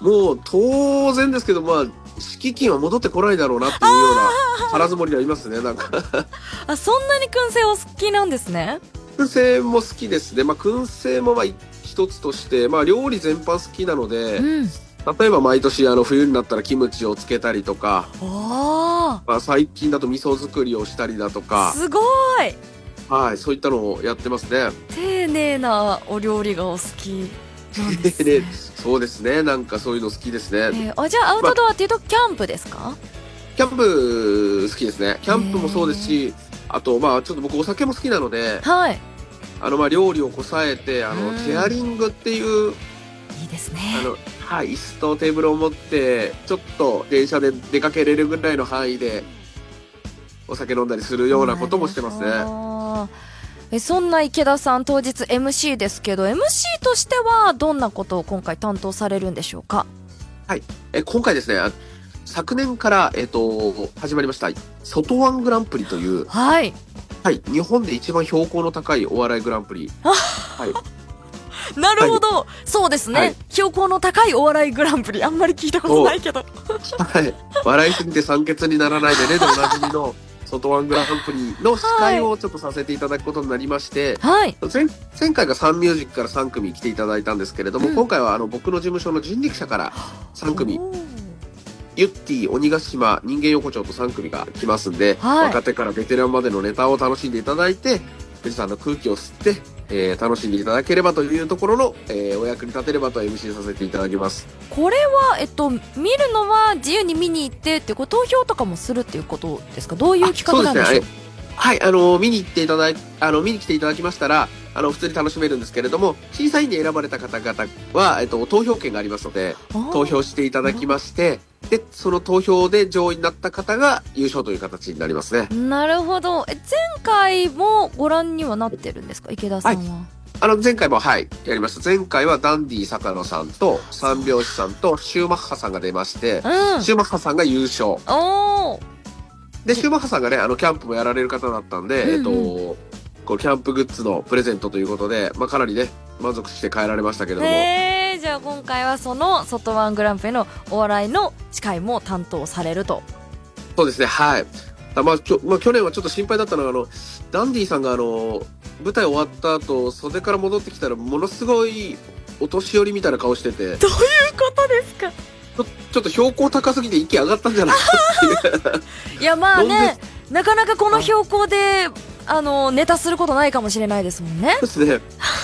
もう当然ですけどまあ敷金は戻ってこないだろうなっていうような腹積もりになりますねなんか。あそんなに燻製お好きなんですね？燻製も好きですね。まあ、燻製もまあい一つとして、まあ、料理全般好きなので、うん例えば毎年あの冬になったらキムチをつけたりとか、あまあ、最近だと味噌作りをしたりだとあか、すごい。はい、そういったのをやってますね。丁寧なお料理がお好き。なんですでそうですね。なんかそういうの好きですね。えーあじゃあアウトドアっていうとキャンプですか、キャンプ好きですね。キャンプもそうですし、あとまあちょっと僕お酒も好きなので、はい。あのまあ料理をこさえて、あの、うん。チェアリングっていう、いいですね。あの、はい、椅子とテーブルを持って、ちょっと電車で出かけれるぐらいの範囲で、お酒飲んだりするようなこともしてますね。えそんな池田さん当日 MC ですけど MC としてはどんなことを今回担当されるんでしょうか？はい。え、今回ですね、あ昨年から、えっ、と、始まりました、外ワングランプリという、はいはい、日本で一番標高の高いお笑いグランプリ。はい。なるほど、そうですね、はい。標高の高いお笑いグランプリ。あんまり聞いたことないけど。はい。笑いすぎて酸欠にならないでね、でおなじみの、外ワングランプリの司会をちょっとさせていただくことになりまして、はい。前前回がサンミュージックから3組来ていただいたんですけれども、今回はあの僕の事務所の人力車から3組ユッティ、鬼ヶ島、人間横丁と3組が来ますんで、はい。若手からベテランまでのネタを楽しんでいただいて、富士山の空気を吸って、えー楽しんでいただければというところの、えーお役に立てればと MC させていただきます。これは、えっと、見るのは自由に見に行ってってこう投票とかもするっていうことですか？どういう企画なんでしょう？はい、あの、見に行っていただい、あの、見に来ていただきましたら、あの、普通に楽しめるんですけれども、審査員に選ばれた方々は、えっと、投票権がありますので、投票していただきまして、で、その投票で上位になった方が優勝という形になりますね。なるほど。え前回もご覧にはなってるんですか？池田さんは、あの、前回も、はい、やりました。前回はダンディ坂野さんと、三拍子さんと、シューマッハさんが出まして、うん。シューマッハさんが優勝。おおで、シューマッハさんがね、あの、キャンプもやられる方だったんで、うんうん。えっと、こう、キャンプグッズのプレゼントということで、まあ、かなりね、満足して帰られましたけれども、へえじゃあ今回はその外ワングランプリのお笑いの司会も担当されると。そうですね、はい。あまあ、きょまあ、去年はちょっと心配だったのが、あの、ダンディさんが、あの、舞台終わった後、袖から戻ってきたら、ものすごい、お年寄りみたいな顔してて、どういうことですか？ちょちょっと標高高すぎて息上がったんじゃないかっていう。いやまあねなかなかこの標高であのネタすることないかもしれないですもんねそうですね。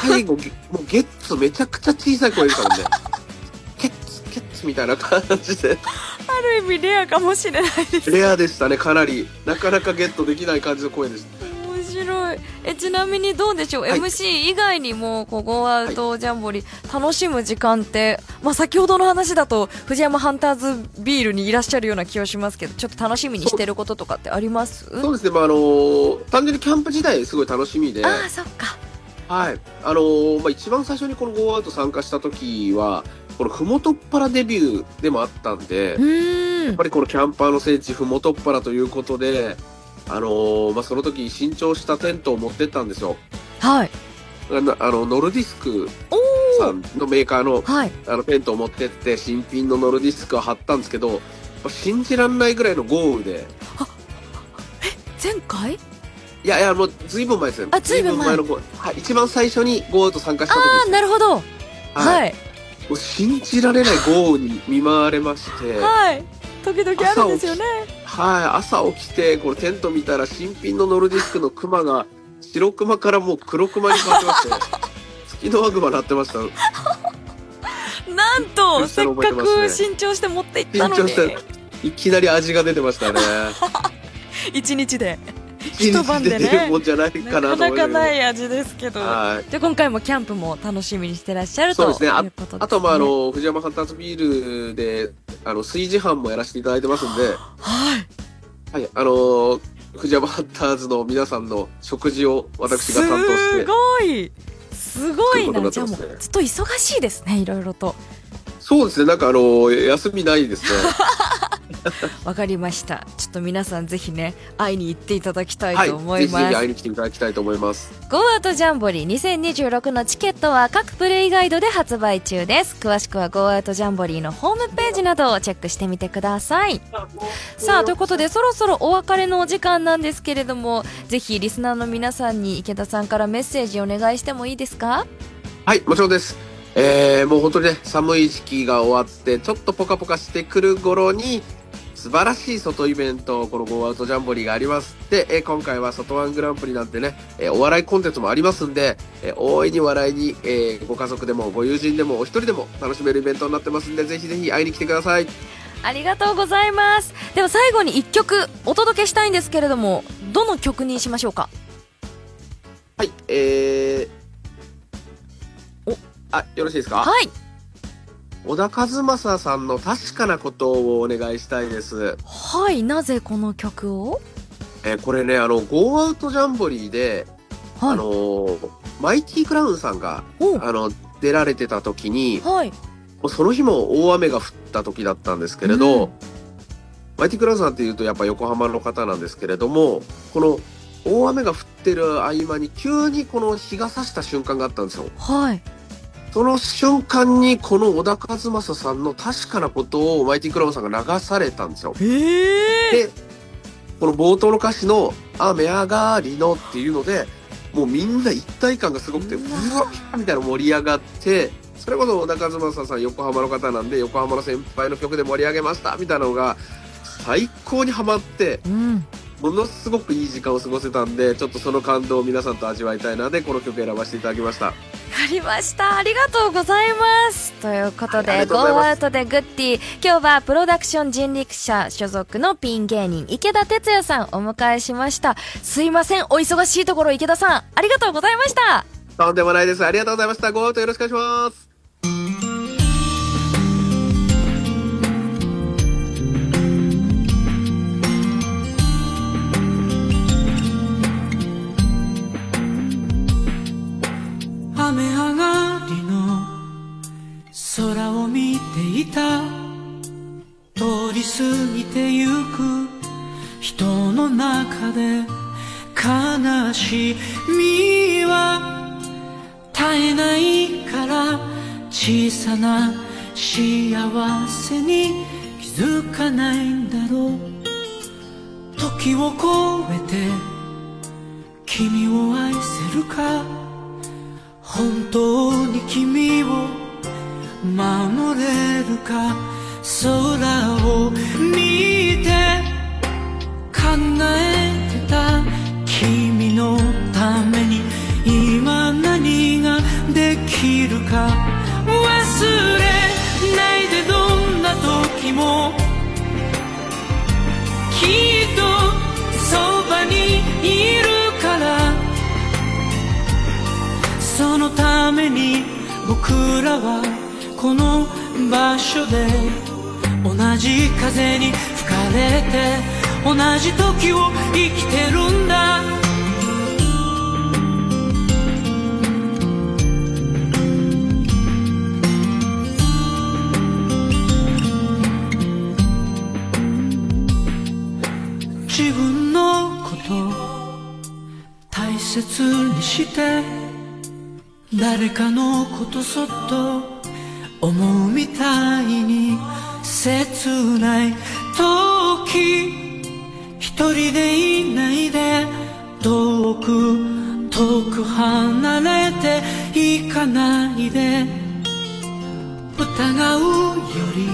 最後、ゲ もうゲッツめちゃくちゃ小さい声ですからね。ケッツ、ケッツみたいな感じで。ある意味レアかもしれないですレアでしたね、かなり。なかなかゲットできない感じの声でした。えちなみにどうでしょう、はい。MC 以外にもこう GO OUT ジャンボリー楽しむ時間って、まあ、先ほどの話だとフジヤマハンターズビールにいらっしゃるような気がしますけどちょっと楽しみにしてることとかってあります？そうですね、まあ、あのー単純にキャンプ時代すごい楽しみで、ああそっか。はい。あのーまあ、一番最初にこのゴーアウト参加した時は、このふもとっぱらデビューでもあったんで、やっぱりこのキャンパーの聖地ふもとっぱらということで、あのーまあ、その時新調したテントを持ってったんですよ。はい。あの、あのノルディスクさんのメーカーの、はい。あのテントを持ってって、新品のノルディスクを貼ったんですけど、信じらんないぐらいの豪雨で、前回？いやいや、もうずいぶん前ですよ。あずいぶん前の豪雨はい、一番最初にゴーアウト参加した時です。ああなるほど。はい。もう信じられない豪雨に見舞われまして、はい時々あるんですよね。はい、朝起きて、このテント見たら、新品のノルディスクのクマが、白クマからもう黒クマに変わってまして、月のワグマなってました。なんとせっかく新調して持っていったのに。いきなり味が出てましたね。一日で。一日で出るもんじゃないかななかない味ですけど。はい。じゃあ今回もキャンプも楽しみにしてらっしゃるとそうですね。あことですね。あと、まあ、あの、藤山ハンターズビールで、あの、炊事班もやらせていただいてますんで、はい。はい、あの、藤山ハンターズの皆さんの食事を私が担当して。す、ごい。すごいな。なじゃあもうずっと忙しいですねいろいろとそうですね、なんかあの、休みないですね。わかりましたちょっと皆さんぜひね会いに行っていただきたいはい、と思いぜひぜます、ひ会いに来ていただきたいと思います。ゴーアウトジャンボリー2026のチケットは各プレイガイドで発売中です詳しくはゴーアウトジャンボリーのホームページなどをチェックしてみてくださいさあということでそろそろお別れのお時間なんですけれどもぜひリスナーの皆さんに池田さんからメッセージお願いしてもいいですか？はい、もちろんです。えー、もう本当にね、寒い時期が終わって、ちょっとポカポカしてくる頃に、素晴らしい外イベント、このゴーアウトジャンボリーがあります。で、えー今回は外ワングランプリなんてね、えーお笑いコンテンツもありますんで、えー大いに笑いに、えーご家族でもご友人でもお一人でも楽しめるイベントになってますんで、ぜひぜひ会いに来てください。ありがとうございますでは最後に1曲お届けしたいんですけれどもどの曲にしましょうか？はい、えー、お、あ、よろしいですか？はい。小田和正さんの確かなことをお願いしたいです。はいなぜこの曲を？えーこれね、あの、ゴーアウトジャンボリーで、あのーマイティクラウンさんが、あの、出られてた時に、はい。もうその日も大雨が降った時だったんですけれど、マイティクラウンさんっていうとやっぱ横浜の方なんですけれども、この大雨が降ってる合間に急にこの日が差した瞬間があったんですよ。はいその瞬間にこの小田和正さんの確かなことをマイティクラウンさんが流されたんですよ。で、この冒頭の歌詞の雨上がりのっていうので、もうみんな一体感がすごくて、うわっみたいな盛り上がって、それこそ小田和正さん横浜の方なんで横浜の先輩の曲で盛り上げましたみたいなのが最高にハマって、ものすごくいい時間を過ごせたんでちょっとその感動を皆さんと味わいたいのでこの曲選ばせていただきました。わかりました。ありがとうございます。ということで、がとうございます。ゴーアウトでグッディ。今日はプロダクション人力車所属のピン芸人池田哲也さんお迎えしました。すいません。お忙しいところ池田さんありがとうございました。とんでもないです。ありがとうございました。ゴーアウトよろしくお願いしますた通り過ぎてゆく人の中で悲しみは絶えないから小さな幸せに気づかないんだろう。時を超えて君を愛せるか？本当に君を守れるか？空を見て考えてた。君のために今何ができるか？忘れないでどんな時も。きっとそばにいるから。そのために僕らはこの場所で同じ風に吹かれて同じ時を生きてるんだ。自分のこと大切にして誰かのことそっと思うみたいに切ない時一人でいないで遠く遠く離れて行かないで疑うより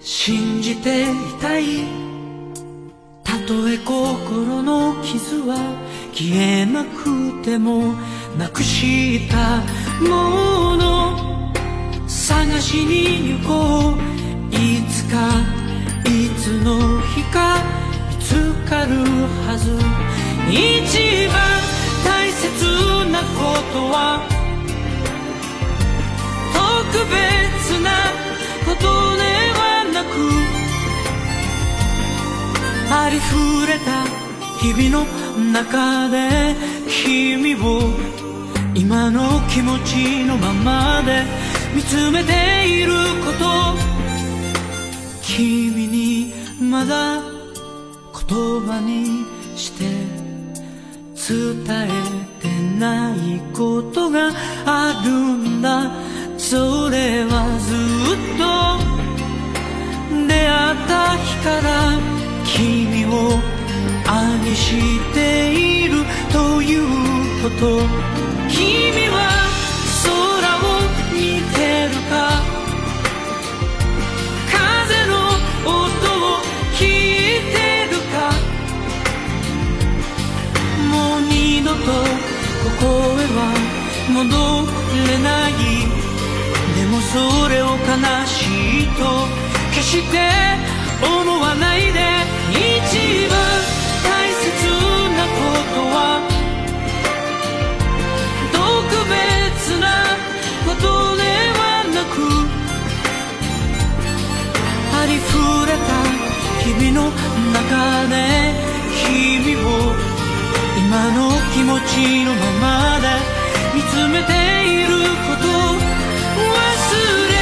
信じていたいたとえ心の傷は消えなくてもなくしたもの探しに行こう。いつかいつの日か見つかるはず。一番大切なことは特別なことではなくありふれた日々の中で君を今の気持ちのままで見つめていること。君にまだ言葉にして伝えてないことがあるんだ。それはずっと。出会った日から君を愛しているということ。君はか風の音を聞いてるか。もう二度とここへは戻れない。でもそれを悲しいと決して思わないで一番大切なことは。特別なことで。りふれた日々の中で君を今の気持ちのままで見つめていること忘れ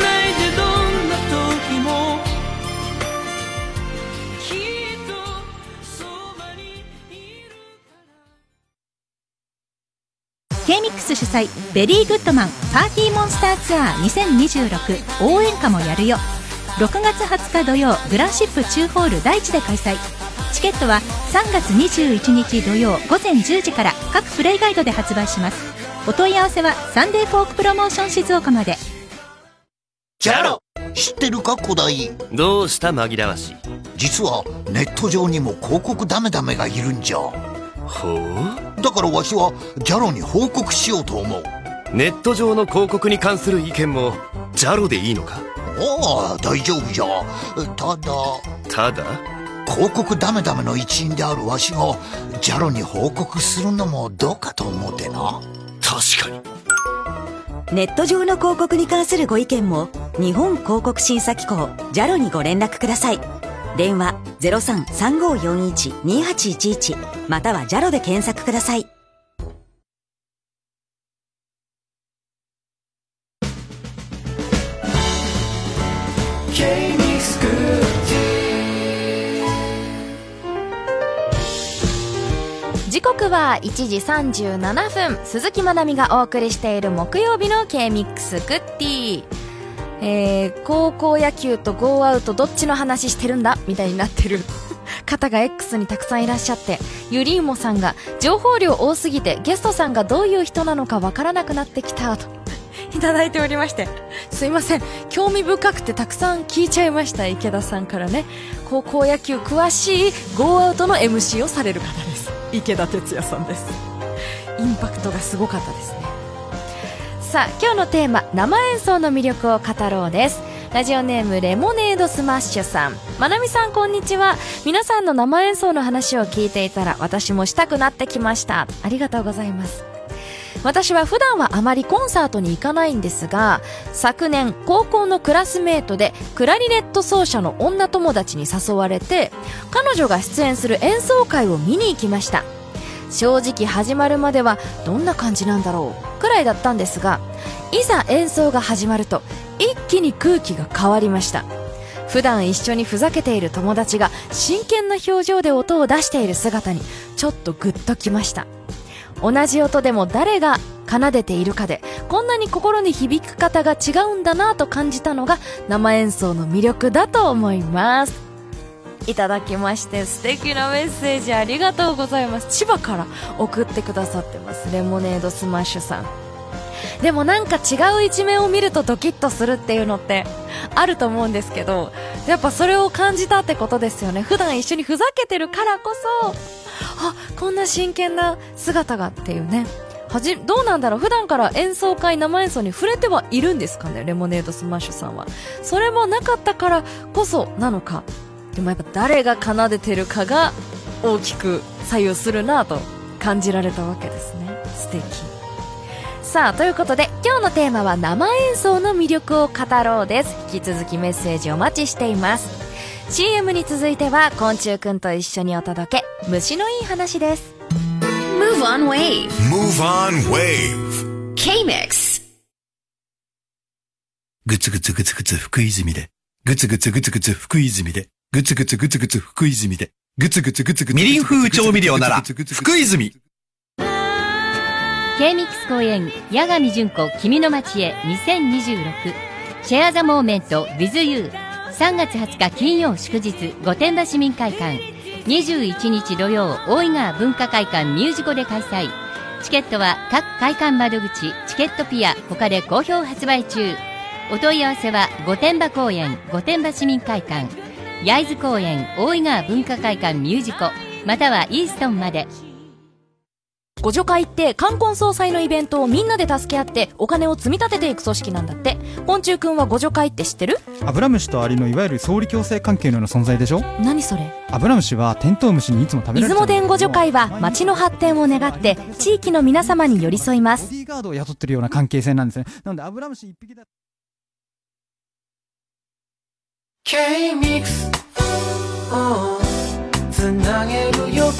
ないでどんな時もきっとそばに K-MIX 主催ベリーグッドマンパーティーモンスターツアー2026応援歌もやるよ。6月20日土曜グランシップ中ホール第一で開催。チケットは3月21日土曜午前10時から各プレイガイドで発売します。お問い合わせはサンデーフォークプロモーション静岡まで。ジャロ知ってるか古代？どうした紛らわし実はネット上にも広告ダメダメがいるんじゃ。ほだからわしはジャロに報告しようと思う。ネット上の広告に関する意見もジャロでいいのか？ああ大丈夫じゃ。ただただ？広告ダメダメの一員であるわしがジャロに報告するのもどうかと思うてな。確かに。ネット上の広告に関するご意見も日本広告審査機構 JALO にご連絡ください。電話0335412811または JALO で検索くださいは1時37分。鈴木まなみがお送りしている木曜日の K-MIX グッティえー、高校野球とゴーアウトどっちの話してるんだみたいになってる。方が X にたくさんいらっしゃって。ゆりーもさんが情報量多すぎてゲストさんがどういう人なのかわからなくなってきたと。いただいておりまして。すいません。興味深くてたくさん聞いちゃいました池田さんからね。高校野球詳しいゴーアウトの MC をされる方です。池田哲也さんです。インパクトがすごかったですね。さあ今日のテーマ生演奏の魅力を語ろうです。ラジオネームレモネードスマッシュさん。まなみさんこんにちは。皆さんの生演奏の話を聞いていたら私もしたくなってきました。ありがとうございます。私は普段はあまりコンサートに行かないんですが昨年高校のクラスメートでクラリネット奏者の女友達に誘われて彼女が出演する演奏会を見に行きました。正直始まるまではどんな感じなんだろうくらいだったんですがいざ演奏が始まると一気に空気が変わりました。普段一緒にふざけている友達が真剣な表情で音を出している姿にちょっとグッときました。同じ音でも誰が奏でているかでこんなに心に響く方が違うんだなと感じたのが生演奏の魅力だと思います。いただきまして素敵なメッセージありがとうございます。千葉から送ってくださってます。レモネードスマッシュさん。でもなんか違う一面を見るとドキッとするっていうのってあると思うんですけどやっぱそれを感じたってことですよね。普段一緒にふざけてるからこそ。あこんな真剣な姿がっていうね。はじどうなんだろう。普段から演奏会生演奏に触れてはいるんですかね。レモネードスマッシュさんは。それもなかったからこそなのか。でもやっぱ誰が奏でてるかが大きく左右するなと感じられたわけですね。素敵。さあということで今日のテーマは生演奏の魅力を語ろうです。引き続きメッセージお待ちしています。CM に続いては昆虫くんと一緒にお届け虫のいい話です Move on wave. Move on wave. K-Mix. ぐつぐつぐつぐつ福泉で。ぐつぐつぐつぐつ福泉で。ぐつぐつぐつぐつ福泉で。ぐつぐつぐつぐつ。みりん風調味料なら、福泉。K-MIX 公演、八神純子君の街へ2026シェアザモーメント with you 3月20日金曜祝日御殿場市民会館。21日土曜大井川文化会館ミュージコで開催。チケットは各会館窓口チケットピア他で好評発売中。お問い合わせは御殿場公園御殿場市民会館。焼津公園大井川文化会館ミュージコまたはイーストンまで。互助会って冠婚葬祭のイベントをみんなで助け合ってお金を積み立てていく組織なんだって。昆虫くんは互助会って知ってる？アブラムシとアリのいわゆる総理共生関係のような存在でしょ？何それ？アブラムシはテントウムシにいつも食べられちゃう出雲伝互助会は町の発展を願って地域の皆様に寄り添います。ボディーガードを雇ってるような関係性なんですね。なのでアブラムシ一匹だ。K-MIX つなげるよく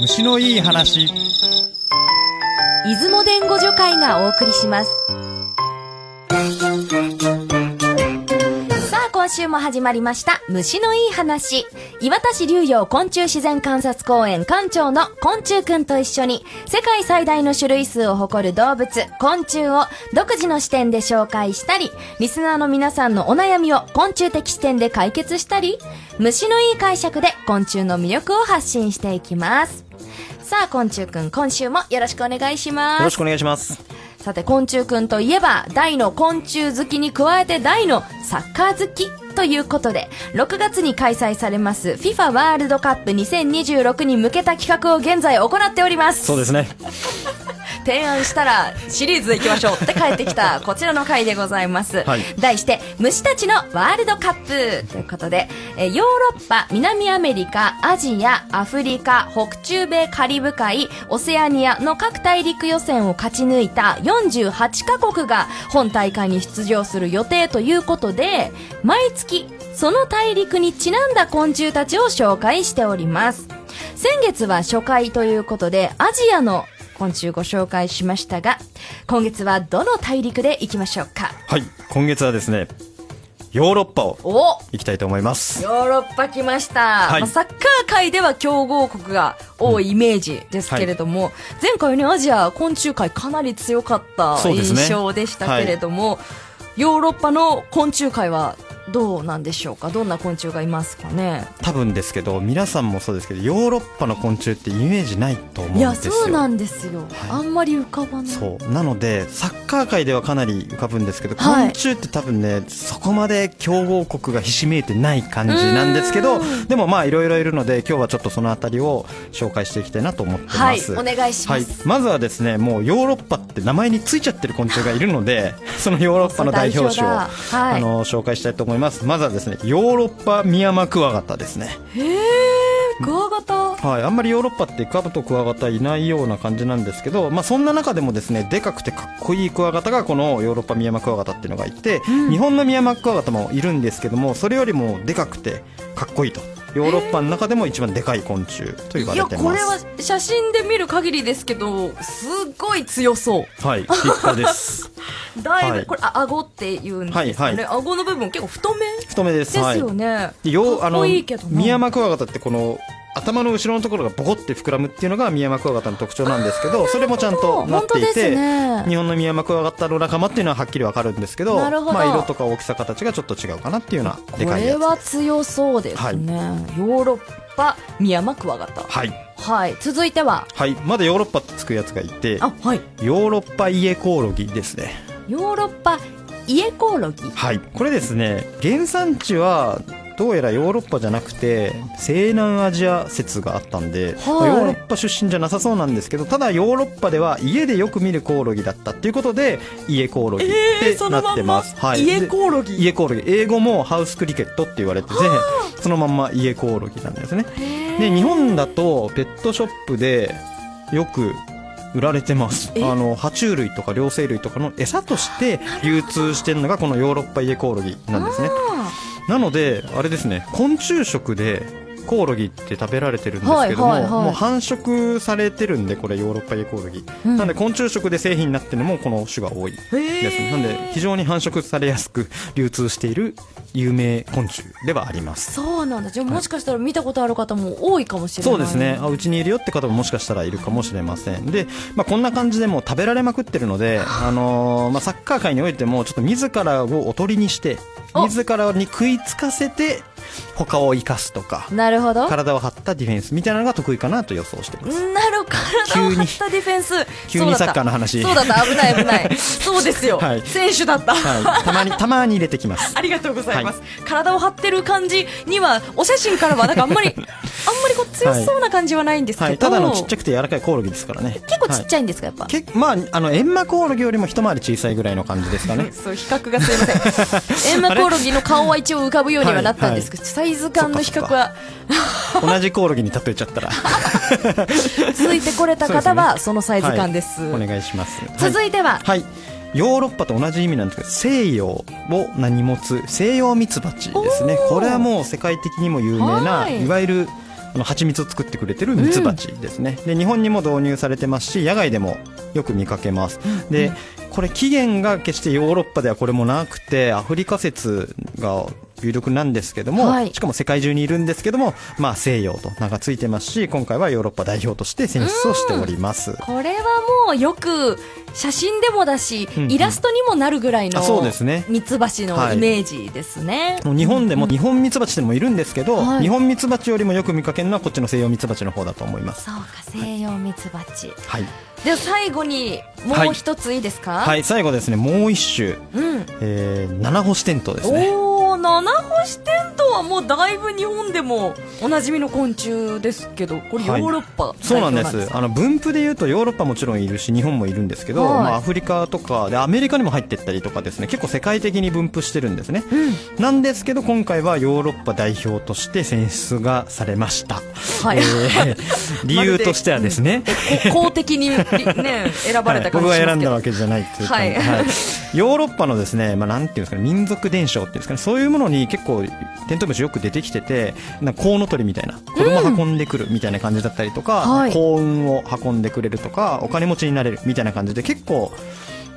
虫のいい話。出雲伝語助会がお送りします。今週も始まりました虫のいい話。岩田市竜陽昆虫自然観察公園館長の昆虫くんと一緒に世界最大の種類数を誇る動物昆虫を独自の視点で紹介したりリスナーの皆さんのお悩みを昆虫的視点で解決したり虫のいい解釈で昆虫の魅力を発信していきます。さあ昆虫くん今週もよろしくお願いします。よろしくお願いします。さて昆虫くんといえば大の昆虫好きに加えて大のサッカー好きということで6月に開催されます FIFA ワールドカップ2026に向けた企画を現在行っておりますそうですね。提案したらシリーズでいきましょうって帰ってきたこちらの回でございます、はい。題して虫たちのワールドカップということでえーヨーロッパ南アメリカアジアアフリカ北中米カリブ海オセアニアの各大陸予選を勝ち抜いた48カ国が本大会に出場する予定ということで毎月その大陸にちなんだ昆虫たちを紹介しております。先月は初回ということでアジアの昆虫ご紹介しましたが今月はどの大陸でいきましょうか？はい。今月はですね、ヨーロッパをお！行きたいと思います。ヨーロッパ来ました、はい。まあサッカー界では強豪国が多いイメージですけれども、前回ねアジア昆虫界かなり強かった印象でしたけれども、ヨーロッパの昆虫界はどうなんでしょうか？どんな昆虫がいますかね？多分ですけど、皆さんもそうですけど、ヨーロッパの昆虫ってイメージないと思うんいやですよ。そうなんですよ、あんまり浮かばない。そう。なのでサッカー界ではかなり浮かぶんですけど、はい。昆虫って多分ねそこまで強豪国がひしめいてない感じなんですけどでもまあいろいろいるので今日はちょっとそのあたりを紹介していきたいなと思ってます。はいお願いします。はい、まずはですねもうヨーロッパって名前についちゃってる昆虫がいるので そのヨーロッパの代表種を、あの紹介したいと思いますまずはですねヨーロッパミヤマクワガタですね。へえクワガタ。はい、あんまりヨーロッパってカブとクワガタいないような感じなんですけど、まあ、そんな中でもですねでかくてかっこいいクワガタがこのヨーロッパミヤマクワガタっていうのがいて、日本のミヤマクワガタもいるんですけどもそれよりもでかくてかっこいいとヨーロッパの中でも一番でかい昆虫と言われてます。これは写真で見る限りですけどすっごい強そう。はい立派です。だいぶ、はい。これあ顎っていうんですかね、はいはい。顎の部分結構太め太めです。ですよね、はい、でよかっこいいけどな。ミヤマクワガタってこの頭の後ろのところがボコって膨らむっていうのがミヤマクワガタの特徴なんですけどそれもちゃんとなっていて、ね日本のミヤマクワガタの仲間っていうのははっきりわかるんですけどまあ、色とか大きさ形がちょっと違うかなっていうようなでこかいやつ。れは強そうですね、ヨーロッパミヤマクワガタ。はい。はい。続いては。はい。まだヨーロッパってつくやつがいてあはい。ヨーロッパイエコオロギですね。ヨーロッパイエコオロギ。はい。これですね原産地はどうやらヨーロッパじゃなくて西南アジア説があったんで、まあヨーロッパ出身じゃなさそうなんですけどただヨーロッパでは家でよく見るコオロギだったっていうことで家コオロギってなってます、はい。家コオロギ？で家コオロギ。英語もハウスクリケットって言われててそのまんま家コオロギなんですね。で日本だとペットショップでよく売られてます。あの爬虫類とか両生類とかの餌として流通してるのがこのヨーロッパイエコオロギなんですねなのであれですね昆虫食でコオロギって食べられてるんですけども、はいはいはい。もう繁殖されてるんでこれヨーロッパイエコオロギ、うん。なんで昆虫食で製品になってるのもこの種が多いです。ねなんで非常に繁殖されやすく流通している有名昆虫ではあります。そうなんだ。じゃあもしかしたら見たことある方も多いかもしれない。そうですね。あうちにいるよって方ももしかしたらいるかもしれません。で、まあ、こんな感じでもう食べられまくってるので、あ。のーまあ、サッカー界においてもちょっと自らをおとりにして自らに食いつかせて他を生かすとかなるほど。体を張ったディフェンスみたいなのが得意かなと予想してます。なる体を張ったディフェンス。急にサッカーの話。そうだった。危ない危ない。そうですよ、はい。選手だった、はい、たまにたまに入れてきます。ありがとうございます、体を張ってる感じにはお写真からはなんかあんまり あんまりこう強そうな感じはないんですけど、はい、ただのちっちゃくて柔らかいコオロギですからね。結構ちっちゃいんですかやっぱ、けまああのエンマコオロギよりも一回り小さいぐらいの感じですかね。そう比較がすいませんエンマコオロギの顔は一応浮かぶようにはなったんですけど、サイズ感の比較は。同じコオロギに例えちゃったら。続いてこれた方はそのサイズ感です。はい。お願いします。続いては、はい。ヨーロッパと同じ意味なんですけど西洋を名に持つ？西洋ミツバチですね。これはもう世界的にも有名なはい。いわゆるあの蜂蜜を作ってくれてるミツバチですね、で日本にも導入されてますし野外でもよく見かけます、でこれ起源が決してヨーロッパではこれもなくてアフリカ説が有力なんですけども、はい。しかも世界中にいるんですけども、まあ、西洋と名がついてますし今回はヨーロッパ代表として選出をしております。これはもうよく写真でもだし、うんうん。イラストにもなるぐらいのミツバチのイメージですね、もう日本でも日本ミツバチでもいるんですけど、はい。日本ミツバチよりもよく見かけるのはこっちの西洋ミツバチの方だと思います。そうか西洋ミツバチ。はい、では最後にもう一ついいですか？はい、最後ですね。もう一種、うん。えー、七星テントウですね。七星テントはもうだいぶ日本でもおなじみの昆虫ですけどこれヨーロッパ、そうなんです。あの分布でいうとヨーロッパもちろんいるし日本もいるんですけど、はい。まあ、アフリカとかでアメリカにも入ってったりとかですね結構世界的に分布してるんですね、なんですけど今回はヨーロッパ代表として選出がされました、はい。えー 理由としてはですね、こ公的に、ね、選ばれた感じ僕がしますけど、選んだわけじゃないっていうか、はい。ヨーロッパのですね、まあ、なんていうんですかね、民族伝承っていうんですかね、そういうものに結構、テントウムシよく出てきてて、なんかコウノトリみたいな、子供運んでくるみたいな感じだったりとか、はい。幸運を運んでくれるとか、お金持ちになれるみたいな感じで、結構、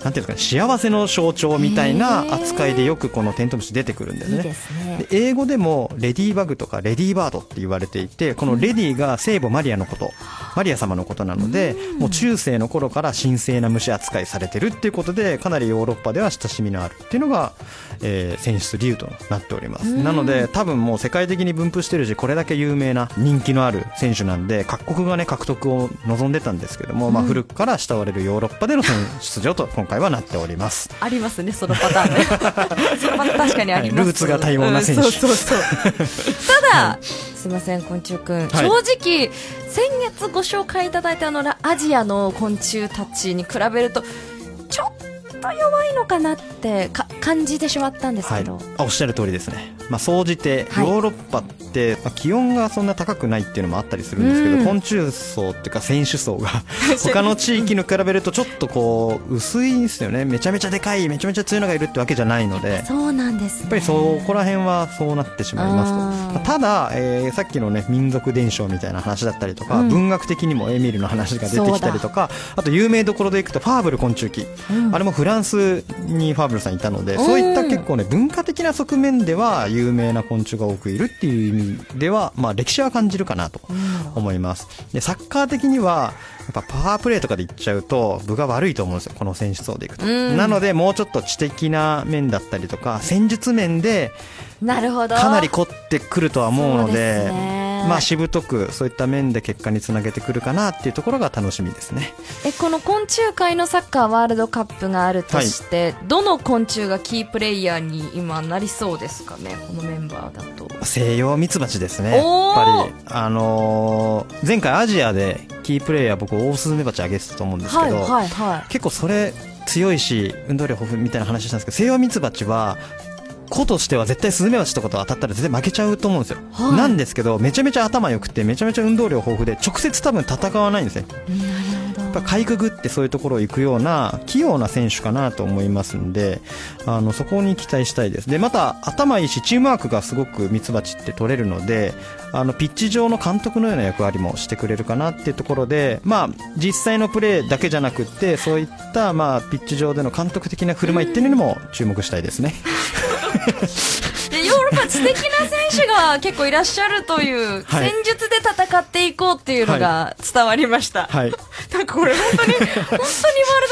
なんていうんですかね、幸せの象徴みたいな扱いでよくこのテントウムシ出てくるんですね。いいですね。で英語でもレディーバグとかレディーバードって言われていてこのレディーが聖母マリアのことマリア様のことなのでもう中世の頃から神聖な虫扱いされてるっていうことでかなりヨーロッパでは親しみのあるっていうのが、えー選出理由となっております。うん。なので多分もう世界的に分布してるしこれだけ有名な人気のある選手なんで各国がね獲得を望んでたんですけども、まあ、うん。古くから慕われるヨーロッパでの選出場と今回はなっております。ありますねそのパターンね。そのパターン確かにあります、はいルーツが多様な選手。うんそうそうそう。ただ、すいません昆虫くん、はい。正直先月ご紹介いただいたあのラアジアの昆虫たちに比べるとちょっと弱いのかなってか感じてしまったんですけど、あおっしゃる通りですね、まあ、総じてヨはい。ーロッパって、まあ、気温がそんな高くないっていうのもあったりするんですけど、うん。昆虫層っていうか選手層が 他の地域に比べるとちょっとこう薄いんですよね。めちゃめちゃでかいめちゃめちゃ強いのがいるってわけじゃないのでそうなんですね。やっぱりそこら辺はそうなってしまいますと。ただ、えーさっきのね民族伝承みたいな話だったりとか、うん。文学的にもエミルの話が出てきたりとかあと有名どころでいくとファーブル昆虫記、うん。あれもフランスにファーブルさんいたので、うんそういった結構ね文化的な側面では有名な昆虫が多くいるっていう意味では、まあ、歴史は感じるかなと思います。でサッカー的にはやっぱパワープレーとかでいっちゃうと分が悪いと思うんですよ。この選手層でいくと、うん。なのでもうちょっと知的な面だったりとか戦術面でなるほど。かなり凝ってくるとは思うのでね。まあしぶとくそういった面で結果につなげてくるかなっていうところが楽しみですね。えこの昆虫界のサッカーワールドカップがあるとして、どの昆虫がキープレイヤーに今なりそうですかね？このメンバーだと。西洋ミツバチですね。やっぱりあのー前回アジアでキープレイヤー僕オオスズメバチあげてたと思うんですけど、はいはいはい。結構それ強いし運動量豊富みたいな話したんですけど西洋ミツバチは子としては絶対スズメバチとかと当たったら絶対負けちゃうと思うんですよ、はい。なんですけどめちゃめちゃ頭良くてめちゃめちゃ運動量豊富で直接多分戦わないんですねぱかいくぐってそういうところを行くような器用な選手かなと思いますんであのそこに期待したいです。でまた頭いいしチームワークがすごくミツバチって取れるのであのピッチ上の監督のような役割もしてくれるかなっていうところでまあ実際のプレーだけじゃなくってそういったまあピッチ上での監督的な振る舞いっていうのにも注目したいですね。でヨーロッパ知的な選手が結構いらっしゃるという、はい。戦術で戦っていこうっていうのが伝わりました、はい。なんかこれ本当に本当にワール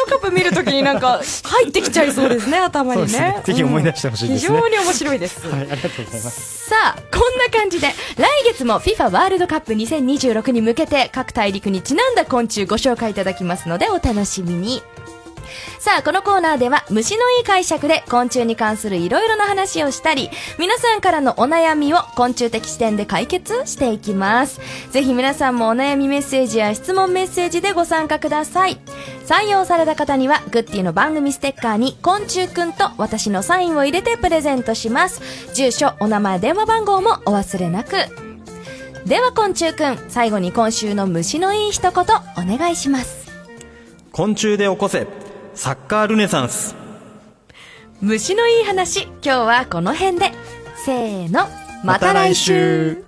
ドカップ見るときになんか入ってきちゃいそうですね頭にね。そうですね。ぜひ思い出してほしいですね。うん。非常に面白いです、はいありがとうございます。さあこんな感じで来月も FIFA ワールドカップ2026に向けて各大陸にちなんだ昆虫ご紹介いただきますのでお楽しみにさあ、このコーナーでは虫のいい解釈で昆虫に関するいろいろな話をしたり、皆さんからのお悩みを昆虫的視点で解決していきます。ぜひ皆さんもお悩みメッセージや質問メッセージでご参加ください。採用された方には、グッディの番組ステッカーに昆虫くんと私のサインを入れてプレゼントします。住所、お名前、電話番号もお忘れなく。では昆虫くん、最後に今週の虫のいい一言お願いします。昆虫で起こせサッカールネサンス。虫のいい話今日はこの辺で。せーのまた来週。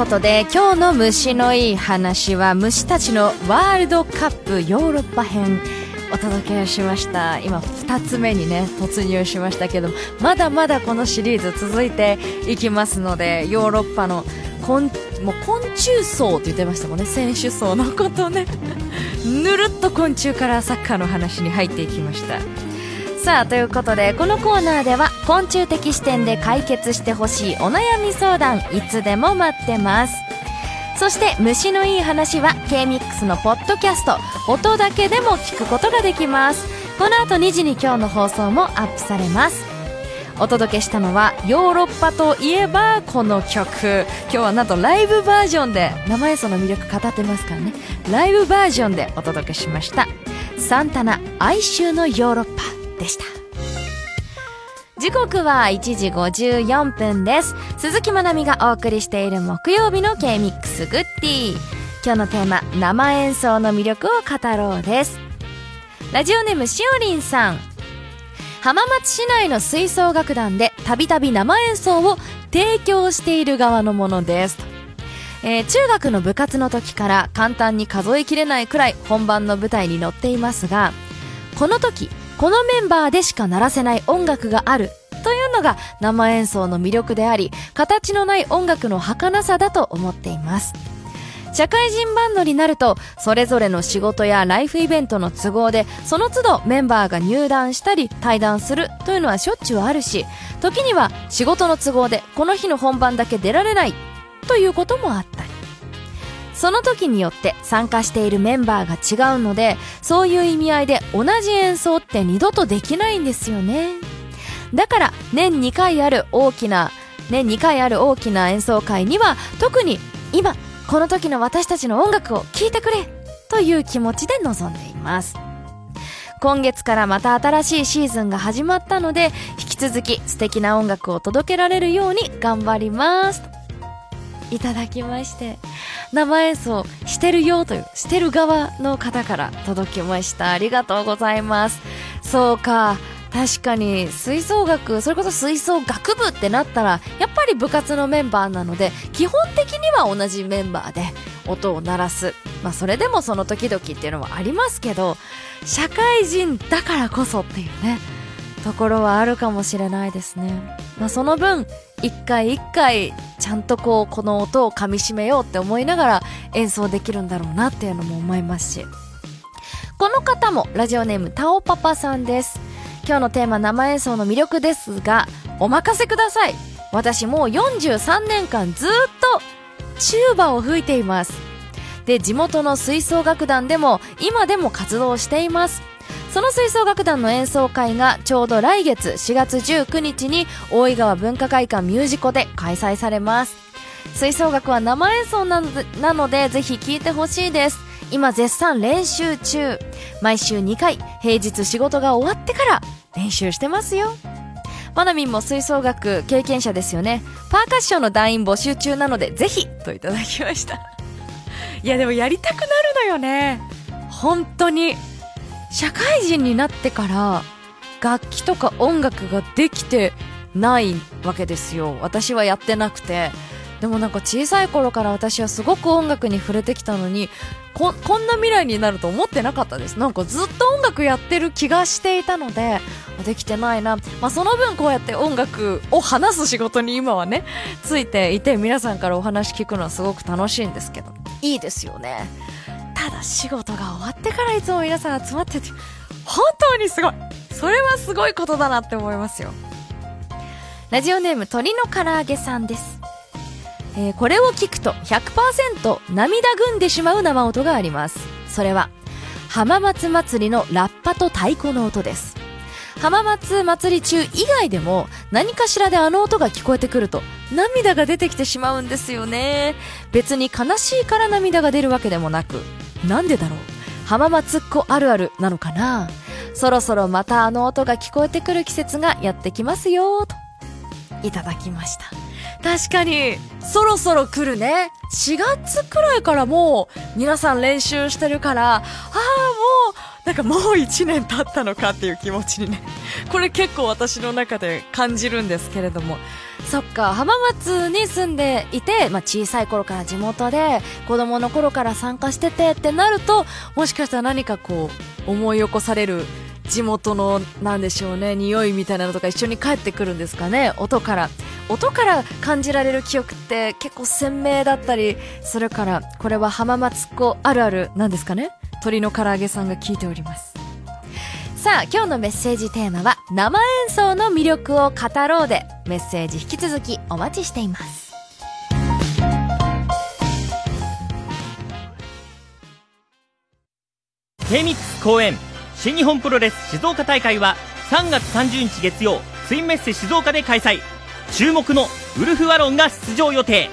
ことで今日の虫のいい話は虫たちのワールドカップヨーロッパ編お届けしました。今2つ目にね突入しました。けどまだまだこのシリーズ続いていきますのでヨーロッパの昆もう昆虫層って言ってましたもんね。選手層のことね。ぬるっと昆虫からサッカーの話に入っていきました。さあということでこのコーナーでは昆虫的視点で解決してほしいお悩み相談いつでも待ってます。そして虫のいい話は K-MIX のポッドキャスト音だけでも聞くことができます。この後2時に今日の放送もアップされます。お届けしたのはヨーロッパといえばこの曲。今日はなんとライブバージョンで生演奏の魅力語ってますからね。ライブバージョンでお届けしました。サンタナ哀愁のヨーロッパ。時刻は1時54分です。鈴木まなみがお送りしている木曜日の K-MIX グッディ。今日のテーマ生演奏の魅力を語ろうです。ラジオネームしおりんさん。浜松市内の吹奏楽団でたびたび生演奏を提供している側のものです。えー中学の部活の時から簡単に数えきれないくらい本番の舞台に乗っていますがこの時このメンバーでしか鳴らせない音楽がある。というのが生演奏の魅力であり形のない音楽の儚さだと思っています。社会人バンドになるとそれぞれの仕事やライフイベントの都合でその都度メンバーが入団したり退団するというのはしょっちゅうあるし時には仕事の都合でこの日の本番だけ出られないということもあったり。その時によって参加しているメンバーが違うのでそういう意味合いで同じ演奏って二度とできないんですよね。だから年2回ある大きな年2回ある大きな演奏会には特に今この時の私たちの音楽を聴いてくれという気持ちで臨んでいます。今月からまた新しいシーズンが始まったので引き続き素敵な音楽を届けられるように頑張ります。いただきまして生演奏してるよというしてる側の方から届きました。ありがとうございます。そうか。確かに吹奏楽それこそ吹奏楽部ってなったらやっぱり部活のメンバーなので基本的には同じメンバーで音を鳴らす。まあそれでもその時々っていうのはありますけど社会人だからこそっていうねところはあるかもしれないですね、まあ、その分一回一回ちゃんとこうこの音を噛み締めようって思いながら演奏できるんだろうなっていうのも思いますし。この方もラジオネームタオパパさんです。今日のテーマ生演奏の魅力ですがお任せください。私もう43年間ずっとチューバを吹いています。で地元の吹奏楽団でも今でも活動しています。その吹奏楽団の演奏会がちょうど来月4月19日に大井川文化会館ミュージコで開催されます。吹奏楽は生演奏なのでなのでぜひ聴いてほしいです。今絶賛練習中。毎週2回平日仕事が終わってから練習してますよ。マナミンも吹奏楽経験者ですよね。パーカッションの団員募集中なのでぜひといただきました。いやでもやりたくなるのよね。本当に。社会人になってから楽器とか音楽ができてないわけですよ。私はやってなくて。でもなんか小さい頃から私はすごく音楽に触れてきたのにここんな未来になると思ってなかったです。なんかずっと音楽やってる気がしていたのでできてないな、まあ、その分こうやって音楽を話す仕事に今はねついていて皆さんからお話聞くのはすごく楽しいんですけどいいですよね。ただ仕事が終わってからいつも皆さん集まってて、本当にすごいそれはすごいことだなって思いますよ。ラジオネーム鳥の唐揚げさんです。えーこれを聞くと100%涙ぐんでしまう生音があります。それは、浜松祭りのラッパと太鼓の音です。浜松祭り中以外でも何かしらであの音が聞こえてくると涙が出てきてしまうんですよね。別に悲しいから涙が出るわけでもなく、なんでだろう？浜松っ子あるあるなのかな？そろそろまたあの音が聞こえてくる季節がやってきますよと。いただきました。確かに、そろそろ来るね。4月くらいからもう、皆さん練習してるから、ああ、もう、なんかもう1年経ったのかっていう気持ちにね。これ結構私の中で感じるんですけれども。そっか、浜松に住んでいて、まあ小さい頃から地元で、子供の頃から参加しててってなると、もしかしたら何かこう、思い起こされる地元のなんでしょうね匂いみたいなのとか一緒に帰ってくるんですかね音から。音から感じられる記憶って結構鮮明だったりするからこれは浜松っ子あるあるなんですかね？鳥の唐揚げさんが聞いております。さあ今日のメッセージテーマは生演奏の魅力を語ろうで。メッセージ引き続きお待ちしています。K-MIX 公演。新日本プロレス静岡大会は3月30日月曜ツインメッセ静岡で開催。注目のウルフ・ワロンが出場予定。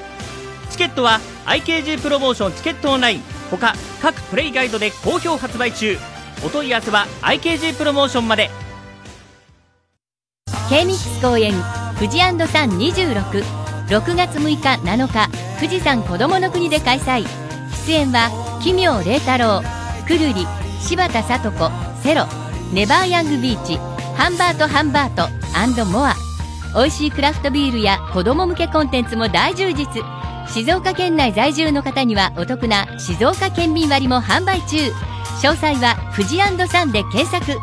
チケットは IKG プロモーションチケットオンライン。他各プレイガイドで好評発売中。お問い合わせは IKG プロモーションまで。K-MIX 公演富士サン266 6月6日7日富士山こどもの国で開催。出演は奇妙麗太郎くるり柴田聡子セロネバーヤングビーチハンバートハンバートモア。美味しいクラフトビールや子供向けコンテンツも大充実。静岡県内在住の方にはお得な静岡県民割も販売中。詳細は富士サンで検索。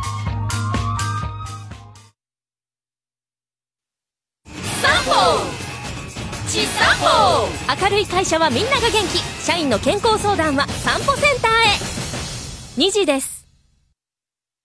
明るい会社はみんなが元気。社員の健康相談は散歩センターへ。2時です